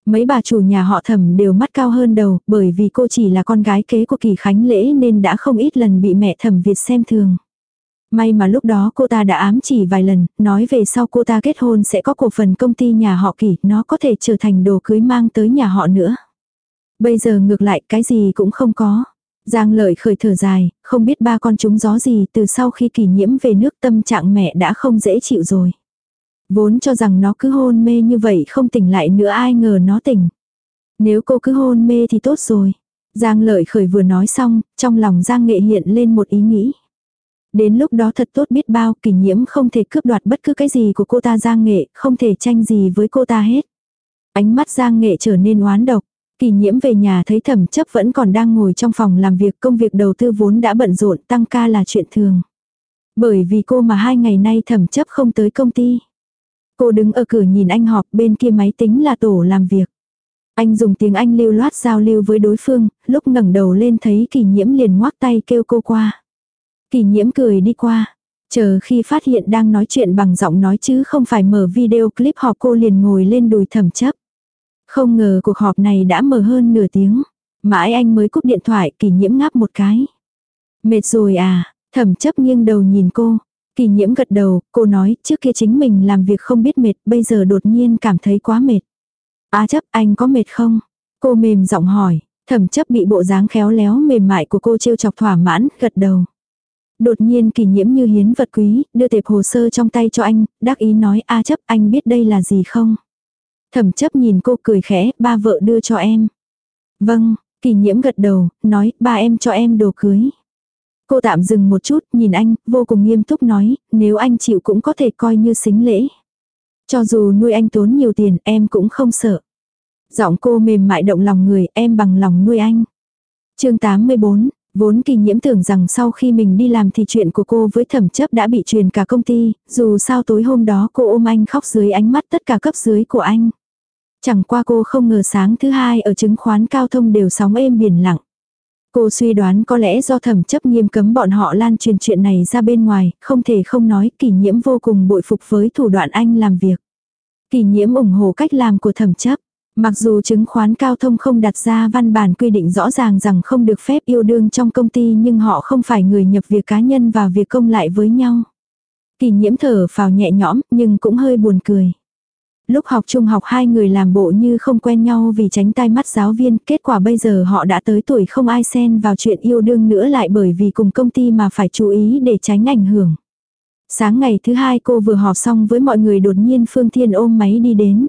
Mấy bà chủ nhà họ thẩm đều mắt cao hơn đầu, bởi vì cô chỉ là con gái kế của kỳ khánh lễ nên đã không ít lần bị mẹ thẩm Việt xem thường. May mà lúc đó cô ta đã ám chỉ vài lần, nói về sau cô ta kết hôn sẽ có cổ phần công ty nhà họ kỳ, nó có thể trở thành đồ cưới mang tới nhà họ nữa. Bây giờ ngược lại cái gì cũng không có. Giang lợi khởi thở dài, không biết ba con chúng gió gì từ sau khi kỳ nhiễm về nước tâm trạng mẹ đã không dễ chịu rồi. Vốn cho rằng nó cứ hôn mê như vậy không tỉnh lại nữa ai ngờ nó tỉnh. Nếu cô cứ hôn mê thì tốt rồi. Giang lợi khởi vừa nói xong, trong lòng Giang nghệ hiện lên một ý nghĩ. Đến lúc đó thật tốt biết bao kỳ nhiễm không thể cướp đoạt bất cứ cái gì của cô ta Giang nghệ, không thể tranh gì với cô ta hết. Ánh mắt Giang nghệ trở nên oán độc. Kỳ nhiễm về nhà thấy thẩm chấp vẫn còn đang ngồi trong phòng làm việc công việc đầu tư vốn đã bận rộn tăng ca là chuyện thường. Bởi vì cô mà hai ngày nay thẩm chấp không tới công ty. Cô đứng ở cửa nhìn anh họp bên kia máy tính là tổ làm việc. Anh dùng tiếng Anh lưu loát giao lưu với đối phương, lúc ngẩng đầu lên thấy kỳ nhiễm liền ngoác tay kêu cô qua. Kỳ nhiễm cười đi qua. Chờ khi phát hiện đang nói chuyện bằng giọng nói chứ không phải mở video clip họp cô liền ngồi lên đùi thẩm chấp. Không ngờ cuộc họp này đã mở hơn nửa tiếng. Mãi anh mới cúp điện thoại kỳ nhiễm ngáp một cái. Mệt rồi à, thẩm chấp nghiêng đầu nhìn cô. Kỳ nhiễm gật đầu, cô nói trước kia chính mình làm việc không biết mệt, bây giờ đột nhiên cảm thấy quá mệt. À chấp anh có mệt không? Cô mềm giọng hỏi, thẩm chấp bị bộ dáng khéo léo mềm mại của cô trêu chọc thỏa mãn, gật đầu. Đột nhiên kỳ nhiễm như hiến vật quý, đưa tệp hồ sơ trong tay cho anh, đắc ý nói a chấp anh biết đây là gì không? Thẩm chấp nhìn cô cười khẽ, ba vợ đưa cho em. Vâng, kỳ nhiễm gật đầu, nói, ba em cho em đồ cưới. Cô tạm dừng một chút, nhìn anh, vô cùng nghiêm túc nói, nếu anh chịu cũng có thể coi như xính lễ. Cho dù nuôi anh tốn nhiều tiền, em cũng không sợ. Giọng cô mềm mại động lòng người, em bằng lòng nuôi anh. chương 84, Vốn kỳ nhiễm tưởng rằng sau khi mình đi làm thì chuyện của cô với thẩm chấp đã bị truyền cả công ty, dù sao tối hôm đó cô ôm anh khóc dưới ánh mắt tất cả cấp dưới của anh. Chẳng qua cô không ngờ sáng thứ hai ở chứng khoán cao thông đều sóng êm biển lặng. Cô suy đoán có lẽ do thẩm chấp nghiêm cấm bọn họ lan truyền chuyện này ra bên ngoài, không thể không nói kỷ nhiễm vô cùng bội phục với thủ đoạn anh làm việc. Kỷ nhiễm ủng hộ cách làm của thẩm chấp. Mặc dù chứng khoán cao thông không đặt ra văn bản quy định rõ ràng rằng không được phép yêu đương trong công ty nhưng họ không phải người nhập việc cá nhân và việc công lại với nhau. Kỳ nhiễm thở phào nhẹ nhõm nhưng cũng hơi buồn cười. Lúc học trung học hai người làm bộ như không quen nhau vì tránh tai mắt giáo viên, kết quả bây giờ họ đã tới tuổi không ai xen vào chuyện yêu đương nữa lại bởi vì cùng công ty mà phải chú ý để tránh ảnh hưởng. Sáng ngày thứ hai cô vừa họp xong với mọi người đột nhiên Phương Thiên ôm máy đi đến.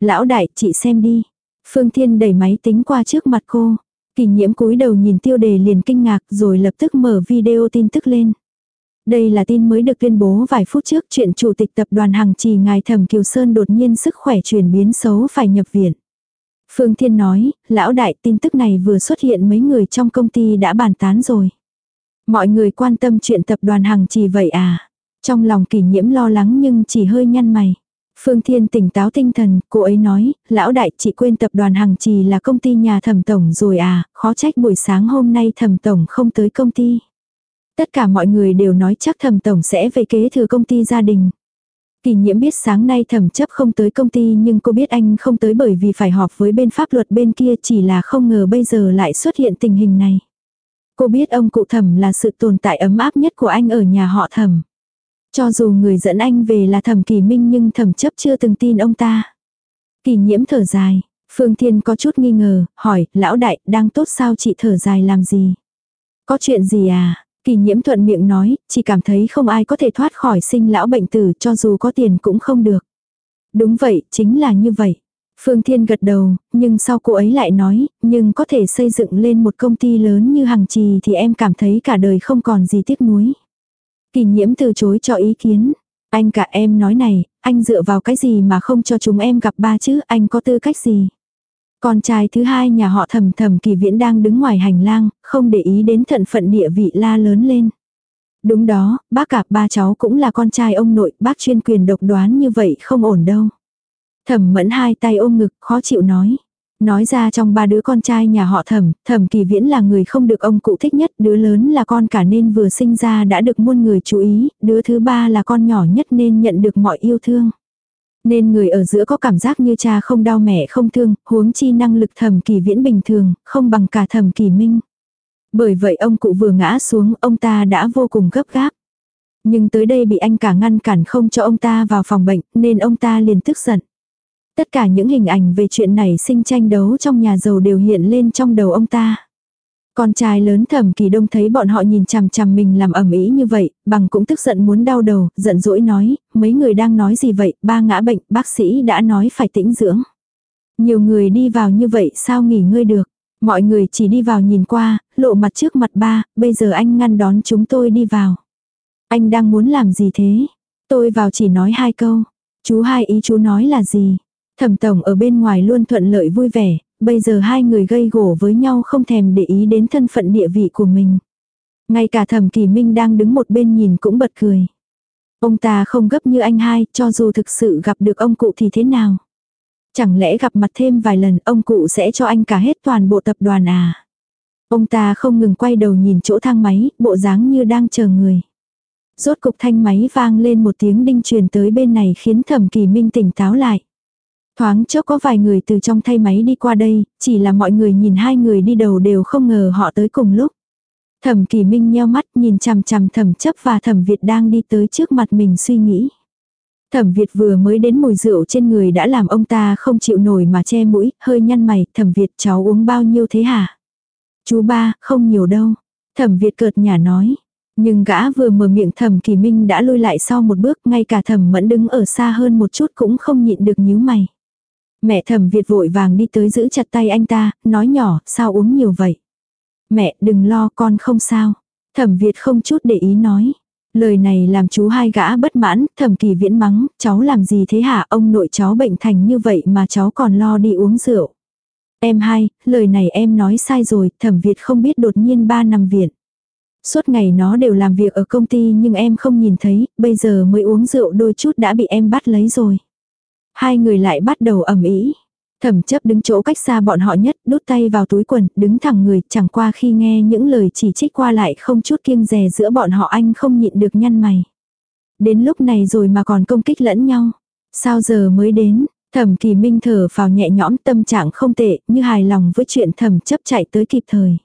Lão đại, chị xem đi. Phương Thiên đẩy máy tính qua trước mặt cô. Kỳ nhiễm cúi đầu nhìn tiêu đề liền kinh ngạc rồi lập tức mở video tin tức lên. Đây là tin mới được tuyên bố vài phút trước chuyện chủ tịch tập đoàn Hằng Trì ngài Thẩm Kiều Sơn đột nhiên sức khỏe chuyển biến xấu phải nhập viện. Phương Thiên nói, lão đại tin tức này vừa xuất hiện mấy người trong công ty đã bàn tán rồi. Mọi người quan tâm chuyện tập đoàn Hằng Trì vậy à? Trong lòng kỷ nhiễm lo lắng nhưng chỉ hơi nhăn mày. Phương Thiên tỉnh táo tinh thần, cô ấy nói, lão đại chị quên tập đoàn Hằng Trì là công ty nhà thẩm tổng rồi à, khó trách buổi sáng hôm nay thẩm tổng không tới công ty. Tất cả mọi người đều nói chắc thẩm tổng sẽ về kế thừa công ty gia đình. Kỳ nhiễm biết sáng nay thẩm chấp không tới công ty nhưng cô biết anh không tới bởi vì phải họp với bên pháp luật bên kia chỉ là không ngờ bây giờ lại xuất hiện tình hình này. Cô biết ông cụ thẩm là sự tồn tại ấm áp nhất của anh ở nhà họ thẩm. Cho dù người dẫn anh về là thẩm kỳ minh nhưng thẩm chấp chưa từng tin ông ta. Kỳ nhiễm thở dài, Phương Thiên có chút nghi ngờ, hỏi, lão đại, đang tốt sao chị thở dài làm gì? Có chuyện gì à? Kỳ nhiễm thuận miệng nói, chỉ cảm thấy không ai có thể thoát khỏi sinh lão bệnh tử cho dù có tiền cũng không được. Đúng vậy, chính là như vậy. Phương Thiên gật đầu, nhưng sau cô ấy lại nói, nhưng có thể xây dựng lên một công ty lớn như Hằng Trì thì em cảm thấy cả đời không còn gì tiếc nuối. Kỳ nhiễm từ chối cho ý kiến. Anh cả em nói này, anh dựa vào cái gì mà không cho chúng em gặp ba chứ, anh có tư cách gì? Con trai thứ hai nhà họ thầm thầm kỳ viễn đang đứng ngoài hành lang, không để ý đến thận phận địa vị la lớn lên. Đúng đó, bác cả ba cháu cũng là con trai ông nội, bác chuyên quyền độc đoán như vậy không ổn đâu. Thẩm mẫn hai tay ôm ngực, khó chịu nói. Nói ra trong ba đứa con trai nhà họ thẩm, thẩm kỳ viễn là người không được ông cụ thích nhất, đứa lớn là con cả nên vừa sinh ra đã được muôn người chú ý, đứa thứ ba là con nhỏ nhất nên nhận được mọi yêu thương. Nên người ở giữa có cảm giác như cha không đau mẹ không thương, huống chi năng lực thẩm kỳ viễn bình thường, không bằng cả thẩm kỳ minh. Bởi vậy ông cụ vừa ngã xuống, ông ta đã vô cùng gấp gáp. Nhưng tới đây bị anh cả ngăn cản không cho ông ta vào phòng bệnh, nên ông ta liền tức giận. Tất cả những hình ảnh về chuyện này sinh tranh đấu trong nhà giàu đều hiện lên trong đầu ông ta. Con trai lớn thẩm kỳ đông thấy bọn họ nhìn chằm chằm mình làm ẩm ý như vậy, bằng cũng tức giận muốn đau đầu, giận dỗi nói, mấy người đang nói gì vậy, ba ngã bệnh, bác sĩ đã nói phải tĩnh dưỡng. Nhiều người đi vào như vậy sao nghỉ ngơi được. Mọi người chỉ đi vào nhìn qua, lộ mặt trước mặt ba, bây giờ anh ngăn đón chúng tôi đi vào. Anh đang muốn làm gì thế? Tôi vào chỉ nói hai câu. Chú hai ý chú nói là gì? Thẩm tổng ở bên ngoài luôn thuận lợi vui vẻ, bây giờ hai người gây gổ với nhau không thèm để ý đến thân phận địa vị của mình. Ngay cả thẩm kỳ minh đang đứng một bên nhìn cũng bật cười. Ông ta không gấp như anh hai, cho dù thực sự gặp được ông cụ thì thế nào? Chẳng lẽ gặp mặt thêm vài lần ông cụ sẽ cho anh cả hết toàn bộ tập đoàn à? Ông ta không ngừng quay đầu nhìn chỗ thang máy, bộ dáng như đang chờ người. Rốt cục thanh máy vang lên một tiếng đinh truyền tới bên này khiến thẩm kỳ minh tỉnh táo lại. Thoáng chốc có vài người từ trong thay máy đi qua đây, chỉ là mọi người nhìn hai người đi đầu đều không ngờ họ tới cùng lúc. Thẩm kỳ minh nheo mắt nhìn chằm chằm thẩm chấp và thẩm Việt đang đi tới trước mặt mình suy nghĩ. Thẩm Việt vừa mới đến mùi rượu trên người đã làm ông ta không chịu nổi mà che mũi, hơi nhăn mày, thẩm Việt cháu uống bao nhiêu thế hả? Chú ba, không nhiều đâu. Thẩm Việt cợt nhả nói. Nhưng gã vừa mở miệng thẩm kỳ minh đã lui lại sau một bước, ngay cả thẩm mẫn đứng ở xa hơn một chút cũng không nhịn được nhíu mày. Mẹ thẩm Việt vội vàng đi tới giữ chặt tay anh ta, nói nhỏ, sao uống nhiều vậy? Mẹ, đừng lo, con không sao. Thẩm Việt không chút để ý nói. Lời này làm chú hai gã bất mãn, thẩm kỳ viễn mắng, cháu làm gì thế hả, ông nội cháu bệnh thành như vậy mà cháu còn lo đi uống rượu. Em hai, lời này em nói sai rồi, thẩm Việt không biết đột nhiên ba nằm viện. Suốt ngày nó đều làm việc ở công ty nhưng em không nhìn thấy, bây giờ mới uống rượu đôi chút đã bị em bắt lấy rồi. Hai người lại bắt đầu ầm ĩ. Thẩm chấp đứng chỗ cách xa bọn họ nhất, đút tay vào túi quần, đứng thẳng người, chẳng qua khi nghe những lời chỉ trích qua lại không chút kiêng dè giữa bọn họ anh không nhịn được nhăn mày. Đến lúc này rồi mà còn công kích lẫn nhau. Sao giờ mới đến, thẩm kỳ minh thở vào nhẹ nhõm tâm trạng không tệ, như hài lòng với chuyện thẩm chấp chạy tới kịp thời.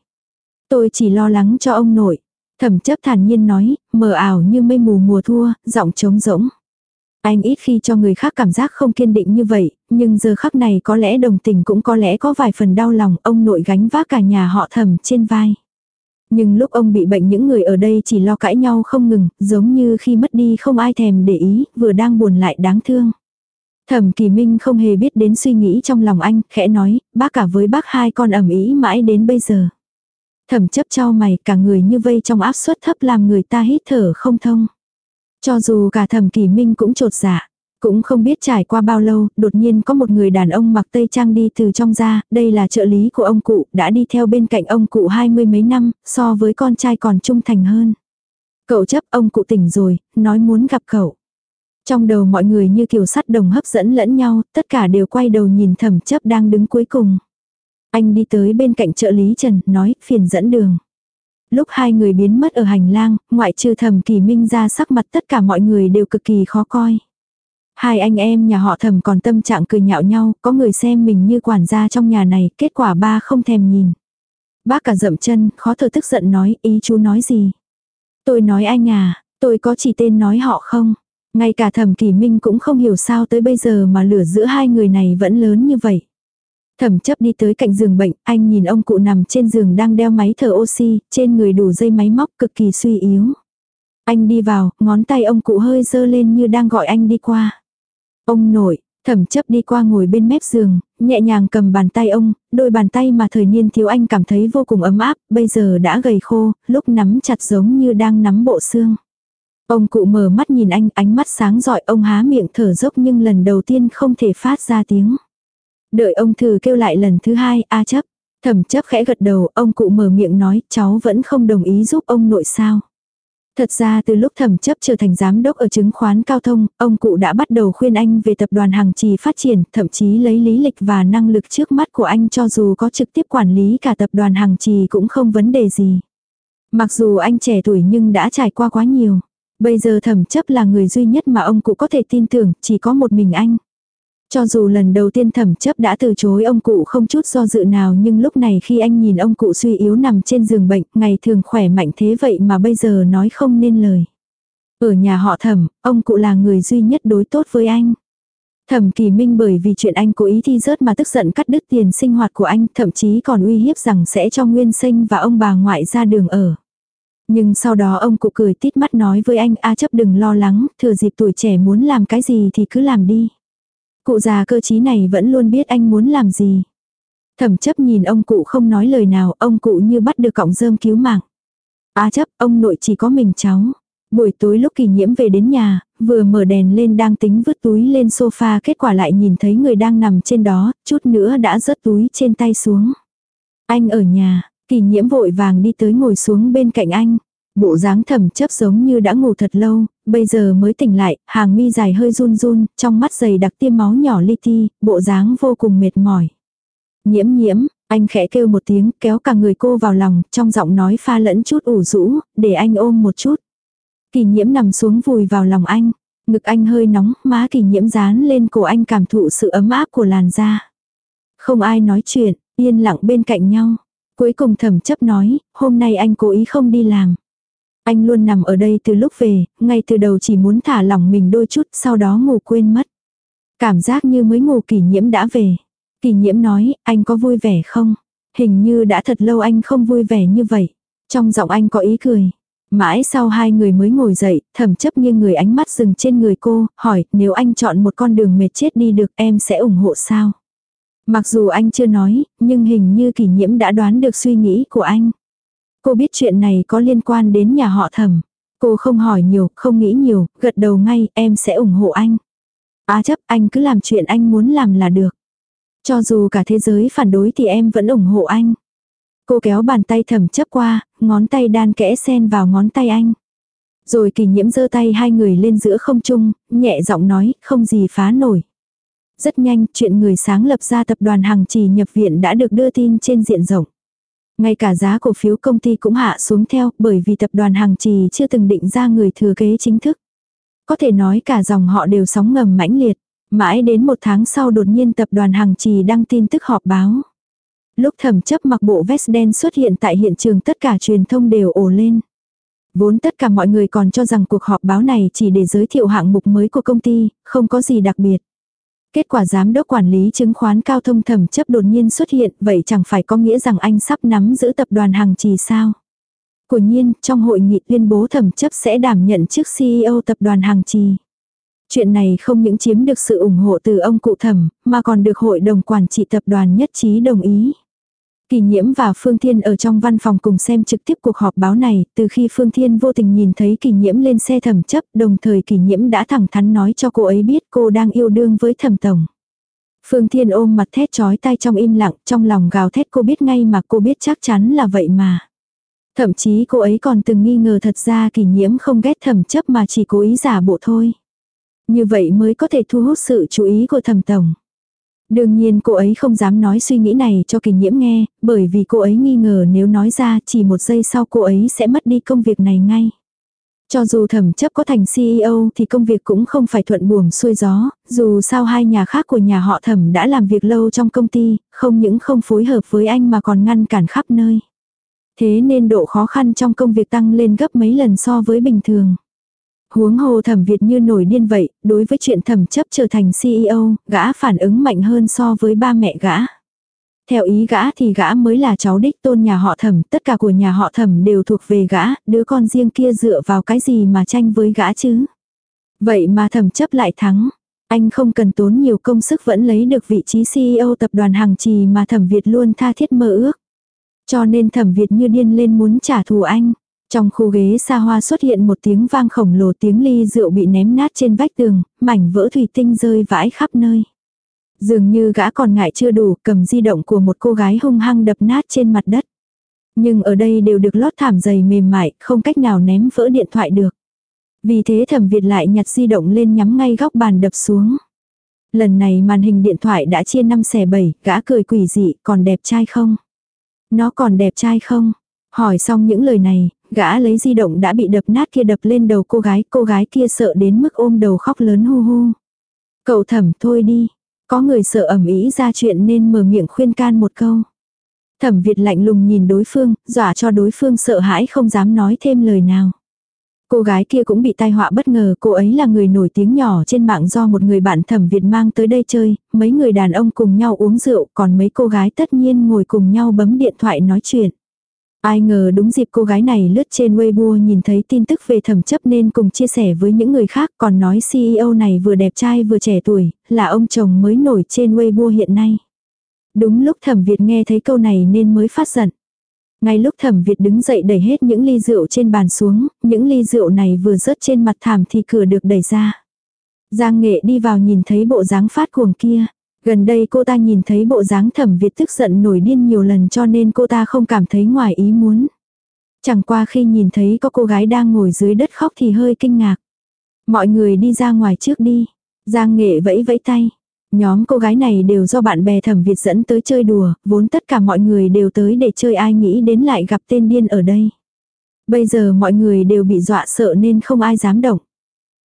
Tôi chỉ lo lắng cho ông nội. Thẩm chấp thản nhiên nói, mờ ảo như mây mù mùa thua, giọng trống rỗng. Anh ít khi cho người khác cảm giác không kiên định như vậy, nhưng giờ khắc này có lẽ đồng tình cũng có lẽ có vài phần đau lòng ông nội gánh vác cả nhà họ thầm trên vai. Nhưng lúc ông bị bệnh những người ở đây chỉ lo cãi nhau không ngừng, giống như khi mất đi không ai thèm để ý, vừa đang buồn lại đáng thương. Thẩm Kỳ Minh không hề biết đến suy nghĩ trong lòng anh, khẽ nói, bác cả với bác hai con ẩm ý mãi đến bây giờ. Thẩm chấp cho mày cả người như vây trong áp suất thấp làm người ta hít thở không thông. Cho dù cả thẩm kỳ minh cũng trột dạ. Cũng không biết trải qua bao lâu, đột nhiên có một người đàn ông mặc tây trang đi từ trong ra, đây là trợ lý của ông cụ, đã đi theo bên cạnh ông cụ hai mươi mấy năm, so với con trai còn trung thành hơn. Cậu chấp ông cụ tỉnh rồi, nói muốn gặp cậu. Trong đầu mọi người như kiểu sắt đồng hấp dẫn lẫn nhau, tất cả đều quay đầu nhìn thẩm chấp đang đứng cuối cùng. Anh đi tới bên cạnh trợ lý Trần, nói, phiền dẫn đường. Lúc hai người biến mất ở hành lang, ngoại trừ thẩm kỳ minh ra sắc mặt tất cả mọi người đều cực kỳ khó coi. Hai anh em nhà họ thẩm còn tâm trạng cười nhạo nhau, có người xem mình như quản gia trong nhà này, kết quả ba không thèm nhìn. Bác cả dậm chân, khó thở tức giận nói, ý chú nói gì? Tôi nói anh à, tôi có chỉ tên nói họ không? Ngay cả thẩm kỳ minh cũng không hiểu sao tới bây giờ mà lửa giữa hai người này vẫn lớn như vậy. Thẩm chấp đi tới cạnh giường bệnh, anh nhìn ông cụ nằm trên giường đang đeo máy thở oxy, trên người đủ dây máy móc cực kỳ suy yếu. Anh đi vào, ngón tay ông cụ hơi dơ lên như đang gọi anh đi qua. Ông nội, thẩm chấp đi qua ngồi bên mép giường, nhẹ nhàng cầm bàn tay ông, đôi bàn tay mà thời niên thiếu anh cảm thấy vô cùng ấm áp, bây giờ đã gầy khô, lúc nắm chặt giống như đang nắm bộ xương. Ông cụ mở mắt nhìn anh, ánh mắt sáng rọi, ông há miệng thở dốc nhưng lần đầu tiên không thể phát ra tiếng. Đợi ông thử kêu lại lần thứ hai, a chấp. Thẩm chấp khẽ gật đầu, ông cụ mở miệng nói, cháu vẫn không đồng ý giúp ông nội sao. Thật ra từ lúc thẩm chấp trở thành giám đốc ở chứng khoán cao thông, ông cụ đã bắt đầu khuyên anh về tập đoàn hàng trì phát triển, thậm chí lấy lý lịch và năng lực trước mắt của anh cho dù có trực tiếp quản lý cả tập đoàn hàng trì cũng không vấn đề gì. Mặc dù anh trẻ tuổi nhưng đã trải qua quá nhiều. Bây giờ thẩm chấp là người duy nhất mà ông cụ có thể tin tưởng, chỉ có một mình anh. Cho dù lần đầu tiên thẩm chấp đã từ chối ông cụ không chút do dự nào nhưng lúc này khi anh nhìn ông cụ suy yếu nằm trên giường bệnh, ngày thường khỏe mạnh thế vậy mà bây giờ nói không nên lời. Ở nhà họ thẩm, ông cụ là người duy nhất đối tốt với anh. Thẩm kỳ minh bởi vì chuyện anh cố ý thi rớt mà tức giận cắt đứt tiền sinh hoạt của anh, thậm chí còn uy hiếp rằng sẽ cho Nguyên Sinh và ông bà ngoại ra đường ở. Nhưng sau đó ông cụ cười tít mắt nói với anh A chấp đừng lo lắng, thừa dịp tuổi trẻ muốn làm cái gì thì cứ làm đi. Cụ già cơ chí này vẫn luôn biết anh muốn làm gì. Thẩm chấp nhìn ông cụ không nói lời nào, ông cụ như bắt được cọng rơm cứu mạng. A chấp, ông nội chỉ có mình cháu. Buổi tối lúc kỳ nhiễm về đến nhà, vừa mở đèn lên đang tính vứt túi lên sofa kết quả lại nhìn thấy người đang nằm trên đó, chút nữa đã rớt túi trên tay xuống. Anh ở nhà, kỳ nhiễm vội vàng đi tới ngồi xuống bên cạnh anh. Bộ dáng thầm chấp giống như đã ngủ thật lâu, bây giờ mới tỉnh lại, hàng mi dài hơi run run, trong mắt dày đặc tiêm máu nhỏ li ti, bộ dáng vô cùng mệt mỏi. Nhiễm nhiễm, anh khẽ kêu một tiếng, kéo cả người cô vào lòng, trong giọng nói pha lẫn chút ủ rũ, để anh ôm một chút. Kỳ nhiễm nằm xuống vùi vào lòng anh, ngực anh hơi nóng, má kỳ nhiễm dán lên cổ anh cảm thụ sự ấm áp của làn da. Không ai nói chuyện, yên lặng bên cạnh nhau. Cuối cùng thẩm chấp nói, hôm nay anh cố ý không đi làm. Anh luôn nằm ở đây từ lúc về, ngay từ đầu chỉ muốn thả lỏng mình đôi chút, sau đó ngủ quên mất. Cảm giác như mới ngủ kỷ nhiễm đã về. Kỷ nhiễm nói, anh có vui vẻ không? Hình như đã thật lâu anh không vui vẻ như vậy. Trong giọng anh có ý cười. Mãi sau hai người mới ngồi dậy, thẩm chấp nghiêng người ánh mắt dừng trên người cô, hỏi, nếu anh chọn một con đường mệt chết đi được em sẽ ủng hộ sao? Mặc dù anh chưa nói, nhưng hình như kỷ nhiễm đã đoán được suy nghĩ của anh. Cô biết chuyện này có liên quan đến nhà họ thẩm. Cô không hỏi nhiều, không nghĩ nhiều, gật đầu ngay, em sẽ ủng hộ anh. Á chấp, anh cứ làm chuyện anh muốn làm là được. Cho dù cả thế giới phản đối thì em vẫn ủng hộ anh. Cô kéo bàn tay thẩm chấp qua, ngón tay đan kẽ sen vào ngón tay anh. Rồi kỳ nhiễm giơ tay hai người lên giữa không trung, nhẹ giọng nói, không gì phá nổi. Rất nhanh, chuyện người sáng lập ra tập đoàn hàng Trì nhập viện đã được đưa tin trên diện rộng. Ngay cả giá cổ phiếu công ty cũng hạ xuống theo bởi vì tập đoàn hàng Trì chưa từng định ra người thừa kế chính thức. Có thể nói cả dòng họ đều sóng ngầm mãnh liệt. Mãi đến một tháng sau đột nhiên tập đoàn hàng Trì đăng tin tức họp báo. Lúc thẩm chấp mặc bộ vest đen xuất hiện tại hiện trường tất cả truyền thông đều ồ lên. Vốn tất cả mọi người còn cho rằng cuộc họp báo này chỉ để giới thiệu hạng mục mới của công ty, không có gì đặc biệt. Kết quả giám đốc quản lý chứng khoán cao thông thẩm chấp đột nhiên xuất hiện, vậy chẳng phải có nghĩa rằng anh sắp nắm giữ tập đoàn hàng trì sao? Của nhiên, trong hội nghị tuyên bố thẩm chấp sẽ đảm nhận chức CEO tập đoàn hàng trì. Chuyện này không những chiếm được sự ủng hộ từ ông cụ thẩm, mà còn được hội đồng quản trị tập đoàn nhất trí đồng ý. Kỳ nhiễm và Phương Thiên ở trong văn phòng cùng xem trực tiếp cuộc họp báo này, từ khi Phương Thiên vô tình nhìn thấy kỳ nhiễm lên xe thẩm chấp, đồng thời kỳ nhiễm đã thẳng thắn nói cho cô ấy biết cô đang yêu đương với thẩm tổng. Phương Thiên ôm mặt thét chói tay trong im lặng, trong lòng gào thét cô biết ngay mà cô biết chắc chắn là vậy mà. Thậm chí cô ấy còn từng nghi ngờ thật ra kỳ nhiễm không ghét thẩm chấp mà chỉ cố ý giả bộ thôi. Như vậy mới có thể thu hút sự chú ý của thẩm tổng. Đương nhiên cô ấy không dám nói suy nghĩ này cho kỳ nhiễm nghe, bởi vì cô ấy nghi ngờ nếu nói ra chỉ một giây sau cô ấy sẽ mất đi công việc này ngay. Cho dù thẩm chấp có thành CEO thì công việc cũng không phải thuận buồm xuôi gió, dù sao hai nhà khác của nhà họ thẩm đã làm việc lâu trong công ty, không những không phối hợp với anh mà còn ngăn cản khắp nơi. Thế nên độ khó khăn trong công việc tăng lên gấp mấy lần so với bình thường. Huống hồ thẩm Việt như nổi điên vậy, đối với chuyện thẩm chấp trở thành CEO, gã phản ứng mạnh hơn so với ba mẹ gã. Theo ý gã thì gã mới là cháu đích tôn nhà họ thẩm, tất cả của nhà họ thẩm đều thuộc về gã, đứa con riêng kia dựa vào cái gì mà tranh với gã chứ. Vậy mà thẩm chấp lại thắng. Anh không cần tốn nhiều công sức vẫn lấy được vị trí CEO tập đoàn hàng Trì mà thẩm Việt luôn tha thiết mơ ước. Cho nên thẩm Việt như điên lên muốn trả thù anh. Trong khu ghế xa hoa xuất hiện một tiếng vang khổng lồ tiếng ly rượu bị ném nát trên vách tường, mảnh vỡ thủy tinh rơi vãi khắp nơi. Dường như gã còn ngại chưa đủ, cầm di động của một cô gái hung hăng đập nát trên mặt đất. Nhưng ở đây đều được lót thảm dày mềm mại, không cách nào ném vỡ điện thoại được. Vì thế thẩm Việt lại nhặt di động lên nhắm ngay góc bàn đập xuống. Lần này màn hình điện thoại đã chia 5 xẻ 7, gã cười quỷ dị, còn đẹp trai không? Nó còn đẹp trai không? Hỏi xong những lời này, gã lấy di động đã bị đập nát kia đập lên đầu cô gái, cô gái kia sợ đến mức ôm đầu khóc lớn hu hu. Cậu thẩm thôi đi, có người sợ ẩm ý ra chuyện nên mở miệng khuyên can một câu. Thẩm Việt lạnh lùng nhìn đối phương, dọa cho đối phương sợ hãi không dám nói thêm lời nào. Cô gái kia cũng bị tai họa bất ngờ, cô ấy là người nổi tiếng nhỏ trên mạng do một người bạn thẩm Việt mang tới đây chơi, mấy người đàn ông cùng nhau uống rượu, còn mấy cô gái tất nhiên ngồi cùng nhau bấm điện thoại nói chuyện. Ai ngờ đúng dịp cô gái này lướt trên Weibo nhìn thấy tin tức về thẩm chấp nên cùng chia sẻ với những người khác còn nói CEO này vừa đẹp trai vừa trẻ tuổi, là ông chồng mới nổi trên Weibo hiện nay. Đúng lúc thẩm Việt nghe thấy câu này nên mới phát giận. Ngay lúc thẩm Việt đứng dậy đẩy hết những ly rượu trên bàn xuống, những ly rượu này vừa rớt trên mặt thảm thì cửa được đẩy ra. Giang nghệ đi vào nhìn thấy bộ dáng phát cuồng kia. Gần đây cô ta nhìn thấy bộ dáng thẩm Việt tức giận nổi điên nhiều lần cho nên cô ta không cảm thấy ngoài ý muốn. Chẳng qua khi nhìn thấy có cô gái đang ngồi dưới đất khóc thì hơi kinh ngạc. Mọi người đi ra ngoài trước đi. Giang nghệ vẫy vẫy tay. Nhóm cô gái này đều do bạn bè thẩm Việt dẫn tới chơi đùa, vốn tất cả mọi người đều tới để chơi ai nghĩ đến lại gặp tên điên ở đây. Bây giờ mọi người đều bị dọa sợ nên không ai dám động.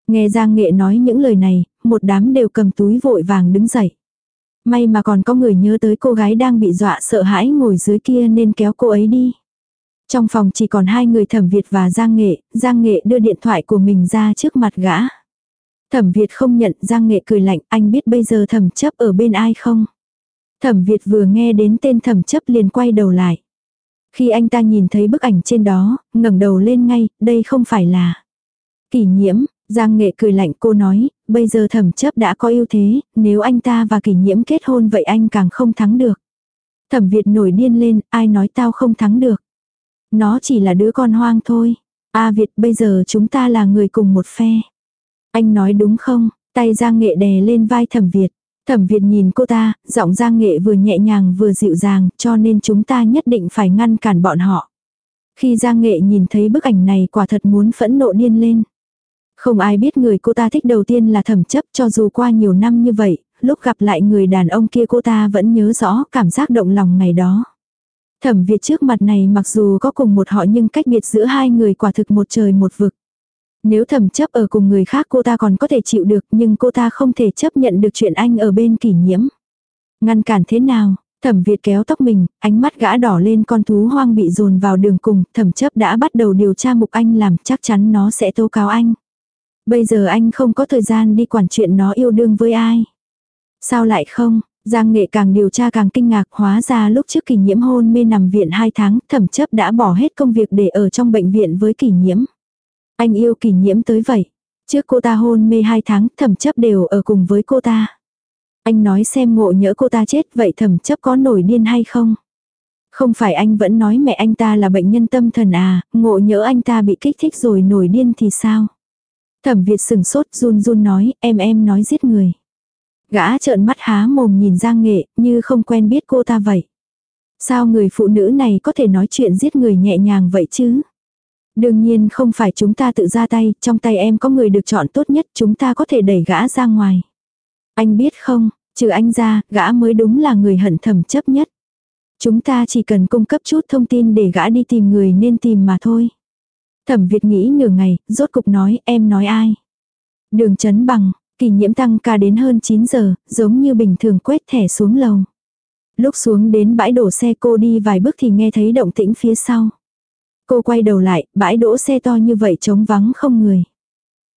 Nghe Giang Nghệ nói những lời này, một đám đều cầm túi vội vàng đứng dậy. May mà còn có người nhớ tới cô gái đang bị dọa sợ hãi ngồi dưới kia nên kéo cô ấy đi. Trong phòng chỉ còn hai người thẩm Việt và Giang Nghệ, Giang Nghệ đưa điện thoại của mình ra trước mặt gã. Thẩm Việt không nhận Giang Nghệ cười lạnh, anh biết bây giờ thẩm chấp ở bên ai không? Thẩm Việt vừa nghe đến tên thẩm chấp liền quay đầu lại. Khi anh ta nhìn thấy bức ảnh trên đó, ngẩng đầu lên ngay, đây không phải là kỷ nhiễm, Giang Nghệ cười lạnh cô nói, bây giờ thẩm chấp đã có ưu thế, nếu anh ta và kỷ nhiễm kết hôn vậy anh càng không thắng được. Thẩm Việt nổi điên lên, ai nói tao không thắng được. Nó chỉ là đứa con hoang thôi. A Việt bây giờ chúng ta là người cùng một phe. Anh nói đúng không? Tay Giang Nghệ đè lên vai Thẩm Việt. Thẩm Việt nhìn cô ta, giọng Giang Nghệ vừa nhẹ nhàng vừa dịu dàng, cho nên chúng ta nhất định phải ngăn cản bọn họ. Khi Giang Nghệ nhìn thấy bức ảnh này quả thật muốn phẫn nộ điên lên. Không ai biết người cô ta thích đầu tiên là thẩm chấp cho dù qua nhiều năm như vậy, lúc gặp lại người đàn ông kia cô ta vẫn nhớ rõ cảm giác động lòng ngày đó. Thẩm Việt trước mặt này mặc dù có cùng một họ nhưng cách biệt giữa hai người quả thực một trời một vực. Nếu thẩm chấp ở cùng người khác cô ta còn có thể chịu được nhưng cô ta không thể chấp nhận được chuyện anh ở bên kỷ nhiễm. Ngăn cản thế nào? Thẩm Việt kéo tóc mình, ánh mắt gã đỏ lên con thú hoang bị dồn vào đường cùng, thẩm chấp đã bắt đầu điều tra mục anh làm chắc chắn nó sẽ tố cáo anh. Bây giờ anh không có thời gian đi quản chuyện nó yêu đương với ai. Sao lại không? Giang nghệ càng điều tra càng kinh ngạc hóa ra lúc trước kỷ nhiễm hôn mê nằm viện 2 tháng thẩm chấp đã bỏ hết công việc để ở trong bệnh viện với kỷ nhiễm. Anh yêu kỷ nhiễm tới vậy. Trước cô ta hôn mê 2 tháng thẩm chấp đều ở cùng với cô ta. Anh nói xem ngộ nhỡ cô ta chết vậy thẩm chấp có nổi điên hay không? Không phải anh vẫn nói mẹ anh ta là bệnh nhân tâm thần à, ngộ nhỡ anh ta bị kích thích rồi nổi điên thì sao? Thẩm Việt sừng sốt run run nói, em em nói giết người. Gã trợn mắt há mồm nhìn Giang Nghệ, như không quen biết cô ta vậy. Sao người phụ nữ này có thể nói chuyện giết người nhẹ nhàng vậy chứ? Đương nhiên không phải chúng ta tự ra tay, trong tay em có người được chọn tốt nhất, chúng ta có thể đẩy gã ra ngoài. Anh biết không, trừ anh ra, gã mới đúng là người hận thầm chấp nhất. Chúng ta chỉ cần cung cấp chút thông tin để gã đi tìm người nên tìm mà thôi. Thẩm Việt nghĩ nửa ngày, rốt cục nói em nói ai. Đường chấn bằng, kỳ nhiễm tăng ca đến hơn 9 giờ, giống như bình thường quét thẻ xuống lầu. Lúc xuống đến bãi đổ xe cô đi vài bước thì nghe thấy động tĩnh phía sau. Cô quay đầu lại, bãi đỗ xe to như vậy trống vắng không người.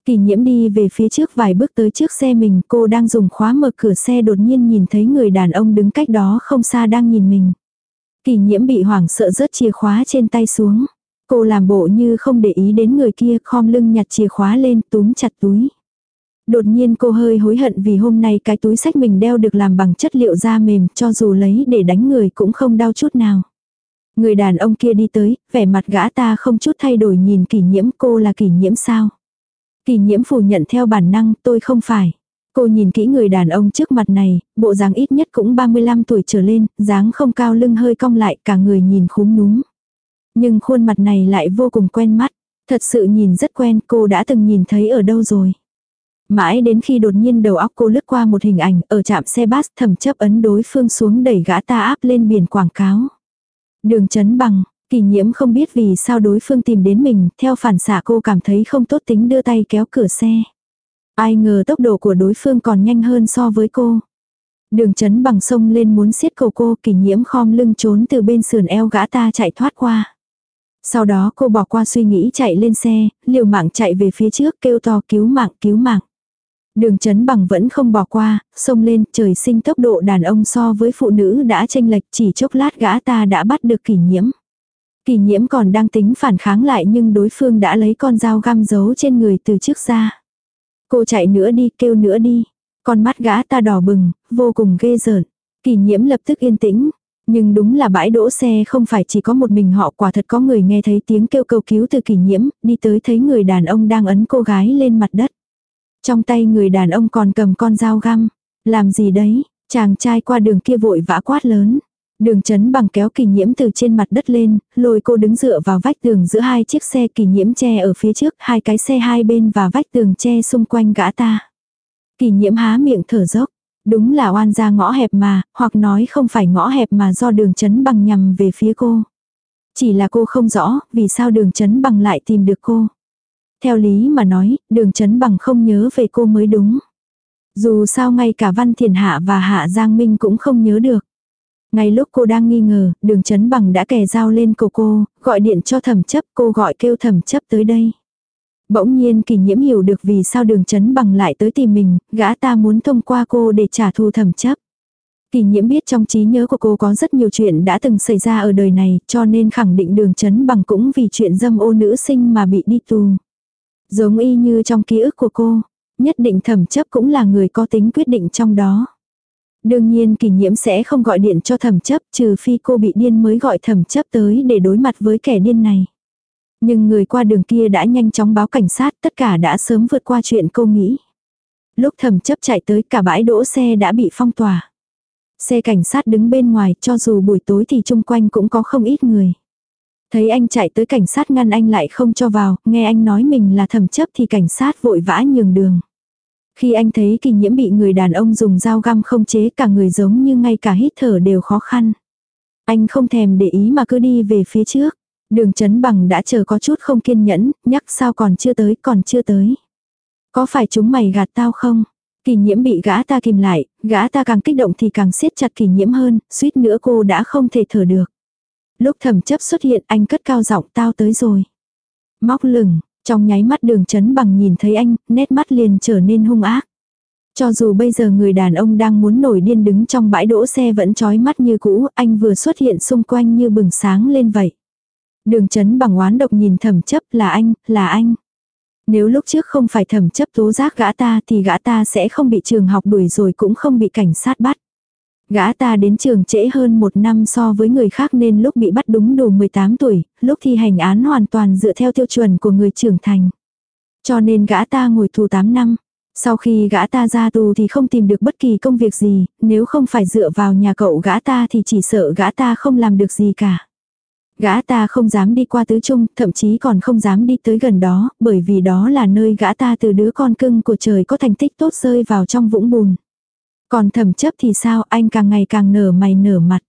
Kỳ nhiễm đi về phía trước vài bước tới trước xe mình, cô đang dùng khóa mở cửa xe đột nhiên nhìn thấy người đàn ông đứng cách đó không xa đang nhìn mình. Kỳ nhiễm bị hoảng sợ rớt chìa khóa trên tay xuống. Cô làm bộ như không để ý đến người kia khom lưng nhặt chìa khóa lên túm chặt túi. Đột nhiên cô hơi hối hận vì hôm nay cái túi sách mình đeo được làm bằng chất liệu da mềm cho dù lấy để đánh người cũng không đau chút nào. Người đàn ông kia đi tới, vẻ mặt gã ta không chút thay đổi nhìn kỷ nhiễm cô là kỷ nhiễm sao. Kỷ nhiễm phủ nhận theo bản năng tôi không phải. Cô nhìn kỹ người đàn ông trước mặt này, bộ dáng ít nhất cũng 35 tuổi trở lên, dáng không cao lưng hơi cong lại cả người nhìn khúm núm. Nhưng khuôn mặt này lại vô cùng quen mắt. Thật sự nhìn rất quen cô đã từng nhìn thấy ở đâu rồi. Mãi đến khi đột nhiên đầu óc cô lướt qua một hình ảnh ở trạm xe bus thầm chấp ấn đối phương xuống đẩy gã ta áp lên biển quảng cáo. Đường chấn bằng, kỳ nhiễm không biết vì sao đối phương tìm đến mình, theo phản xạ cô cảm thấy không tốt tính đưa tay kéo cửa xe. Ai ngờ tốc độ của đối phương còn nhanh hơn so với cô. Đường chấn bằng sông lên muốn siết cầu cô kỳ nhiễm khom lưng trốn từ bên sườn eo gã ta chạy thoát qua. Sau đó cô bỏ qua suy nghĩ chạy lên xe, liều mạng chạy về phía trước kêu to cứu mạng cứu mạng. Đường chấn bằng vẫn không bỏ qua, xông lên, trời sinh tốc độ đàn ông so với phụ nữ đã tranh lệch chỉ chốc lát gã ta đã bắt được kỷ nhiễm. Kỷ nhiễm còn đang tính phản kháng lại nhưng đối phương đã lấy con dao găm giấu trên người từ trước ra. Cô chạy nữa đi, kêu nữa đi. Con mắt gã ta đỏ bừng, vô cùng ghê rợn. Kỷ nhiễm lập tức yên tĩnh. Nhưng đúng là bãi đỗ xe không phải chỉ có một mình họ quả thật có người nghe thấy tiếng kêu cầu cứu từ kỷ nhiễm, đi tới thấy người đàn ông đang ấn cô gái lên mặt đất. Trong tay người đàn ông còn cầm con dao găm. Làm gì đấy? Chàng trai qua đường kia vội vã quát lớn. Đường chấn bằng kéo kỳ nhiễm từ trên mặt đất lên, lôi cô đứng dựa vào vách tường giữa hai chiếc xe kỳ nhiễm che ở phía trước, hai cái xe hai bên và vách tường che xung quanh gã ta. Kỳ nhiễm há miệng thở dốc. Đúng là oan ra ngõ hẹp mà, hoặc nói không phải ngõ hẹp mà do đường chấn bằng nhằm về phía cô. Chỉ là cô không rõ, vì sao đường chấn bằng lại tìm được cô. Theo lý mà nói, đường chấn bằng không nhớ về cô mới đúng. Dù sao ngay cả Văn Thiền Hạ và Hạ Giang Minh cũng không nhớ được. Ngay lúc cô đang nghi ngờ, đường chấn bằng đã kè dao lên cổ cô, gọi điện cho thẩm chấp cô gọi kêu thẩm chấp tới đây. Bỗng nhiên kỳ nhiễm hiểu được vì sao đường chấn bằng lại tới tìm mình, gã ta muốn thông qua cô để trả thù thẩm chấp. Kỳ nhiễm biết trong trí nhớ của cô có rất nhiều chuyện đã từng xảy ra ở đời này, cho nên khẳng định đường chấn bằng cũng vì chuyện dâm ô nữ sinh mà bị đi tù. Giống y như trong ký ức của cô, nhất định thẩm chấp cũng là người có tính quyết định trong đó. Đương nhiên kỳ nhiễm sẽ không gọi điện cho thẩm chấp trừ phi cô bị điên mới gọi thẩm chấp tới để đối mặt với kẻ điên này. Nhưng người qua đường kia đã nhanh chóng báo cảnh sát tất cả đã sớm vượt qua chuyện cô nghĩ. Lúc thẩm chấp chạy tới cả bãi đỗ xe đã bị phong tỏa. Xe cảnh sát đứng bên ngoài cho dù buổi tối thì chung quanh cũng có không ít người. Thấy anh chạy tới cảnh sát ngăn anh lại không cho vào, nghe anh nói mình là thẩm chấp thì cảnh sát vội vã nhường đường. Khi anh thấy kỳ nhiễm bị người đàn ông dùng dao găm không chế cả người giống như ngay cả hít thở đều khó khăn. Anh không thèm để ý mà cứ đi về phía trước. Đường chấn bằng đã chờ có chút không kiên nhẫn, nhắc sao còn chưa tới, còn chưa tới. Có phải chúng mày gạt tao không? Kỳ nhiễm bị gã ta kìm lại, gã ta càng kích động thì càng siết chặt kỳ nhiễm hơn, suýt nữa cô đã không thể thở được. Lúc thẩm chấp xuất hiện anh cất cao giọng tao tới rồi. Móc lửng, trong nháy mắt đường chấn bằng nhìn thấy anh, nét mắt liền trở nên hung ác. Cho dù bây giờ người đàn ông đang muốn nổi điên đứng trong bãi đỗ xe vẫn trói mắt như cũ, anh vừa xuất hiện xung quanh như bừng sáng lên vậy. Đường chấn bằng oán độc nhìn thẩm chấp là anh, là anh. Nếu lúc trước không phải thẩm chấp tố giác gã ta thì gã ta sẽ không bị trường học đuổi rồi cũng không bị cảnh sát bắt. Gã ta đến trường trễ hơn một năm so với người khác nên lúc bị bắt đúng đủ 18 tuổi, lúc thi hành án hoàn toàn dựa theo tiêu chuẩn của người trưởng thành. Cho nên gã ta ngồi tù 8 năm. Sau khi gã ta ra tù thì không tìm được bất kỳ công việc gì, nếu không phải dựa vào nhà cậu gã ta thì chỉ sợ gã ta không làm được gì cả. Gã ta không dám đi qua tứ trung, thậm chí còn không dám đi tới gần đó, bởi vì đó là nơi gã ta từ đứa con cưng của trời có thành tích tốt rơi vào trong vũng bùn. Còn thẩm chấp thì sao anh càng ngày càng nở mày nở mặt.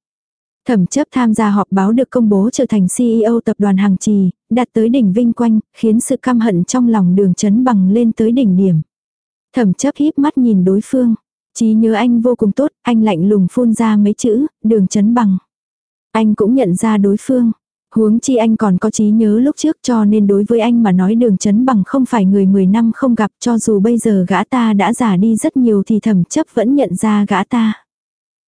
Thẩm chấp tham gia họp báo được công bố trở thành CEO tập đoàn Hàng Trì, đạt tới đỉnh vinh quanh, khiến sự căm hận trong lòng đường chấn bằng lên tới đỉnh điểm. Thẩm chấp híp mắt nhìn đối phương. Chí nhớ anh vô cùng tốt, anh lạnh lùng phun ra mấy chữ, đường chấn bằng. Anh cũng nhận ra đối phương. Huống chi anh còn có trí nhớ lúc trước cho nên đối với anh mà nói đường chấn bằng không phải người 10 năm không gặp cho dù bây giờ gã ta đã già đi rất nhiều thì thẩm chấp vẫn nhận ra gã ta.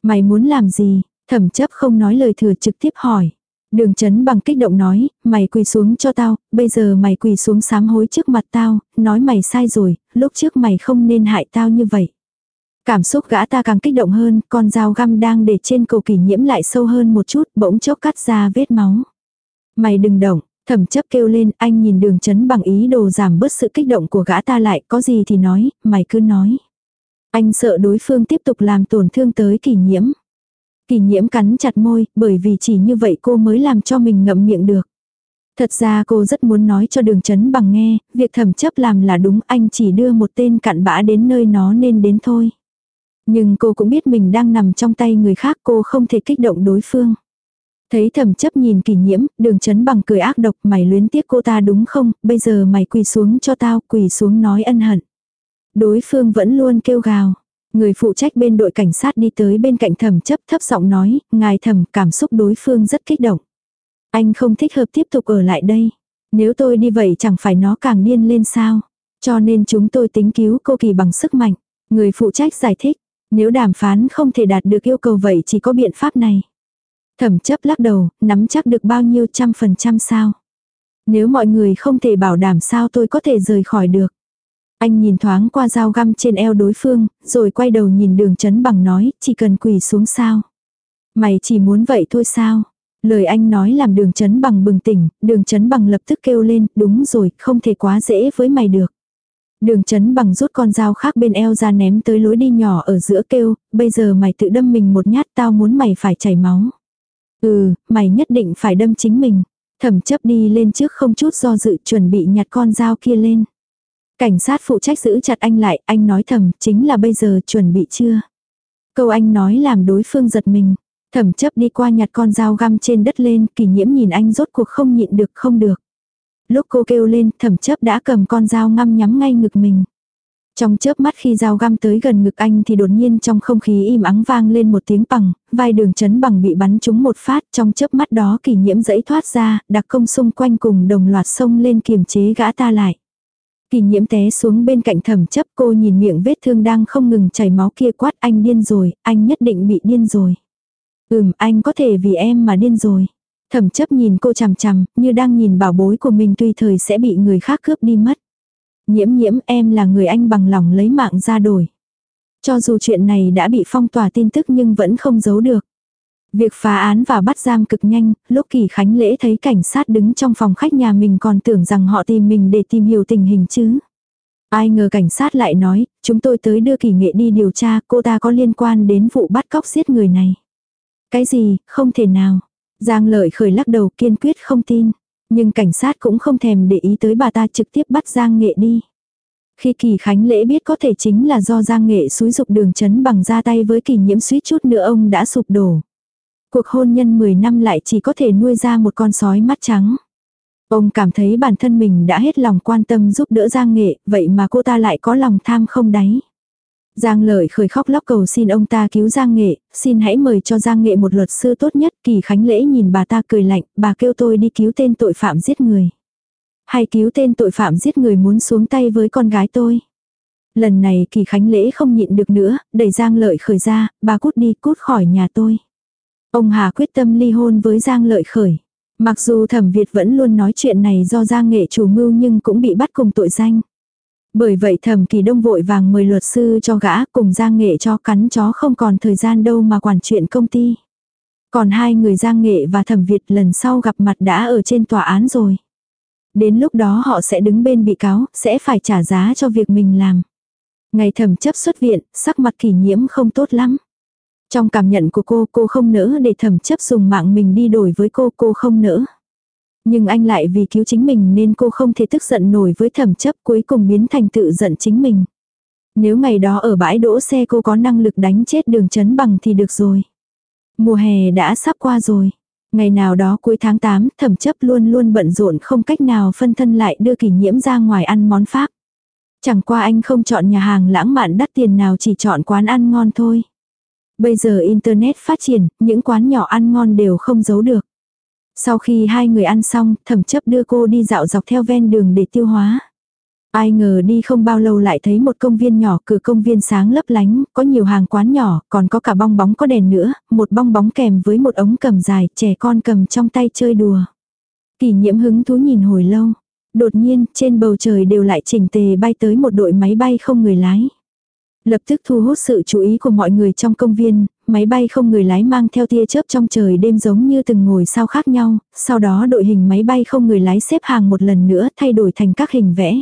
Mày muốn làm gì? Thẩm chấp không nói lời thừa trực tiếp hỏi. Đường chấn bằng kích động nói, mày quỳ xuống cho tao, bây giờ mày quỳ xuống sám hối trước mặt tao, nói mày sai rồi, lúc trước mày không nên hại tao như vậy. Cảm xúc gã ta càng kích động hơn, con dao găm đang để trên cầu kỷ nhiễm lại sâu hơn một chút, bỗng chốc cắt ra vết máu. Mày đừng động, thẩm chấp kêu lên, anh nhìn đường chấn bằng ý đồ giảm bớt sự kích động của gã ta lại, có gì thì nói, mày cứ nói. Anh sợ đối phương tiếp tục làm tổn thương tới kỷ nhiễm. Kỷ nhiễm cắn chặt môi, bởi vì chỉ như vậy cô mới làm cho mình ngậm miệng được. Thật ra cô rất muốn nói cho đường chấn bằng nghe, việc thẩm chấp làm là đúng anh chỉ đưa một tên cặn bã đến nơi nó nên đến thôi. Nhưng cô cũng biết mình đang nằm trong tay người khác cô không thể kích động đối phương. Thấy thẩm chấp nhìn kỷ nhiễm, đường chấn bằng cười ác độc mày luyến tiếc cô ta đúng không, bây giờ mày quỳ xuống cho tao, quỳ xuống nói ân hận. Đối phương vẫn luôn kêu gào. Người phụ trách bên đội cảnh sát đi tới bên cạnh thẩm chấp thấp giọng nói, ngài thẩm cảm xúc đối phương rất kích động. Anh không thích hợp tiếp tục ở lại đây. Nếu tôi đi vậy chẳng phải nó càng điên lên sao. Cho nên chúng tôi tính cứu cô kỳ bằng sức mạnh. Người phụ trách giải thích, nếu đàm phán không thể đạt được yêu cầu vậy chỉ có biện pháp này. Thẩm chấp lắc đầu, nắm chắc được bao nhiêu trăm phần trăm sao. Nếu mọi người không thể bảo đảm sao tôi có thể rời khỏi được. Anh nhìn thoáng qua dao găm trên eo đối phương, rồi quay đầu nhìn đường chấn bằng nói, chỉ cần quỳ xuống sao. Mày chỉ muốn vậy thôi sao. Lời anh nói làm đường chấn bằng bừng tỉnh, đường chấn bằng lập tức kêu lên, đúng rồi, không thể quá dễ với mày được. Đường chấn bằng rút con dao khác bên eo ra ném tới lối đi nhỏ ở giữa kêu, bây giờ mày tự đâm mình một nhát tao muốn mày phải chảy máu. Ừ, mày nhất định phải đâm chính mình. Thẩm chấp đi lên trước không chút do dự chuẩn bị nhặt con dao kia lên. Cảnh sát phụ trách giữ chặt anh lại, anh nói thầm, chính là bây giờ chuẩn bị chưa. Câu anh nói làm đối phương giật mình. Thẩm chấp đi qua nhặt con dao găm trên đất lên, kỷ nhiễm nhìn anh rốt cuộc không nhịn được không được. Lúc cô kêu lên, thẩm chấp đã cầm con dao ngăm nhắm ngay ngực mình. Trong chớp mắt khi dao găm tới gần ngực anh thì đột nhiên trong không khí im ắng vang lên một tiếng bằng, vai đường chấn bằng bị bắn trúng một phát trong chớp mắt đó kỷ nhiễm dẫy thoát ra, đặc công xung quanh cùng đồng loạt xông lên kiềm chế gã ta lại. Kỷ nhiễm té xuống bên cạnh thẩm chấp cô nhìn miệng vết thương đang không ngừng chảy máu kia quát anh điên rồi, anh nhất định bị điên rồi. Ừm anh có thể vì em mà điên rồi. Thẩm chấp nhìn cô chằm chằm, như đang nhìn bảo bối của mình tùy thời sẽ bị người khác cướp đi mất. Nhiễm nhiễm em là người anh bằng lòng lấy mạng ra đổi. Cho dù chuyện này đã bị phong tỏa tin tức nhưng vẫn không giấu được. Việc phá án và bắt giam cực nhanh, lúc Kỳ Khánh Lễ thấy cảnh sát đứng trong phòng khách nhà mình còn tưởng rằng họ tìm mình để tìm hiểu tình hình chứ. Ai ngờ cảnh sát lại nói, chúng tôi tới đưa Kỳ Nghệ đi điều tra cô ta có liên quan đến vụ bắt cóc giết người này. Cái gì, không thể nào. Giang lợi khởi lắc đầu kiên quyết không tin. Nhưng cảnh sát cũng không thèm để ý tới bà ta trực tiếp bắt Giang Nghệ đi. Khi Kỳ Khánh Lễ biết có thể chính là do Giang Nghệ xúi dục đường chấn bằng ra tay với kỳ nhiễm suýt chút nữa ông đã sụp đổ. Cuộc hôn nhân 10 năm lại chỉ có thể nuôi ra một con sói mắt trắng. Ông cảm thấy bản thân mình đã hết lòng quan tâm giúp đỡ Giang Nghệ, vậy mà cô ta lại có lòng tham không đáy. Giang lợi khởi khóc lóc cầu xin ông ta cứu Giang Nghệ, xin hãy mời cho Giang Nghệ một luật sư tốt nhất. Kỳ Khánh Lễ nhìn bà ta cười lạnh, bà kêu tôi đi cứu tên tội phạm giết người. Hay cứu tên tội phạm giết người muốn xuống tay với con gái tôi. Lần này Kỳ Khánh Lễ không nhịn được nữa, đẩy Giang lợi khởi ra, bà cút đi, cút khỏi nhà tôi. Ông Hà quyết tâm ly hôn với Giang lợi khởi. Mặc dù thẩm Việt vẫn luôn nói chuyện này do Giang Nghệ chủ mưu nhưng cũng bị bắt cùng tội danh. Bởi vậy thẩm kỳ đông vội vàng mời luật sư cho gã cùng giang nghệ cho cắn chó không còn thời gian đâu mà quản chuyện công ty. Còn hai người giang nghệ và thẩm Việt lần sau gặp mặt đã ở trên tòa án rồi. Đến lúc đó họ sẽ đứng bên bị cáo, sẽ phải trả giá cho việc mình làm. Ngày thẩm chấp xuất viện, sắc mặt kỷ nhiễm không tốt lắm. Trong cảm nhận của cô, cô không nỡ để thẩm chấp dùng mạng mình đi đổi với cô, cô không nỡ. Nhưng anh lại vì cứu chính mình nên cô không thể tức giận nổi với thẩm chấp cuối cùng biến thành tự giận chính mình. Nếu ngày đó ở bãi đỗ xe cô có năng lực đánh chết đường chấn bằng thì được rồi. Mùa hè đã sắp qua rồi. Ngày nào đó cuối tháng 8 thẩm chấp luôn luôn bận rộn không cách nào phân thân lại đưa kỷ nhiễm ra ngoài ăn món Pháp. Chẳng qua anh không chọn nhà hàng lãng mạn đắt tiền nào chỉ chọn quán ăn ngon thôi. Bây giờ Internet phát triển, những quán nhỏ ăn ngon đều không giấu được. Sau khi hai người ăn xong, thẩm chấp đưa cô đi dạo dọc theo ven đường để tiêu hóa. Ai ngờ đi không bao lâu lại thấy một công viên nhỏ, cửa công viên sáng lấp lánh, có nhiều hàng quán nhỏ, còn có cả bong bóng có đèn nữa, một bong bóng kèm với một ống cầm dài, trẻ con cầm trong tay chơi đùa. Kỷ nhiễm hứng thú nhìn hồi lâu. Đột nhiên, trên bầu trời đều lại chỉnh tề bay tới một đội máy bay không người lái. Lập tức thu hút sự chú ý của mọi người trong công viên, máy bay không người lái mang theo tia chớp trong trời đêm giống như từng ngồi sao khác nhau, sau đó đội hình máy bay không người lái xếp hàng một lần nữa thay đổi thành các hình vẽ.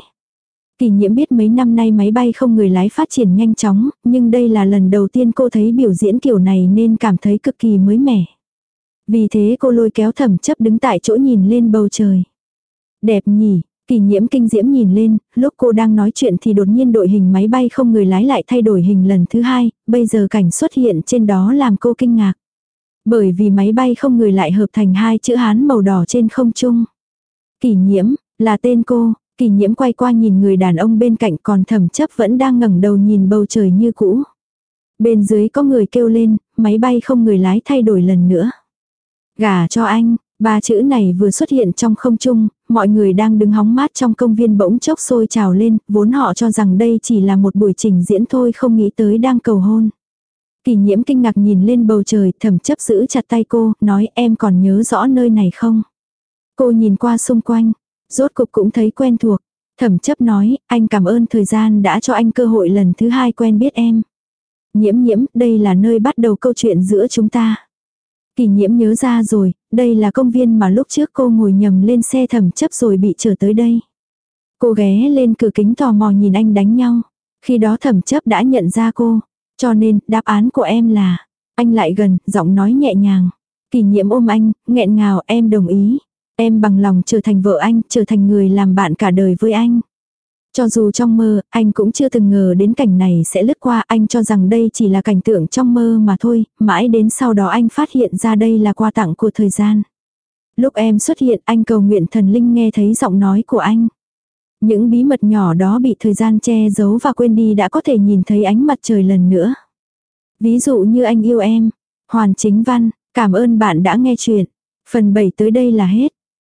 Kỳ nhiễm biết mấy năm nay máy bay không người lái phát triển nhanh chóng, nhưng đây là lần đầu tiên cô thấy biểu diễn kiểu này nên cảm thấy cực kỳ mới mẻ. Vì thế cô lôi kéo thẩm chấp đứng tại chỗ nhìn lên bầu trời. Đẹp nhỉ, kỳ nhiễm kinh diễm nhìn lên, lúc cô đang nói chuyện thì đột nhiên đội hình máy bay không người lái lại thay đổi hình lần thứ hai, bây giờ cảnh xuất hiện trên đó làm cô kinh ngạc. Bởi vì máy bay không người lại hợp thành hai chữ Hán màu đỏ trên không trung. Kỳ nhiễm, là tên cô, kỳ nhiễm quay qua nhìn người đàn ông bên cạnh còn thẩm chấp vẫn đang ngẩng đầu nhìn bầu trời như cũ. Bên dưới có người kêu lên, máy bay không người lái thay đổi lần nữa. Gả cho anh, ba chữ này vừa xuất hiện trong không trung, mọi người đang đứng hóng mát trong công viên bỗng chốc sôi trào lên, vốn họ cho rằng đây chỉ là một buổi trình diễn thôi không nghĩ tới đang cầu hôn. Kỳ nhiễm kinh ngạc nhìn lên bầu trời, thầm chấp giữ chặt tay cô, nói em còn nhớ rõ nơi này không? Cô nhìn qua xung quanh, rốt cục cũng thấy quen thuộc. Thẩm chấp nói, anh cảm ơn thời gian đã cho anh cơ hội lần thứ hai quen biết em. Nhiễm nhiễm, đây là nơi bắt đầu câu chuyện giữa chúng ta. Kỳ nhiễm nhớ ra rồi, đây là công viên mà lúc trước cô ngồi nhầm lên xe thẩm chấp rồi bị trở tới đây. Cô ghé lên cửa kính tò mò nhìn anh đánh nhau. Khi đó thẩm chấp đã nhận ra cô. Cho nên, đáp án của em là, anh lại gần, giọng nói nhẹ nhàng. Kỳ nhiễm ôm anh, nghẹn ngào em đồng ý. Em bằng lòng trở thành vợ anh, trở thành người làm bạn cả đời với anh. Cho dù trong mơ, anh cũng chưa từng ngờ đến cảnh này sẽ lướt qua, anh cho rằng đây chỉ là cảnh tượng trong mơ mà thôi, mãi đến sau đó anh phát hiện ra đây là quà tặng của thời gian. Lúc em xuất hiện anh cầu nguyện thần linh nghe thấy giọng nói của anh. Những bí mật nhỏ đó bị thời gian che giấu và quên đi đã có thể nhìn thấy ánh mặt trời lần nữa. Ví dụ như anh yêu em. Hoàn chính văn, cảm ơn bạn đã nghe chuyện. Phần 7 tới đây là hết.